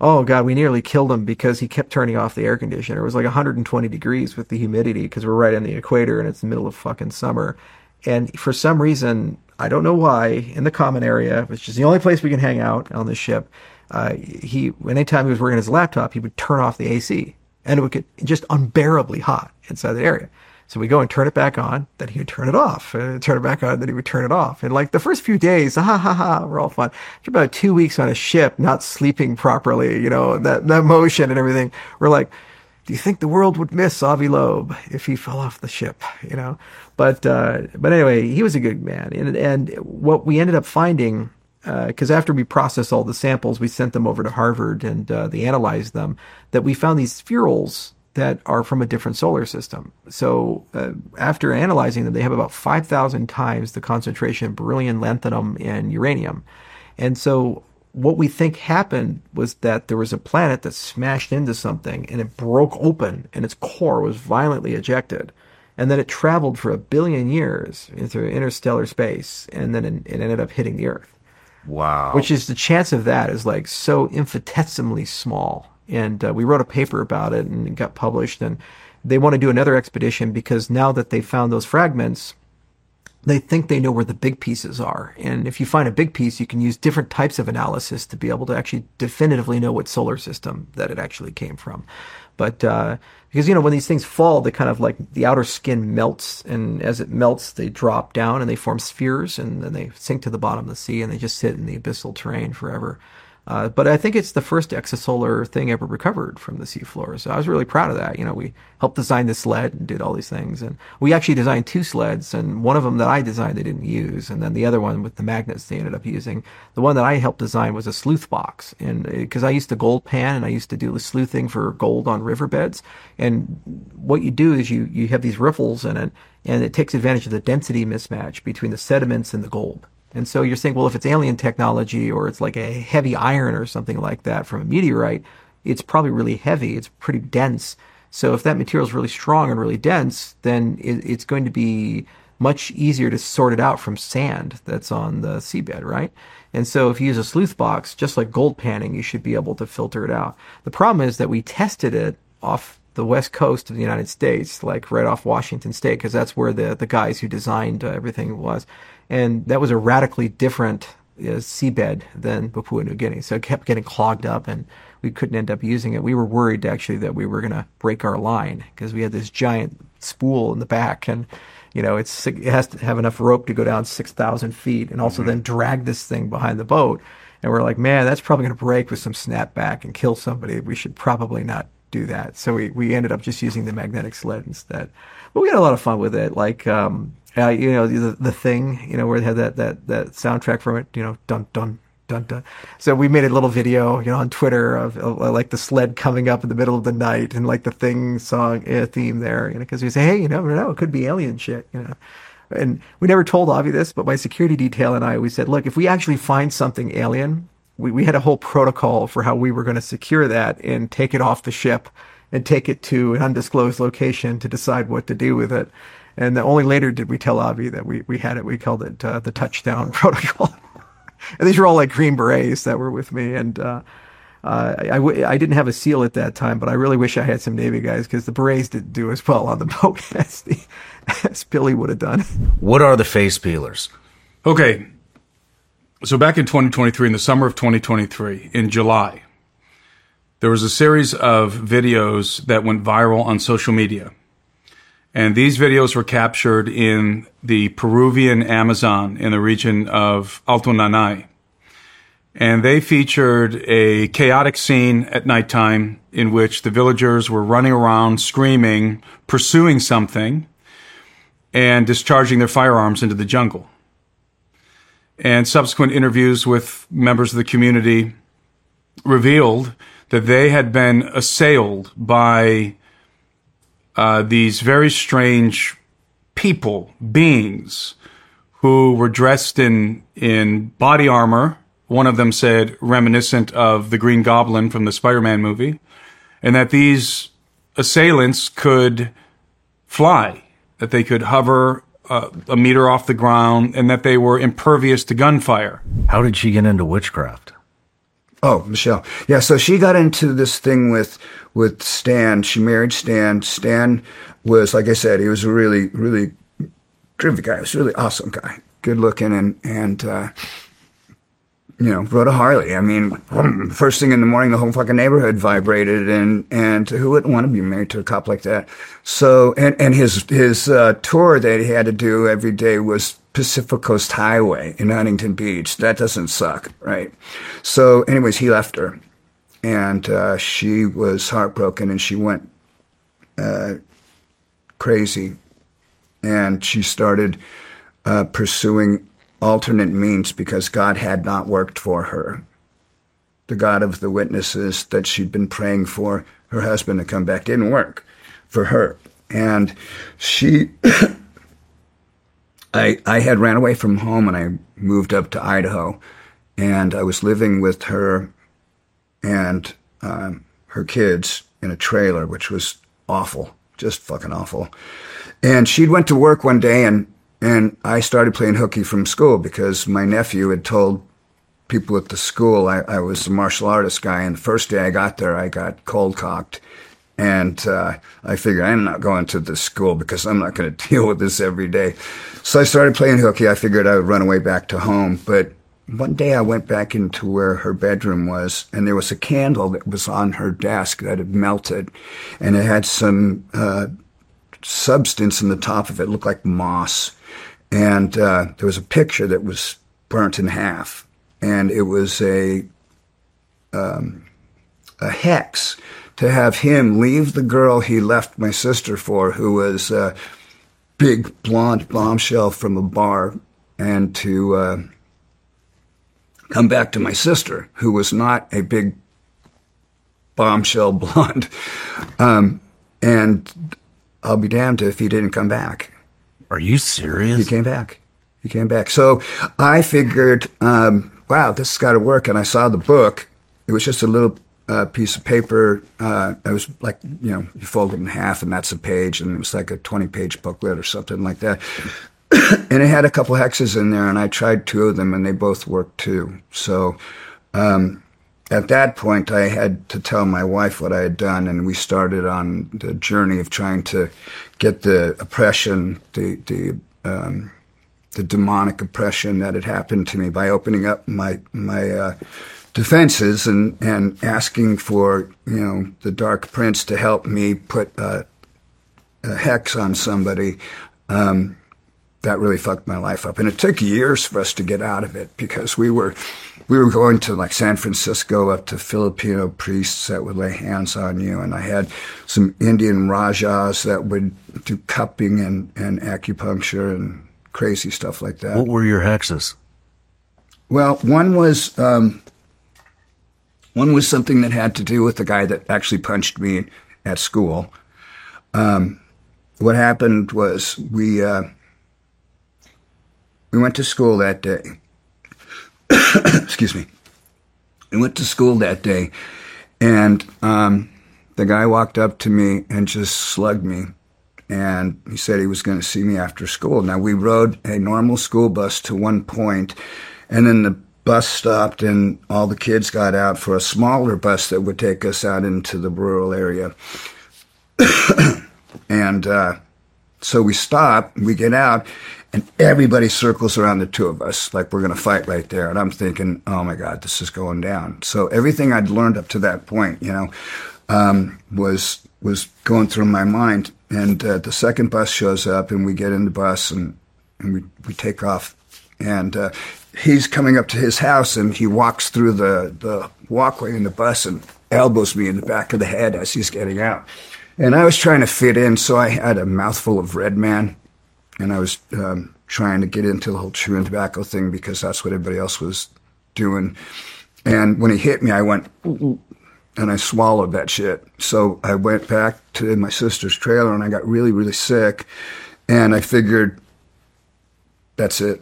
Oh God, we nearly killed him because he kept turning off the air conditioner. It was like 120 degrees with the humidity because we're right on the equator and it's the middle of fucking summer. And for some reason, I don't know why, in the common area, which is the only place we can hang out on the ship, uh, he anytime he was working on his laptop, he would turn off the AC, and it would get just unbearably hot inside the area. So we go and turn it back on, then he would turn it off, and turn it back on, then he would turn it off. And like the first few days, ha ha ha, we're all fun. After about two weeks on a ship, not sleeping properly, you know, that, that motion and everything, we're like, do you think the world would miss Avi Loeb if he fell off the ship? You know, but uh, but anyway, he was a good man, and and what we ended up finding because uh, after we processed all the samples, we sent them over to Harvard and uh, they analyzed them. That we found these spherules that are from a different solar system. So uh, after analyzing them, they have about 5,000 times the concentration of beryllium, lanthanum, and uranium. And so what we think happened was that there was a planet that smashed into something and it broke open and its core was violently ejected. And then it traveled for a billion years into interstellar space and then it, it ended up hitting the Earth. Wow. Which is the chance of that is like so infinitesimally small and uh, we wrote a paper about it and it got published and they want to do another expedition because now that they found those fragments they think they know where the big pieces are. And if you find a big piece you can use different types of analysis to be able to actually definitively know what solar system that it actually came from. But uh, because you know when these things fall they kind of like the outer skin melts and as it melts they drop down and they form spheres and then they sink to the bottom of the sea and they just sit in the abyssal terrain forever uh, but I think it's the first exosolar thing ever recovered from the seafloor. So I was really proud of that. You know, we helped design the sled and did all these things. And we actually designed two sleds, and one of them that I designed they didn't use, and then the other one with the magnets they ended up using. The one that I helped design was a sluice box, and because uh, I used to gold pan and I used to do the sluicing for gold on riverbeds. And what you do is you you have these riffles in it, and it takes advantage of the density mismatch between the sediments and the gold And so you're saying, well, if it's alien technology or it's like a heavy iron or something like that from a meteorite, it's probably really heavy. It's pretty dense. So if that material is really strong and really dense, then it, it's going to be much easier to sort it out from sand that's on the seabed, right? And so if you use a sluice box, just like gold panning, you should be able to filter it out. The problem is that we tested it off the west coast of the United States, like right off Washington State, because that's where the, the guys who designed uh, everything was. And that was a radically different uh, seabed than Papua New Guinea. So it kept getting clogged up and we couldn't end up using it. We were worried actually that we were going to break our line because we had this giant spool in the back and you know it's it has to have enough rope to go down 6000 feet and also Mhm. then drag this thing behind the boat and we're like man that's probably going to break with some snapback and kill somebody we should probably not do that so we, we ended up just using the magnetic sled instead but we had a lot of fun with it like um uh, you know the the thing you know where they had that that that soundtrack from it you know dun dun dun dun so we made a little video you know on twitter of, of uh, like the sled coming up in the middle of the night and like the thing song uh, theme there you know because we say hey you never know it could be alien shit you know and we never told Avi this, but my security detail and I, we said, look, if we actually find something alien, we, we had a whole protocol for how we were going to secure that and take it off the ship and take it to an undisclosed location to decide what to do with it. And then only later did we tell Avi that we, we had it. We called it uh, the touchdown *laughs* protocol. and these were all like Green Berets that were with me. And uh, uh, I, I, w- I didn't have a seal at that time, but I really wish I had some Navy guys because the Berets didn't do as well on the *laughs* boat as, the, as Billy would have done. What are the face peelers? Okay. So back in 2023, in the summer of 2023, in July, there was a series of videos that went viral on social media. And these videos were captured in the Peruvian Amazon in the region of Alto Nanay. And they featured a chaotic scene at nighttime in which the villagers were running around screaming, pursuing something, and discharging their firearms into the jungle. And subsequent interviews with members of the community revealed that they had been assailed by uh, these very strange people, beings, who were dressed in in body armor. One of them said reminiscent of the Green Goblin from the Spider-Man movie, and that these assailants could fly, that they could hover uh, a meter off the ground, and that they were impervious to gunfire. How did she get into witchcraft? Oh, Michelle. Yeah, so she got into this thing with with Stan. She married Stan. Stan was, like I said, he was a really, really groovy guy. He was a really awesome guy. Good looking and and uh, you know, rode a Harley. I mean, first thing in the morning, the whole fucking neighborhood vibrated, and and who wouldn't want to be married to a cop like that? So, and and his his uh, tour that he had to do every day was Pacific Coast Highway in Huntington Beach. That doesn't suck, right? So, anyways, he left her, and uh, she was heartbroken, and she went uh, crazy, and she started uh, pursuing alternate means because God had not worked for her. The God of the witnesses that she'd been praying for her husband to come back didn't work for her. And she, *coughs* I, I had ran away from home and I moved up to Idaho and I was living with her and um, her kids in a trailer, which was awful, just fucking awful. And she went to work one day and and I started playing hooky from school because my nephew had told people at the school I, I was a martial artist guy. And the first day I got there, I got cold cocked. And uh, I figured I'm not going to this school because I'm not going *laughs* to deal with this every day. So I started playing hooky. I figured I would run away back to home. But one day I went back into where her bedroom was, and there was a candle that was on her desk that had melted. And it had some uh, substance in the top of it, looked like moss and uh, there was a picture that was burnt in half, and it was a um, a hex to have him leave the girl he left my sister for, who was a big blonde bombshell from a bar, and to uh, come back to my sister, who was not a big bombshell *laughs* blonde, um, and I'll be damned if he didn't come back. Are you serious? He came back. he came back. So I figured, um, wow, this has got to work. And I saw the book. It was just a little uh, piece of paper. Uh, it was like, you know, you fold it in half and that's a page. And it was like a 20 page booklet or something like that. *coughs* and it had a couple hexes in there. And I tried two of them and they both worked too. So, um, at that point, I had to tell my wife what I had done, and we started on the journey of trying to get the oppression, the the um, the demonic oppression that had happened to me by opening up my my uh, defenses and and asking for you know the dark prince to help me put a hex on somebody. Um, that really fucked my life up, and it took years for us to get out of it because we were we were going to like San Francisco up to Filipino priests that would lay hands on you. And I had some Indian Rajas that would do cupping and, and acupuncture and crazy stuff like that. What were your hexes? Well, one was, um, one was something that had to do with the guy that actually punched me at school. Um, what happened was we, uh, we went to school that day *coughs* excuse me. I went to school that day, and um, the guy walked up to me and just slugged me. And he said he was going to see me after school. Now, we rode a normal school bus to one point, and then the bus stopped, and all the kids got out for a smaller bus that would take us out into the rural area. *coughs* and uh, so we stop, we get out, and everybody circles around the two of us like we're going to fight right there. And I'm thinking, oh my God, this is going down. So everything I'd learned up to that point, you know, um, was was going through my mind. And uh, the second bus shows up, and we get in the bus, and, and we we take off. And uh, he's coming up to his house, and he walks through the the walkway in the bus and elbows me in the back of the head as he's getting out. And I was trying to fit in, so I had a mouthful of red man and I was um, trying to get into the whole chewing tobacco thing because that's what everybody else was doing. And when he hit me, I went, and I swallowed that shit. So I went back to my sister's trailer and I got really, really sick. And I figured, that's it.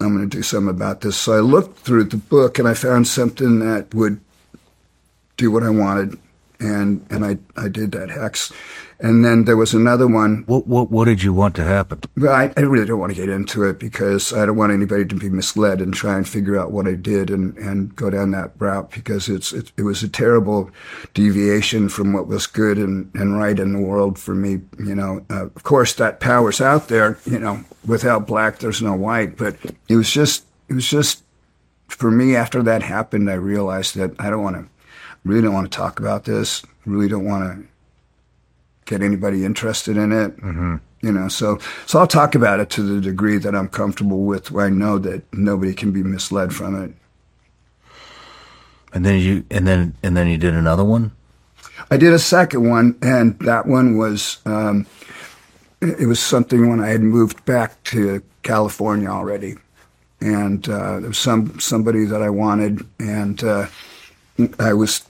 I'm going to do something about this. So I looked through the book and I found something that would do what I wanted. And, and I, I did that hex. And then there was another one. What what what did you want to happen? Well, I, I really don't want to get into it because I don't want anybody to be misled and try and figure out what I did and, and go down that route because it's it, it was a terrible deviation from what was good and, and right in the world for me. You know, uh, of course that power's out there. You know, without black there's no white. But it was just it was just for me after that happened. I realized that I don't want to really don't want to talk about this. Really don't want to get anybody interested in it. Mm-hmm. You know, so so I'll talk about it to the degree that I'm comfortable with, where I know that nobody can be misled from it. And then you and then and then you did another one. I did a second one, and that one was um, it was something when I had moved back to California already, and uh, there was some somebody that I wanted, and uh, I was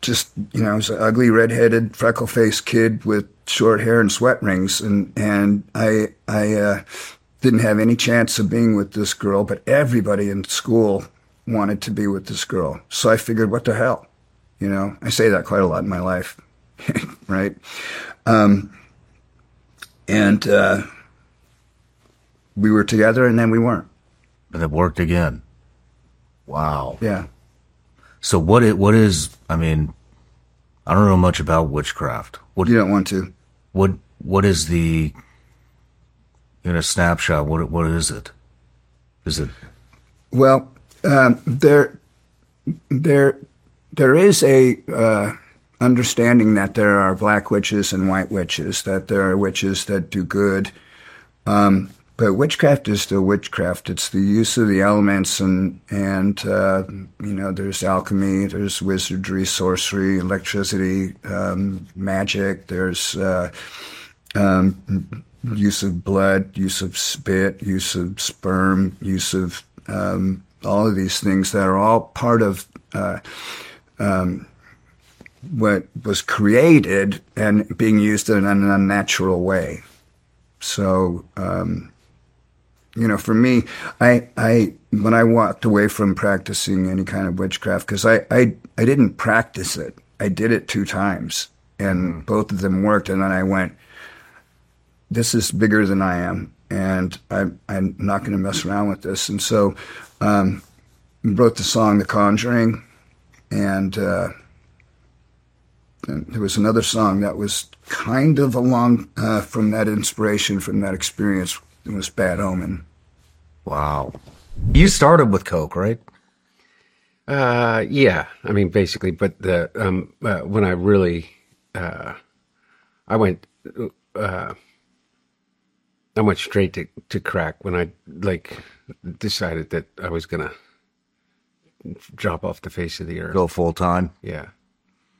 just you know, I was an ugly, redheaded, freckle-faced kid with short hair and sweat rings, and and I I uh, didn't have any chance of being with this girl, but everybody in school wanted to be with this girl. So I figured, what the hell, you know? I say that quite a lot in my life, *laughs* right? Um, and uh, we were together, and then we weren't. And it worked again. Wow. Yeah. So what it what is I mean I don't know much about witchcraft. What you don't want to. What what is the in a snapshot, what what is it? Is it Well, um, there there there is a uh, understanding that there are black witches and white witches, that there are witches that do good. Um, but witchcraft is still witchcraft. It's the use of the elements, and and uh, you know, there's alchemy, there's wizardry, sorcery, electricity, um, magic. There's uh, um, use of blood, use of spit, use of sperm, use of um, all of these things that are all part of uh, um, what was created and being used in an unnatural way. So, um, you know, for me, I, I, when I walked away from practicing any kind of witchcraft, because I, I, I didn't practice it. I did it two times, and both of them worked. And then I went, "This is bigger than I am, and I'm, I'm not going to mess around with this." And so, um, wrote the song "The Conjuring," and, uh, and there was another song that was kind of along uh, from that inspiration, from that experience. It was "Bad Omen." Wow. You started with Coke, right? Uh, yeah. I mean, basically, but the um, uh, when I really, uh, I went, uh, I went straight to to crack when I like decided that I was gonna drop off the face of the earth. Go full time. Yeah,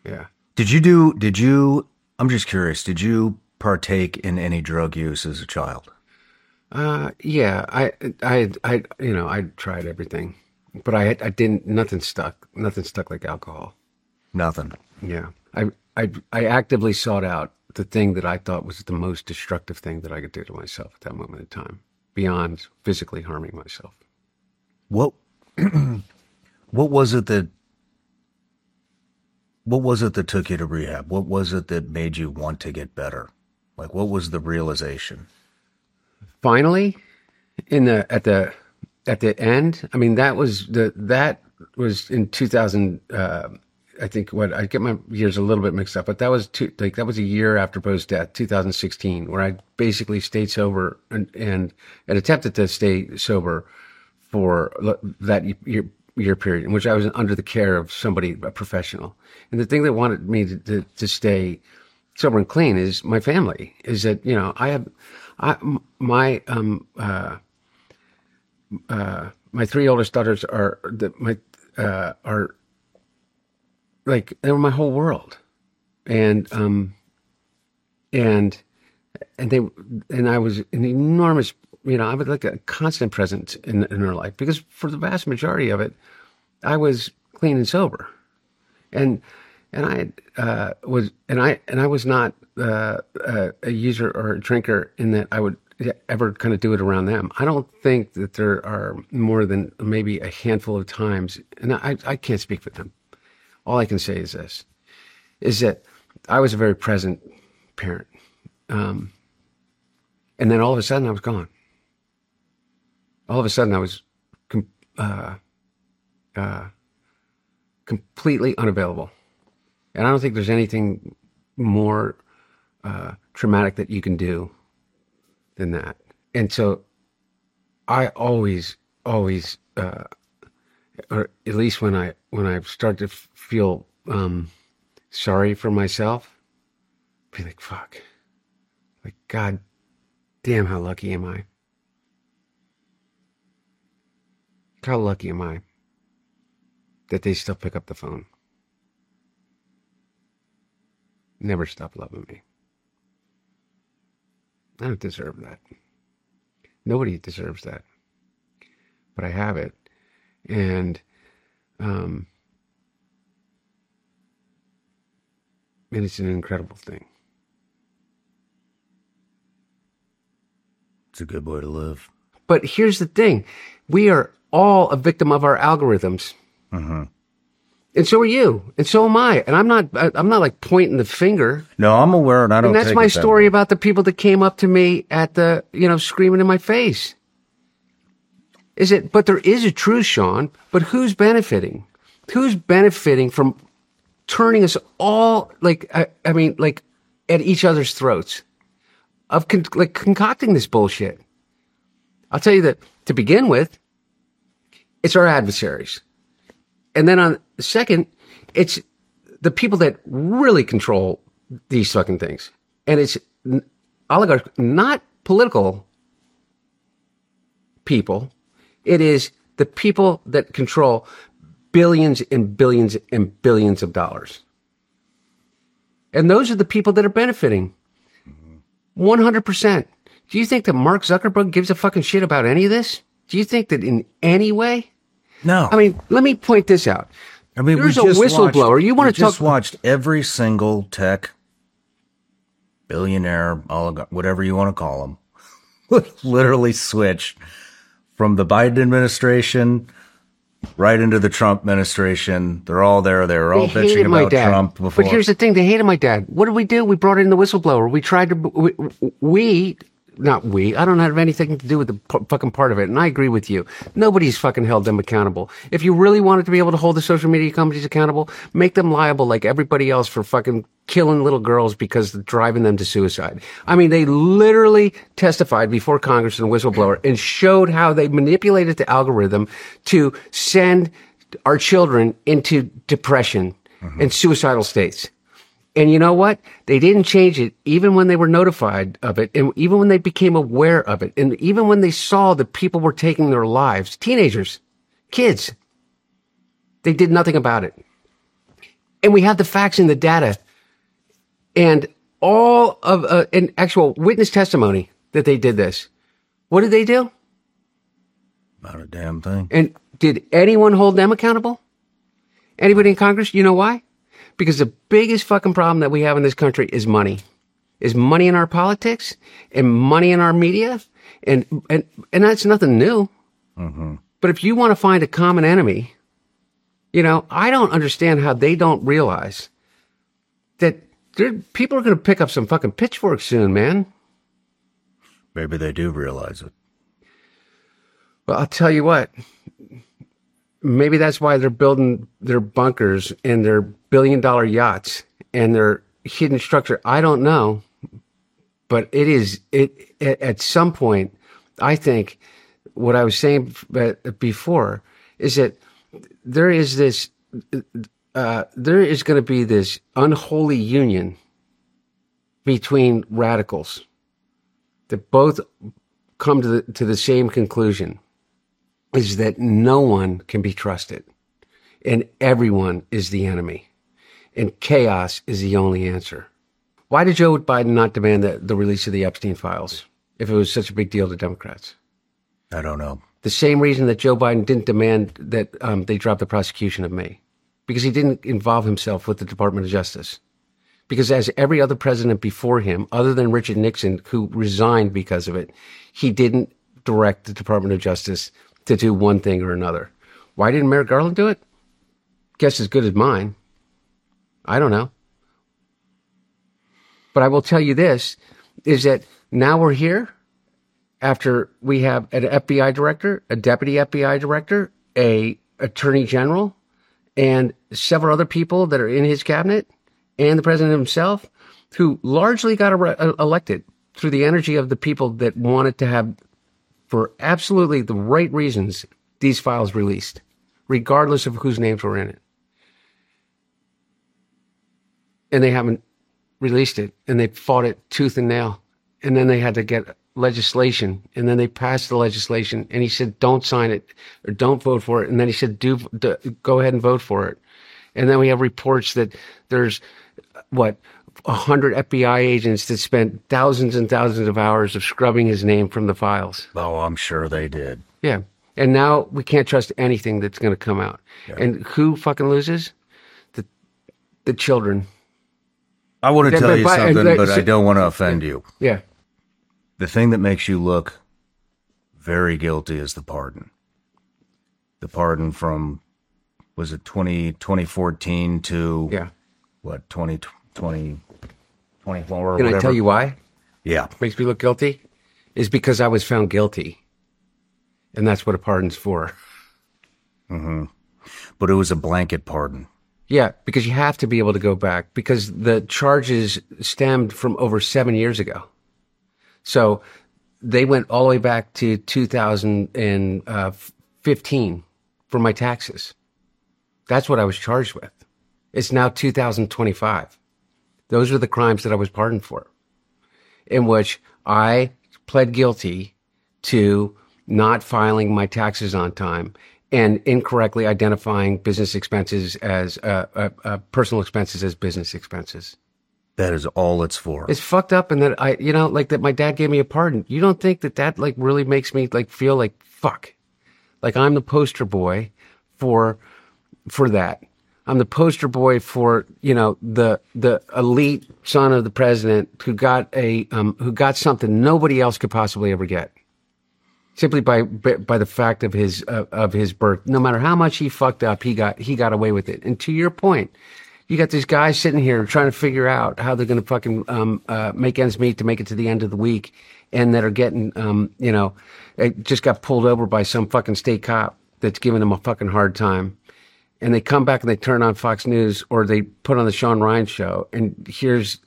yeah. Did you do? Did you? I'm just curious. Did you partake in any drug use as a child? Uh, yeah. I, I, I, you know, I tried everything, but I, I didn't. Nothing stuck. Nothing stuck like alcohol. Nothing. Yeah. I, I, I actively sought out the thing that I thought was the most destructive thing that I could do to myself at that moment in time, beyond physically harming myself. What? *clears throat* what was it that? What was it that took you to rehab? What was it that made you want to get better? Like, what was the realization? Finally in the at the at the end i mean that was the that was in 2000 uh i think what i get my years a little bit mixed up but that was two like that was a year after Beau's death 2016 where i basically stayed sober and and, and attempted to stay sober for that year year period in which i was under the care of somebody a professional. And the thing that wanted me to, to, to stay sober and clean is my family is that you know i have I, my um uh uh my three oldest daughters are the, my uh are like they were my whole world. And um and and they and I was an enormous you know I was like a constant presence in in her life because for the vast majority of it I was clean and sober. And and I uh, was and I and I was not uh, uh, a user or a drinker in that I would ever kind of do it around them. I don't think that there are more than maybe a handful of times, and I, I can't speak for them. All I can say is this: is that I was a very present parent, um, and then all of a sudden I was gone. All of a sudden I was com- uh, uh, completely unavailable. And I don't think there's anything more uh, traumatic that you can do than that. And so I always, always, uh, or at least when I when I start to f- feel um, sorry for myself, be like, "Fuck!" Like, God damn, how lucky am I? How lucky am I that they still pick up the phone? never stop loving me. I don't deserve that. Nobody deserves that. But I have it. And um and it's an incredible thing. It's a good way to live. But here's the thing. We are all a victim of our algorithms. Mm-hmm. And so are you. And so am I. And I'm not I'm not like pointing the finger. No, I'm aware, and I don't. and that's my that story way. about the people that came up to me at the, you know, screaming in my face. Is it, but there is a truth, Shawn, but who's benefiting? Who's benefiting from turning us all, like, I, I mean, like, at each other's throats of con- like concocting this bullshit? I'll tell you that to begin with, it's our adversaries. And then on second, it's the people that really control these fucking things. And it's oligarchs, not political people. It is the people that control billions and billions and billions of dollars. And those are the people that are benefiting. 100%. Do you think that Mark Zuckerberg gives a fucking shit about any of this? Do you think that in any way? No. I mean, let me point this out. I mean, there's a we just whistleblower. Watched, you want to talk? just watched every single tech billionaire, oligarch, whatever you want to call them, *laughs* literally switch from the Biden administration right into the Trump administration. They're all there. They were all They bitching my about dad. Trump before. But here's the thing: they hated my dad. What did we do? We brought in the whistleblower. We tried to. We, we not we. I don't have anything to do with the p- fucking part of it. And I agree with you. Nobody's fucking held them accountable. If you really wanted to be able to hold the social media companies accountable, make them liable like everybody else for fucking killing little girls because driving them to suicide. I mean, they literally testified before Congress and a whistleblower and showed how they manipulated the algorithm to send our children into depression mm-hmm. and suicidal states. And you know what? They didn't change it even when they were notified of it and even when they became aware of it and even when they saw that people were taking their lives, teenagers, kids. They did nothing about it. And we have the facts and the data and all of uh, an actual witness testimony that they did this. What did they do? Not a damn thing. And did anyone hold them accountable? Anybody in Congress? You know why? Because the biggest fucking problem that we have in this country is money. Is money in our politics and money in our media. And, and, and that's nothing new. Mm-hmm. But if you want to find a common enemy, you know, I don't understand how they don't realize that people are going to pick up some fucking pitchforks soon, man. Maybe they do realize it. Well, I'll tell you what. Maybe that's why they're building their bunkers and their billion dollar yachts and their hidden structure. I don't know. But it is, it, at at some point, I think what I was saying before is that there is this, uh, there is going to be this unholy union between radicals that both come to the, to the same conclusion is that no one can be trusted and everyone is the enemy and chaos is the only answer. Why did Joe Biden not demand the, the release of the Epstein files if it was such a big deal to Democrats? I don't know. The same reason that Joe Biden didn't demand that um, they drop the prosecution of me because he didn't involve himself with the Department of Justice. Because as every other president before him, other than Richard Nixon, who resigned because of it, he didn't direct the Department of Justice to do one thing or another. Why didn't Merrick Garland do it? Guess as good as mine. I don't know. But I will tell you this is that now we're here after we have an FBI director, a deputy FBI director, a attorney general, and several other people that are in his cabinet, and the president himself, who largely got uh, elected through the energy of the people that wanted to have, for absolutely the right reasons, these files released, regardless of whose names were in it. And they haven't released it, and they fought it tooth and nail. And then they had to get legislation, and then they passed the legislation, and he said, "Don't sign it or don't vote for it." And then he said, "Do, do go ahead and vote for it." And then we have reports that there's what a hundred FBI agents that spent thousands and thousands of hours of scrubbing his name from the files. Oh, I'm sure they did. Yeah. And now we can't trust anything that's going to come out. And who fucking loses? The the children. I want to tell you by- something, but I don't want to offend you. Yeah. The thing that makes you look very guilty is the pardon. The pardon from, was it 20, 2014 to, yeah. what, 2020 20, 24 or Can I tell you why? Yeah. Makes me look guilty? Is because I was found guilty. And that's what a pardon's for. hmm But it was a blanket pardon. Yeah, because you have to be able to go back because the charges stemmed from over seven years ago. So they went all the way back to 2015 for my taxes. That's what I was charged with. It's now 2025. Those are the crimes that I was pardoned for, in which I pled guilty to not filing my taxes on time and incorrectly identifying business expenses as uh, uh, uh, personal expenses as business expenses. That is all it's for. It's fucked up, and that I, you know, like that. My dad gave me a pardon. You don't think that that like really makes me like feel like fuck, like I'm the poster boy for for that. I'm the poster boy for you know the the elite son of the president who got a um, who got something nobody else could possibly ever get. simply by by the fact of his uh, of his birth. No matter how much he fucked up, he got he got away with it. And to your point, you got these guys sitting here trying to figure out how they're going to fucking um, uh, make ends meet to make it to the end of the week, and that are getting um, you know, just got pulled over by some fucking state cop that's giving them a fucking hard time. And they come back and they turn on Fox News or they put on the Shawn Ryan show, and here's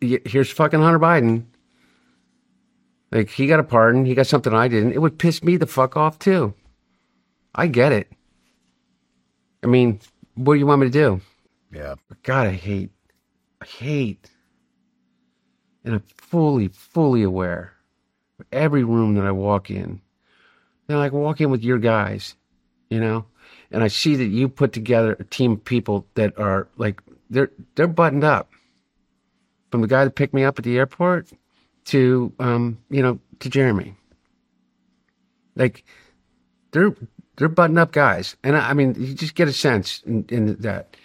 here's fucking Hunter Biden. Like he got a pardon, he got something I didn't. It would piss me the fuck off too. I get it. I mean, what do you want me to do? Yeah. But God, I hate, I hate, and I'm fully, fully aware of every room that I walk in. And I walk in with your guys, you know, and I see that you put together a team of people that are like they're they're buttoned up. From the guy that picked me up at the airport to um, you know, to Jeremy. Like they're they're buttoned up guys, and I, I mean, you just get a sense in, in that.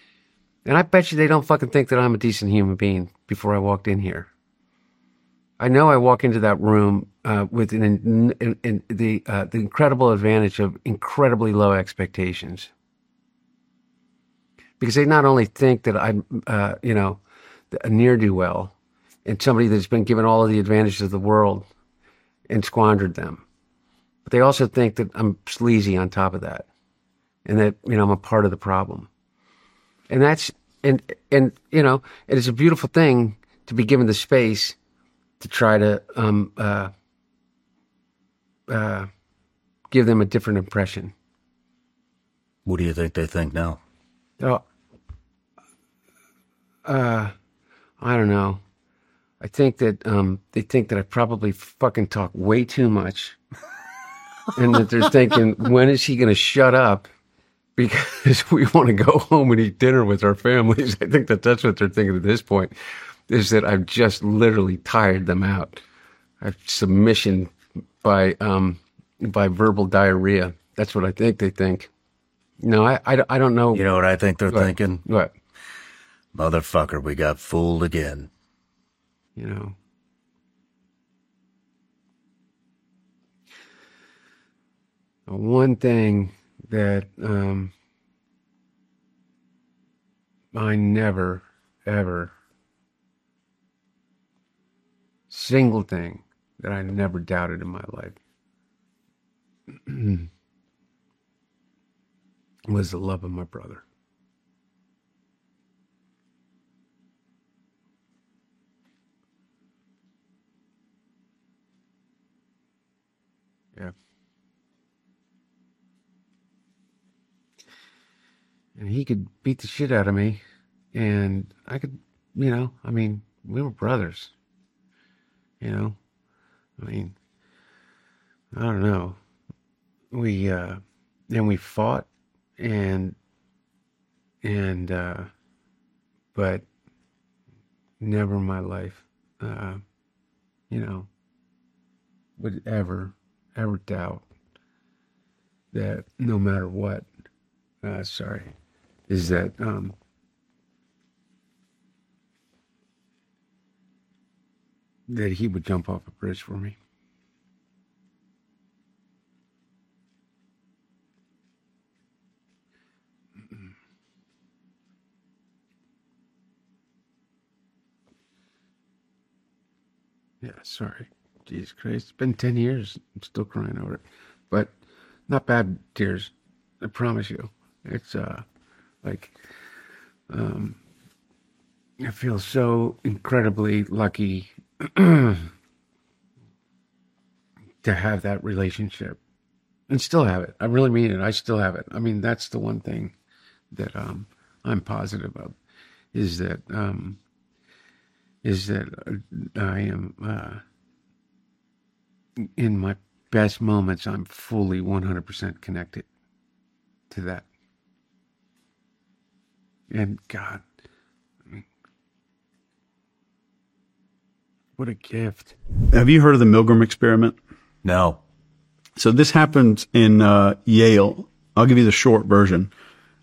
And I bet you they don't fucking think that I'm a decent human being before I walked in here. I know I walk into that room uh, with an, in, in the uh, the incredible advantage of incredibly low expectations, because they not only think that I'm, uh, you know, a near do well, and somebody that's been given all of the advantages of the world and squandered them, but they also think that I'm sleazy on top of that, and that you know I'm a part of the problem, and that's and and you know it is a beautiful thing to be given the space to try to um, uh, uh, give them a different impression. What do you think they think now? Oh, uh, I don't know. I think that um, they think that I probably fucking talk way too much, *laughs* and that they're thinking, when is he going to shut up? Because *laughs* we want to go home and eat dinner with our families. I think that that's what they're thinking at this point. Is that I've just literally tired them out. I've submission by um, by verbal diarrhea. That's what I think they think. No, I, I, I don't know. You know what I think they're What? thinking? What? Motherfucker, we got fooled again. You know. One thing that um, I never, ever, single thing that I never doubted in my life *clears throat* was the love of my brother. Yeah. And he could beat the shit out of me. And I could, you know, I mean, we were brothers. You know? I mean, I don't know. We, uh, then we fought and, and, uh, but never in my life, uh, you know, would ever, ever doubt that no matter what, uh, sorry, is that, um, that he would jump off a bridge for me. Yeah, sorry. Jesus Christ. It's been 10 years. I'm still crying over it. But not bad tears. I promise you. It's uh like um I feel so incredibly lucky *clears throat* to have that relationship and still have it. I really mean it. I still have it. I mean, that's the one thing that um, I'm positive of is that um, is that uh, I am uh, in my best moments. I'm fully 100% connected to that. And God, what a gift. Have you heard of the Milgram experiment? No. So this happened in uh, Yale. I'll give you the short version.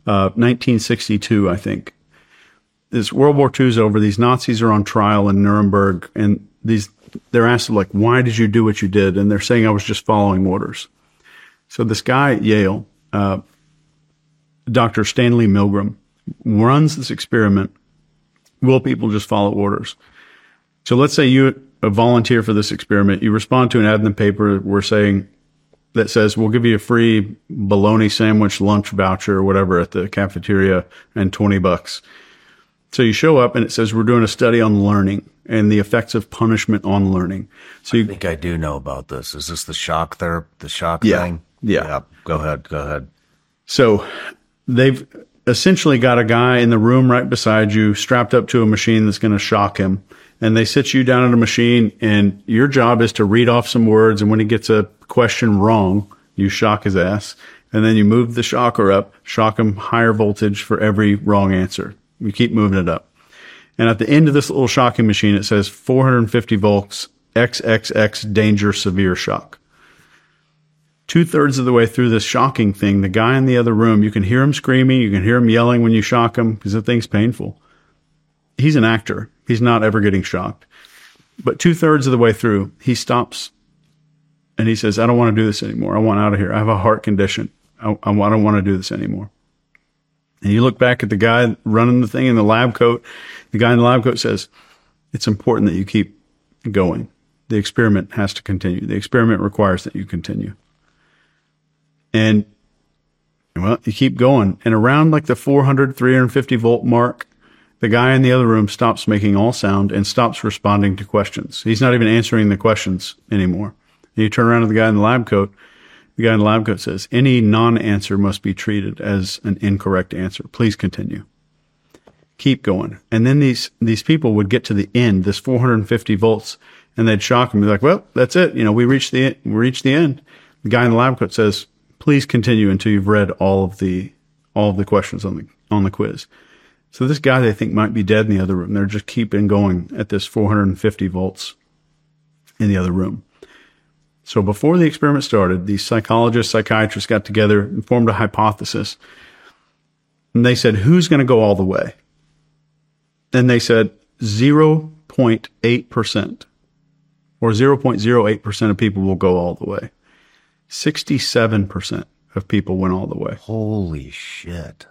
Uh, 1962, I think. This World War II is over. These Nazis are on trial in Nuremberg, and these they're asked like, why did you do what you did? And they're saying I was just following orders. So this guy at Yale, uh, Dr. Stanley Milgram, runs this experiment. Will people just follow orders? So let's say you a volunteer for this experiment. You respond to an ad in the paper. We're saying that says we'll give you a free bologna sandwich lunch voucher or whatever at the cafeteria and 20 bucks. So you show up and it says we're doing a study on learning and the effects of punishment on learning. So you I think I do know about this. Is this the shock therapy, the shock Yeah. thing? Yeah. Go ahead. Go ahead. So they've essentially got a guy in the room right beside you, strapped up to a machine that's going to shock him. And they sit you down at a machine, and your job is to read off some words. And when he gets a question wrong, you shock his ass. And then you move the shocker up, shock him higher voltage for every wrong answer. You keep moving it up. And at the end of this little shocking machine, it says 450 volts, XXX danger severe shock two thirds of the way through this shocking thing, the guy in the other room, you can hear him screaming, you can hear him yelling when you shock him because the thing's painful. He's an actor. He's not ever getting shocked. But two thirds of the way through, he stops and he says, I don't want to do this anymore. I want out of here. I have a heart condition. I, I, I don't want to do this anymore. And you look back at the guy running the thing in the lab coat. The guy in the lab coat says, it's important that you keep going. The experiment has to continue. The experiment requires that you continue. And well, you keep going. And around like the 400, 350 volt mark, the guy in the other room stops making all sound and stops responding to questions. He's not even answering the questions anymore. And you turn around to the guy in the lab coat. The guy in the lab coat says, any non-answer must be treated as an incorrect answer. Please continue. Keep going. And then these, these people would get to the end, this 450 volts, and they'd shock them. Be like, well, that's it. You know, we reached the, we reached the end. The guy in the lab coat says, please continue until you've read all of the, all of the questions on the, on the quiz. So this guy they think might be dead in the other room. They're just keeping going at this 450 volts in the other room. So before the experiment started, these psychologists, psychiatrists got together and formed a hypothesis. And they said, who's going to go all the way? And they said 0.8% or 0.08% of people will go all the way. 67% of people went all the way. Holy shit.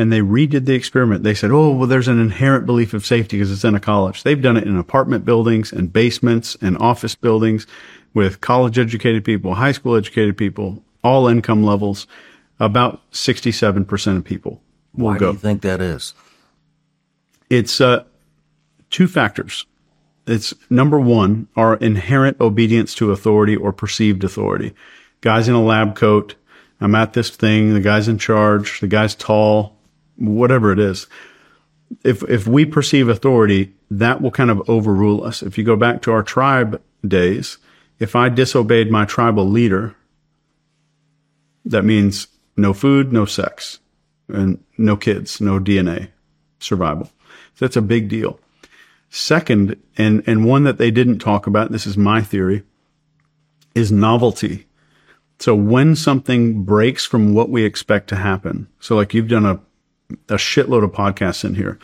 And they redid the experiment. They said, oh, well, there's an inherent belief of safety because it's in a college. They've done it in apartment buildings and basements and office buildings with college educated people, high school educated people, all income levels. About 67% of people will Why go. do you think that is? It's uh, two factors. It's number one, our inherent obedience to authority or perceived authority. Guys in a lab coat, I'm at this thing, the guy's in charge, the guy's tall, whatever it is. If, if we perceive authority, that will kind of overrule us. If you go back to our tribe days, if I disobeyed my tribal leader, that means no food, no sex, and no kids, no DNA survival. So that's a big deal. Second, and, and one that they didn't talk about, this is my theory, is novelty. So when something breaks from what we expect to happen, so like you've done a, a shitload of podcasts in here,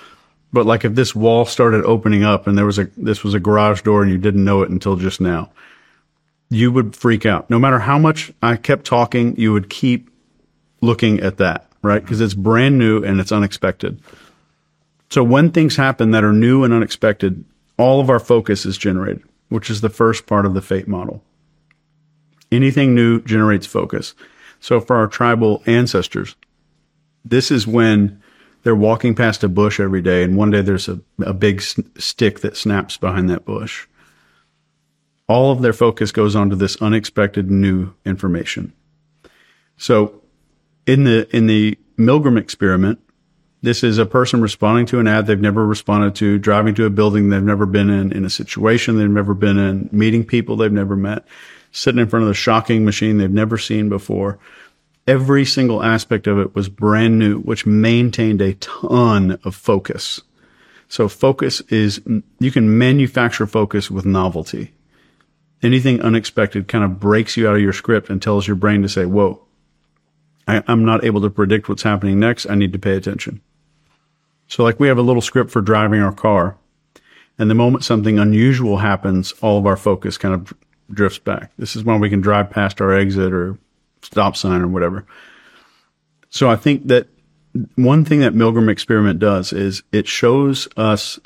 but like if this wall started opening up and there was a, this was a garage door and you didn't know it until just now, you would freak out. No matter how much I kept talking, you would keep looking at that, right? Because it's brand new and it's unexpected. So when things happen that are new and unexpected, all of our focus is generated, which is the first part of the fate model. Anything new generates focus. So for our tribal ancestors, this is when they're walking past a bush every day and one day there's a, a big s- stick that snaps behind that bush. All of their focus goes onto this unexpected new information. So in the, in the Milgram experiment, this is a person responding to an ad they've never responded to, driving to a building they've never been in, in a situation they've never been in, meeting people they've never met, sitting in front of a shocking machine they've never seen before. Every single aspect of it was brand new, which maintained a ton of focus. So focus is, you can manufacture focus with novelty. Anything unexpected kind of breaks you out of your script and tells your brain to say, whoa, I, I'm not able to predict what's happening next. I need to pay attention. So like we have a little script for driving our car And the moment something unusual happens, all of our focus kind of drifts back. This is when we can drive past our exit or stop sign or whatever. So I think that one thing that Milgram experiment does is it shows us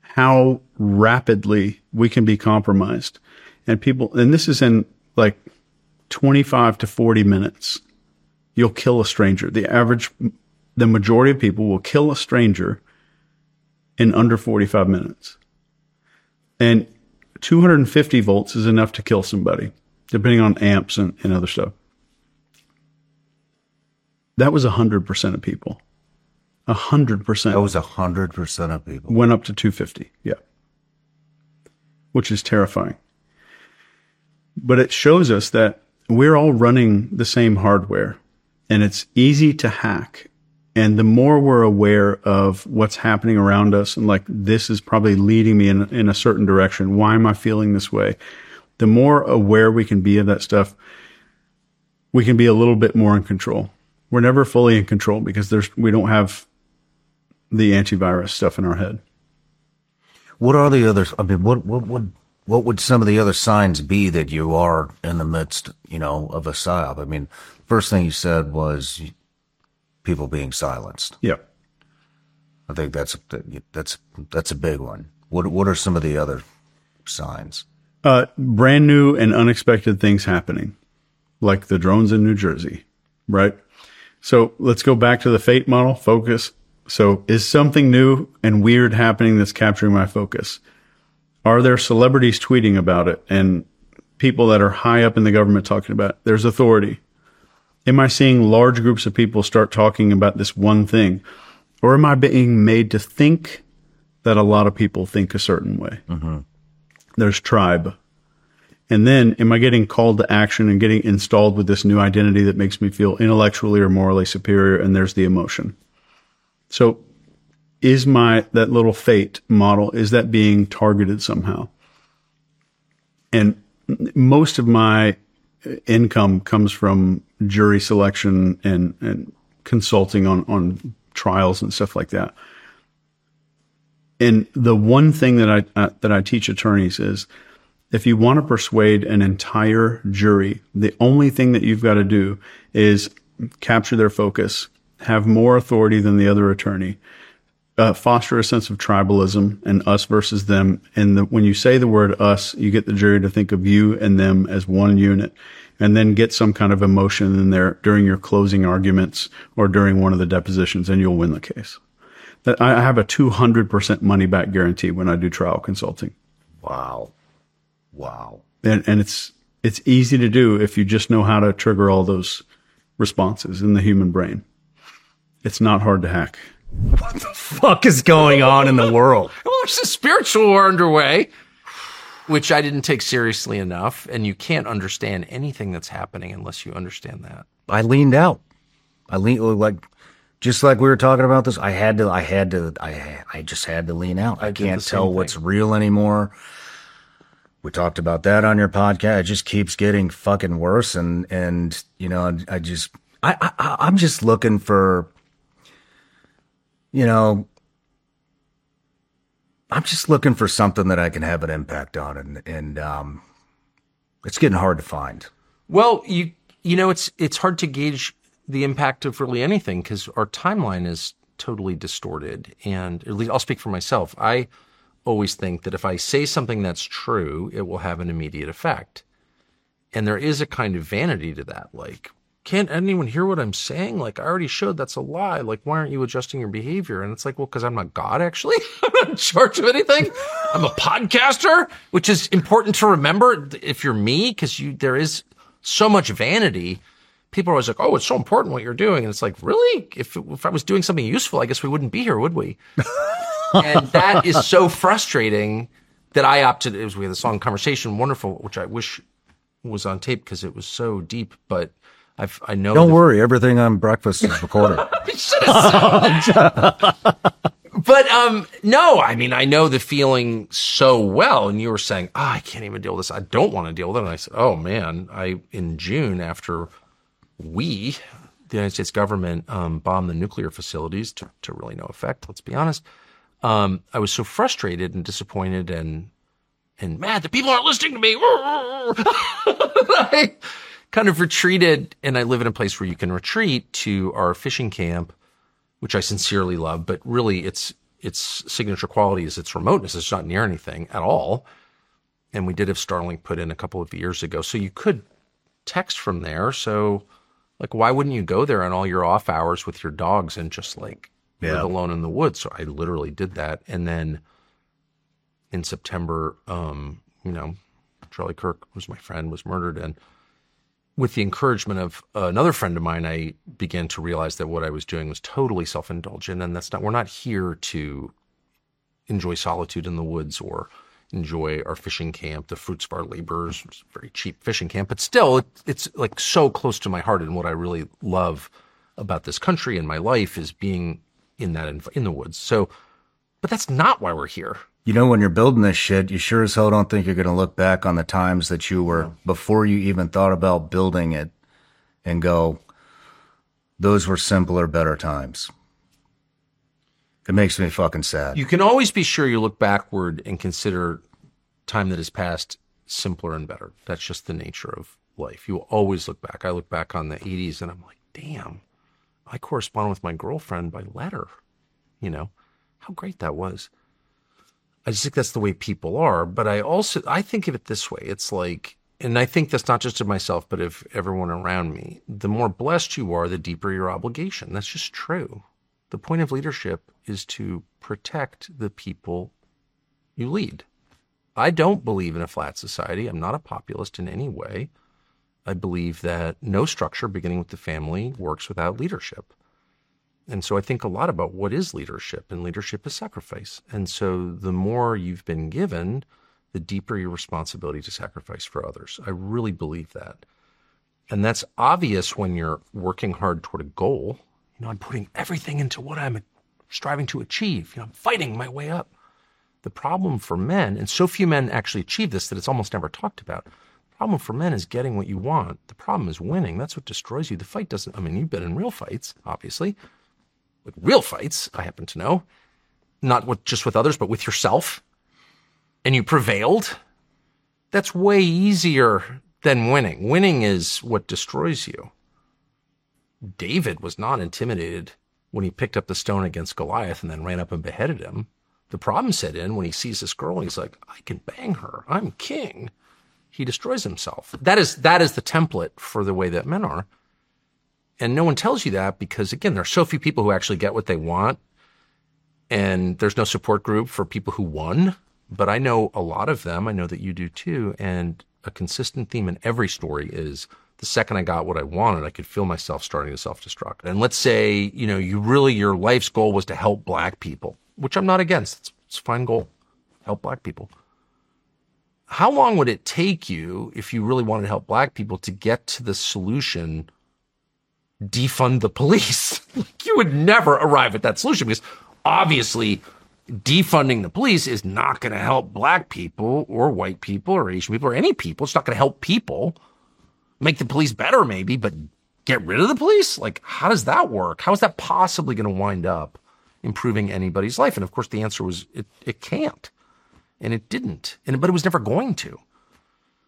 how rapidly we can be compromised. And people, and this is in like 25 to 40 minutes. You'll kill a stranger. The average, the majority of people will kill a stranger in under 45 minutes. And 250 volts is enough to kill somebody, depending on amps and, and other stuff. That was 100% of people. 100%. That was 100% of people. Went up to 250. Yeah. Which is terrifying. But it shows us that we're all running the same hardware and it's easy to hack. And the more we're aware of what's happening around us and like, this is probably leading me in, in a certain direction. Why am I feeling this way? The more aware we can be of that stuff, we can be a little bit more in control. We're never fully in control because there's, we don't have the antivirus stuff in our head. What are the others? I mean, what, what, what, what would some of the other signs be that you are in the midst, you know, of a psyop? I mean, first thing you said was people being silenced. Yeah. I think that's that's that's a big one. What what are some of the other signs? Uh, brand new and unexpected things happening, like the drones in New Jersey, right? So let's go back to the fate model. Focus. So is something new and weird happening that's capturing my focus? Are there celebrities tweeting about it and people that are high up in the government talking about it? There's authority. Am I seeing large groups of people start talking about this one thing? Or am I being made to think that a lot of people think a certain way? Mm-hmm. There's tribe. And then am I getting called to action and getting installed with this new identity that makes me feel intellectually or morally superior? And there's the emotion. So is my, that little fate model, is that being targeted somehow? And most of my income comes from jury selection and, and consulting on, on trials and stuff like that. And the one thing that I, uh, that I teach attorneys is if you want to persuade an entire jury, the only thing that you've got to do is capture their focus, have more authority than the other attorney, uh, foster a sense of tribalism and us versus them. And the, when you say the word us, you get the jury to think of you and them as one unit and then get some kind of emotion in there during your closing arguments or during one of the depositions and you'll win the case. I have a 200% money back guarantee when I do trial consulting. Wow. Wow. And, and it's, it's easy to do if you just know how to trigger all those responses in the human brain. It's not hard to hack. What the fuck is going on in the world? *laughs* Well, there's a spiritual war underway, which I didn't take seriously enough. And you can't understand anything that's happening unless you understand that. I leaned out. I leaned oh, like, just like we were talking about this. I had to. I had to. I. I just had to lean out. I, I can't tell what's real anymore. We talked about that on your podcast. It just keeps getting fucking worse, and and you know, I just. I, I I'm just looking for you know, I'm just looking for something that I can have an impact on, and and um, it's getting hard to find. Well, you you know, it's it's hard to gauge the impact of really anything because our timeline is totally distorted, and at least I'll speak for myself. I always think that if I say something that's true, it will have an immediate effect, and there is a kind of vanity to that, like can't anyone hear what I'm saying? Like, I already showed that's a lie. Like, why aren't you adjusting your behavior? And it's like, well, because I'm not God, actually. *laughs* I'm not in charge of anything. I'm a podcaster, which is important to remember if you're me, because you there is so much vanity. People are always like, oh, it's so important what you're doing. And it's like, really? If, if I was doing something useful, I guess we wouldn't be here, would we? *laughs* and that is so frustrating that I opted. It was we had the song "Conversation," wonderful, which I wish was on tape because it was so deep, but I've, I know. Don't worry, everything on breakfast is recorded. *laughs* *laughs* but um, no, I mean, I know the feeling so well. And you were saying, oh, I can't even deal with this. I don't want to deal with it. And I said, oh man, I in June after we, the United States government, um, bombed the nuclear facilities to, to really no effect. Let's be honest. Um, I was so frustrated and disappointed and and mad that people aren't listening to me. *laughs* I kind of retreated, and I live in a place where you can retreat to our fishing camp, which I sincerely love. But really, its its signature quality is its remoteness. It's not near anything at all. And we did have Starlink put in a couple of years ago, so you could text from there. So, like, why wouldn't you go there on all your off hours with your dogs and just like Yeah. live alone in the woods? So I literally did that, and then in September, um, you know, Charlie Kirk was my friend, was murdered, and with the encouragement of another friend of mine, I began to realize that what I was doing was totally self-indulgent, and that's not. We're not here to enjoy solitude in the woods or enjoy our fishing camp, the fruits of our labors. It's a very cheap fishing camp, but still, it, it's like so close to my heart. And what I really love about this country and my life is being in that env- in the woods. So, but that's not why we're here. You know, when you're building this shit, you sure as hell don't think you're going to look back on the times that you were before you even thought about building it and go, those were simpler, better times. It makes me fucking sad. You can always be sure you look backward and consider time that has passed simpler and better. That's just the nature of life. You will always look back. I look back on the 80s and I'm like, damn, I correspond with my girlfriend by letter. You know, how great that was. I just think that's the way people are. But I also, I think of it this way. It's like, and I think that's not just of myself, but of everyone around me. The more blessed you are, the deeper your obligation. That's just true. The point of leadership is to protect the people you lead. I don't believe in a flat society. I'm not a populist in any way. I believe that no structure, beginning with the family, works without leadership. And so I think a lot about what is leadership, and leadership is sacrifice. And so the more you've been given, the deeper your responsibility to sacrifice for others. I really believe that. And that's obvious when you're working hard toward a goal. You know, I'm putting everything into what I'm striving to achieve. You know, I'm fighting my way up. The problem for men, and so few men actually achieve this that it's almost never talked about. The problem for men is getting what you want. The problem is winning. That's what destroys you. The fight doesn't, I mean, you've been in real fights, obviously. Like real fights, I happen to know. Not with just with others, but with yourself. And you prevailed. That's way easier than winning. Winning is what destroys you. David was not intimidated when he picked up the stone against Goliath and then ran up and beheaded him. The problem set in when he sees this girl and he's like, I can bang her. I'm king. He destroys himself. That is that is the template for the way that men are. And no one tells you that because again, there are so few people who actually get what they want. And there's no support group for people who won. But I know a lot of them. I know that you do too. And a consistent theme in every story is the second I got what I wanted, I could feel myself starting to self-destruct. And let's say, you know, you really, your life's goal was to help black people, which I'm not against. It's, it's a fine goal. Help black people. How long would it take you if you really wanted to help black people to get to the solution defund the police? *laughs* like you would never arrive at that solution because obviously defunding the police is not going to help black people or white people or Asian people or any people. It's not going to help people make the police better, maybe, but get rid of the police? Like, how does that work? How is that possibly going to wind up improving anybody's life? And of course, the answer was it, it can't. And it didn't. And, but it was never going to.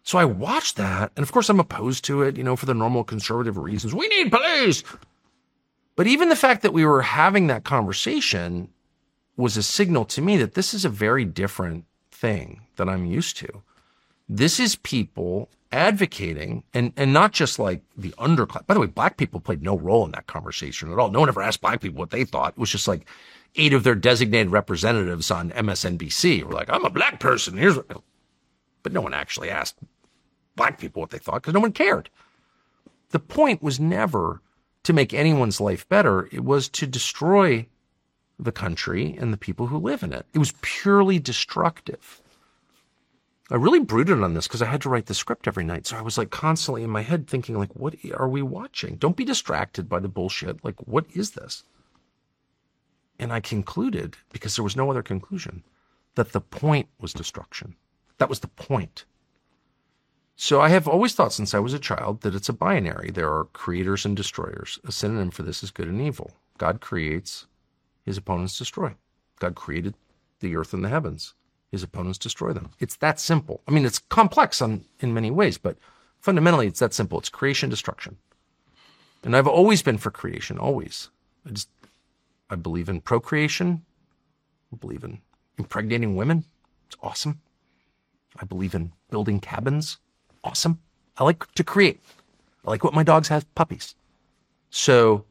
So I watched that. And of course, I'm opposed to it, you know, for the normal conservative reasons. We need police. But even the fact that we were having that conversation was a signal to me that this is a very different thing that I'm used to. This is people advocating and, and not just like the underclass. By the way, black people played no role in that conversation at all. No one ever asked black people what they thought. It was just like eight of their designated representatives on MSNBC were like, I'm a black person. Here's what, but no one actually asked black people what they thought because no one cared. The point was never to make anyone's life better. It was to destroy the country and the people who live in it. It was purely destructive. I really brooded on this because I had to write the script every night. So I was like constantly in my head thinking like, what are we watching? Don't be distracted by the bullshit. Like, what is this? And I concluded, because there was no other conclusion, that the point was destruction. That was the point. So I have always thought since I was a child that it's a binary. There are creators and destroyers. A synonym for this is good and evil. God creates, his opponents destroy. God created the earth and the heavens. His opponents destroy them. It's that simple. I mean, it's complex on, in many ways, but fundamentally, it's that simple. It's creation, destruction. And I've always been for creation, always. I just, I believe in procreation. I believe in impregnating women. It's awesome. I believe in building cabins. Awesome. I like to create. I like what my dogs have puppies. So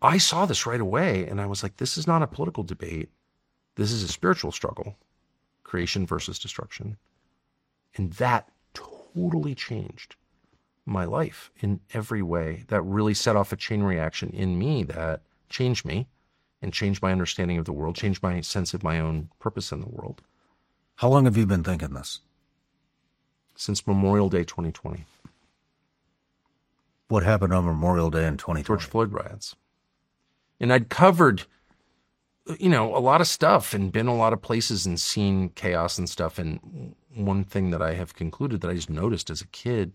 I saw this right away and I was like, this is not a political debate. This is a spiritual struggle creation versus destruction. And that totally changed my life in every way. That really set off a chain reaction in me that changed me and changed my understanding of the world, changed my sense of my own purpose in the world. How long have you been thinking this? Since Memorial Day 2020. What happened on Memorial Day in 2020? George Floyd riots. And I'd covered, you know, a lot of stuff and been a lot of places and seen chaos and stuff. And one thing that I have concluded that I just noticed as a kid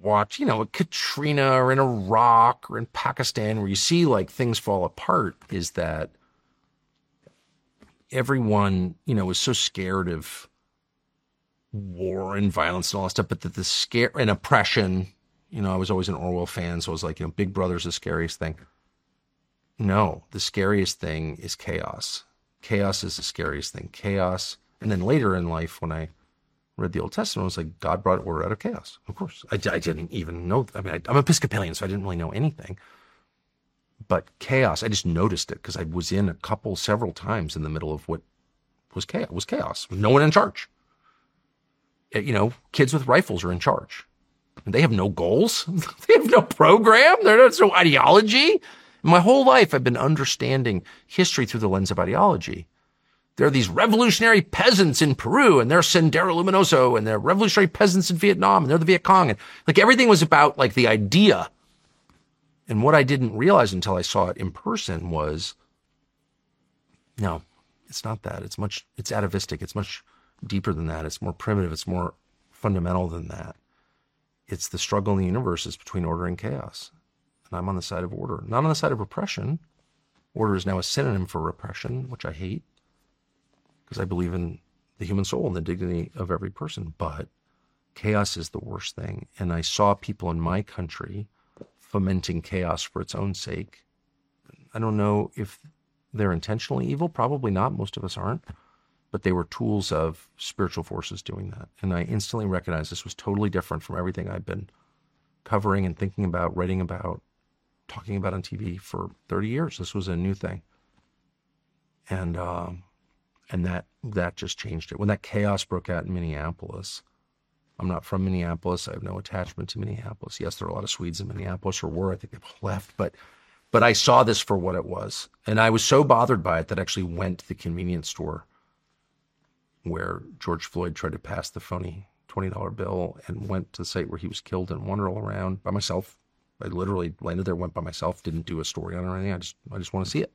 watch, you know, a Katrina or in Iraq or in Pakistan, where you see like things fall apart, is that everyone, you know, was so scared of war and violence and all that stuff, but that the scare and oppression, you know, I was always an Orwell fan, so I was like, you know, Big Brother's the scariest thing. No, the scariest thing is chaos. Chaos is the scariest thing. Chaos. And then later in life, when I read the Old Testament, I was like, God brought order out of chaos. Of course. I, I didn't even know. I mean, I, I'm Episcopalian, so I didn't really know anything. But chaos, I just noticed it because I was in a couple, several times in the middle of what was chaos. Was chaos. No one in charge. Eh, you know, kids with rifles are in charge. And they have no goals. *laughs* they have no program. There's no ideology. My whole life, I've been understanding history through the lens of ideology. There are these revolutionary peasants in Peru, and they're Sendero Luminoso, and they're revolutionary peasants in Vietnam, and they're the Viet Cong, and like everything was about like the idea. And what I didn't realize until I saw it in person was, no, it's not that. It's much. It's atavistic. It's much deeper than that. It's more primitive. It's more fundamental than that. It's the struggle in the universe is between order and chaos. And I'm on the side of order, not on the side of repression. Order is now a synonym for repression, which I hate because I believe in the human soul and the dignity of every person. But chaos is the worst thing. And I saw people in my country fomenting chaos for its own sake. I don't know if they're intentionally evil, probably not. Most of us aren't. But they were tools of spiritual forces doing that. And I instantly recognized this was totally different from everything I've been covering and thinking about, writing about, talking about on TV for 30 years. This was a new thing. And, um, and that that just changed it. When that chaos broke out in Minneapolis, I'm not from Minneapolis. I have no attachment to Minneapolis. Yes, there are a lot of Swedes in Minneapolis, or were. I think they've left, but but I saw this for what it was, and I was so bothered by it that I actually went to the convenience store where George Floyd tried to pass the phony twenty dollar bill, and went to the site where he was killed and wandered all around by myself. I literally landed there, went by myself, didn't do a story on it or anything. I just I just want to see it.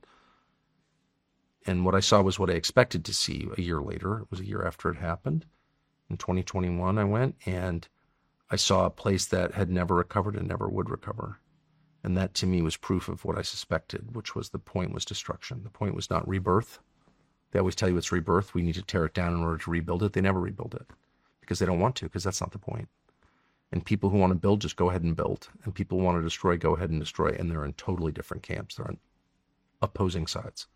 And what I saw was what I expected to see a year later. It was a year after it happened. In 2021, I went and I saw a place that had never recovered and never would recover. And that to me was proof of what I suspected, which was the point was destruction. The point was not rebirth. They always tell you it's rebirth. We need to tear it down in order to rebuild it. They never rebuild it because they don't want to, because that's not the point. And people who want to build just go ahead and build. And people who want to destroy go ahead and destroy. And they're in totally different camps. They're on opposing sides.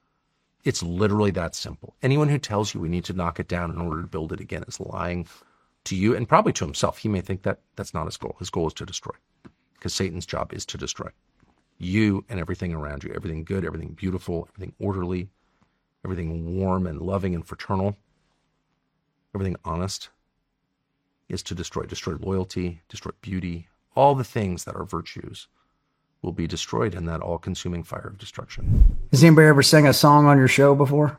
It's literally that simple. Anyone who tells you we need to knock it down in order to build it again is lying to you and probably to himself. He may think that that's not his goal. His goal is to destroy because Satan's job is to destroy you and everything around you, everything good, everything beautiful, everything orderly, everything warm and loving and fraternal, everything honest is to destroy, destroy loyalty, destroy beauty, all the things that are virtues will be destroyed in that all consuming fire of destruction. Has anybody ever sang a song on your show before?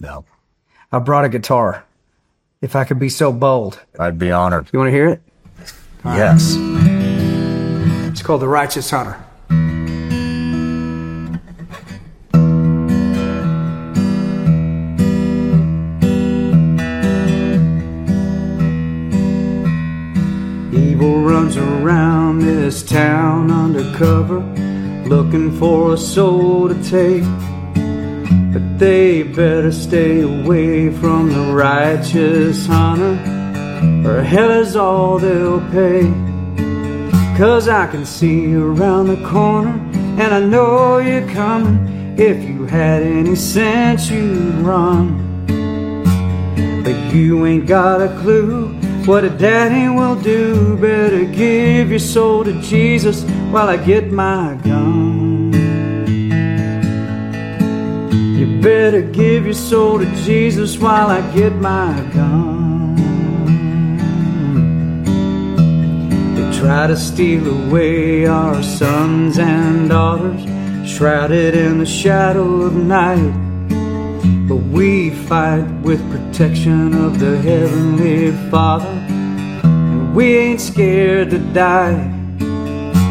No. I brought a guitar. If I could be so bold. I'd be honored. You want to hear it? Yes. It's called The Righteous Hunter. This town undercover, looking for a soul to take. But they better stay away from the righteous hunter, or hell is all they'll pay. Cause I can see you around the corner, and I know you're coming. If you had any sense, you'd run. But you ain't got a clue what a daddy will do. Better give your soul to Jesus while I get my gun. You better give your soul to Jesus while I get my gun. They try to steal away our sons and daughters, shrouded in the shadow of night. But we fight with protection of the Heavenly Father. And we ain't scared to die.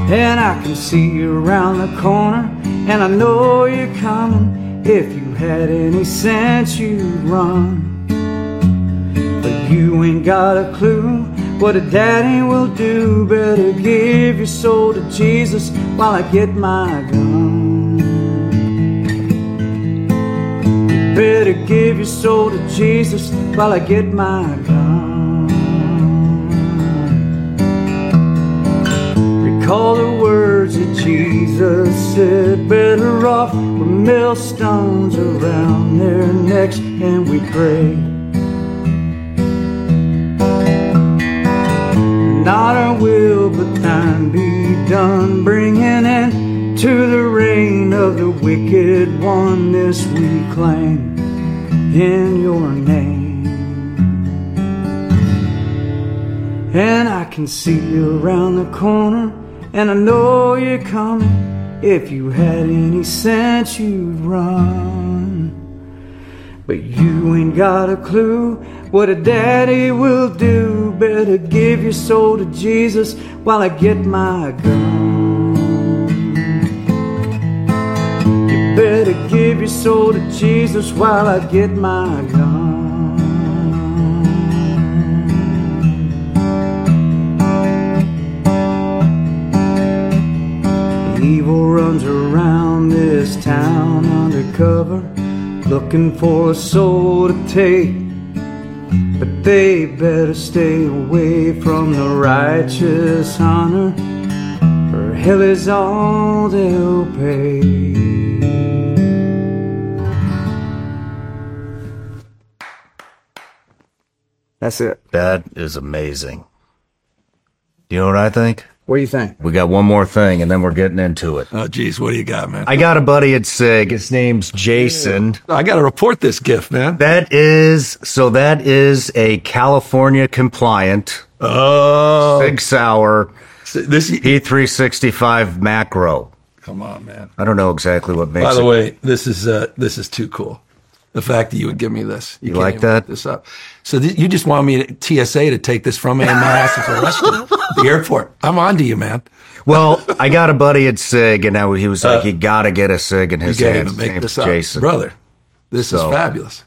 And I can see you around the corner. And I know you're coming. If you had any sense, you'd run. But you ain't got a clue what a daddy will do. Better give your soul to Jesus while I get my gun. Better give your soul to Jesus while I get my gun. Recall the words that Jesus said, better off with millstones around their necks, and we pray. Not our will, but thine be done, bringing an end to the reign of the wicked one. This we claim in your name. And I can see you around the corner, and I know you're coming. If you had any sense, you'd run. But you ain't got a clue what a daddy will do. Better give your soul to Jesus while I get my gun. Better give your soul to Jesus while I get my gun. Evil runs around this town undercover, looking for a soul to take. But they better stay away from the righteous hunter, for hell is all they'll pay. That's it. That is amazing. You know what I think? What do you think? We got one more thing and then we're getting into it. Oh, geez, what do you got, man? I got a buddy at SIG. His name's Jason. I got to report this gift, man. That is, so that is a California compliant. Oh. Sig Sauer. This P365 macro. Come on, man. I don't know exactly what makes it By the it. way, this is uh, this is too cool. The fact that you would give me this, You can't like that? This up. So th- you just want me to TSA to take this from me and my ass to the *laughs* airport. I'm on to you, man. Well, I got a buddy at SIG, and now he was like, Uh, "You got to get a SIG in his you hands." make this up, Jason, brother. This So- is fabulous.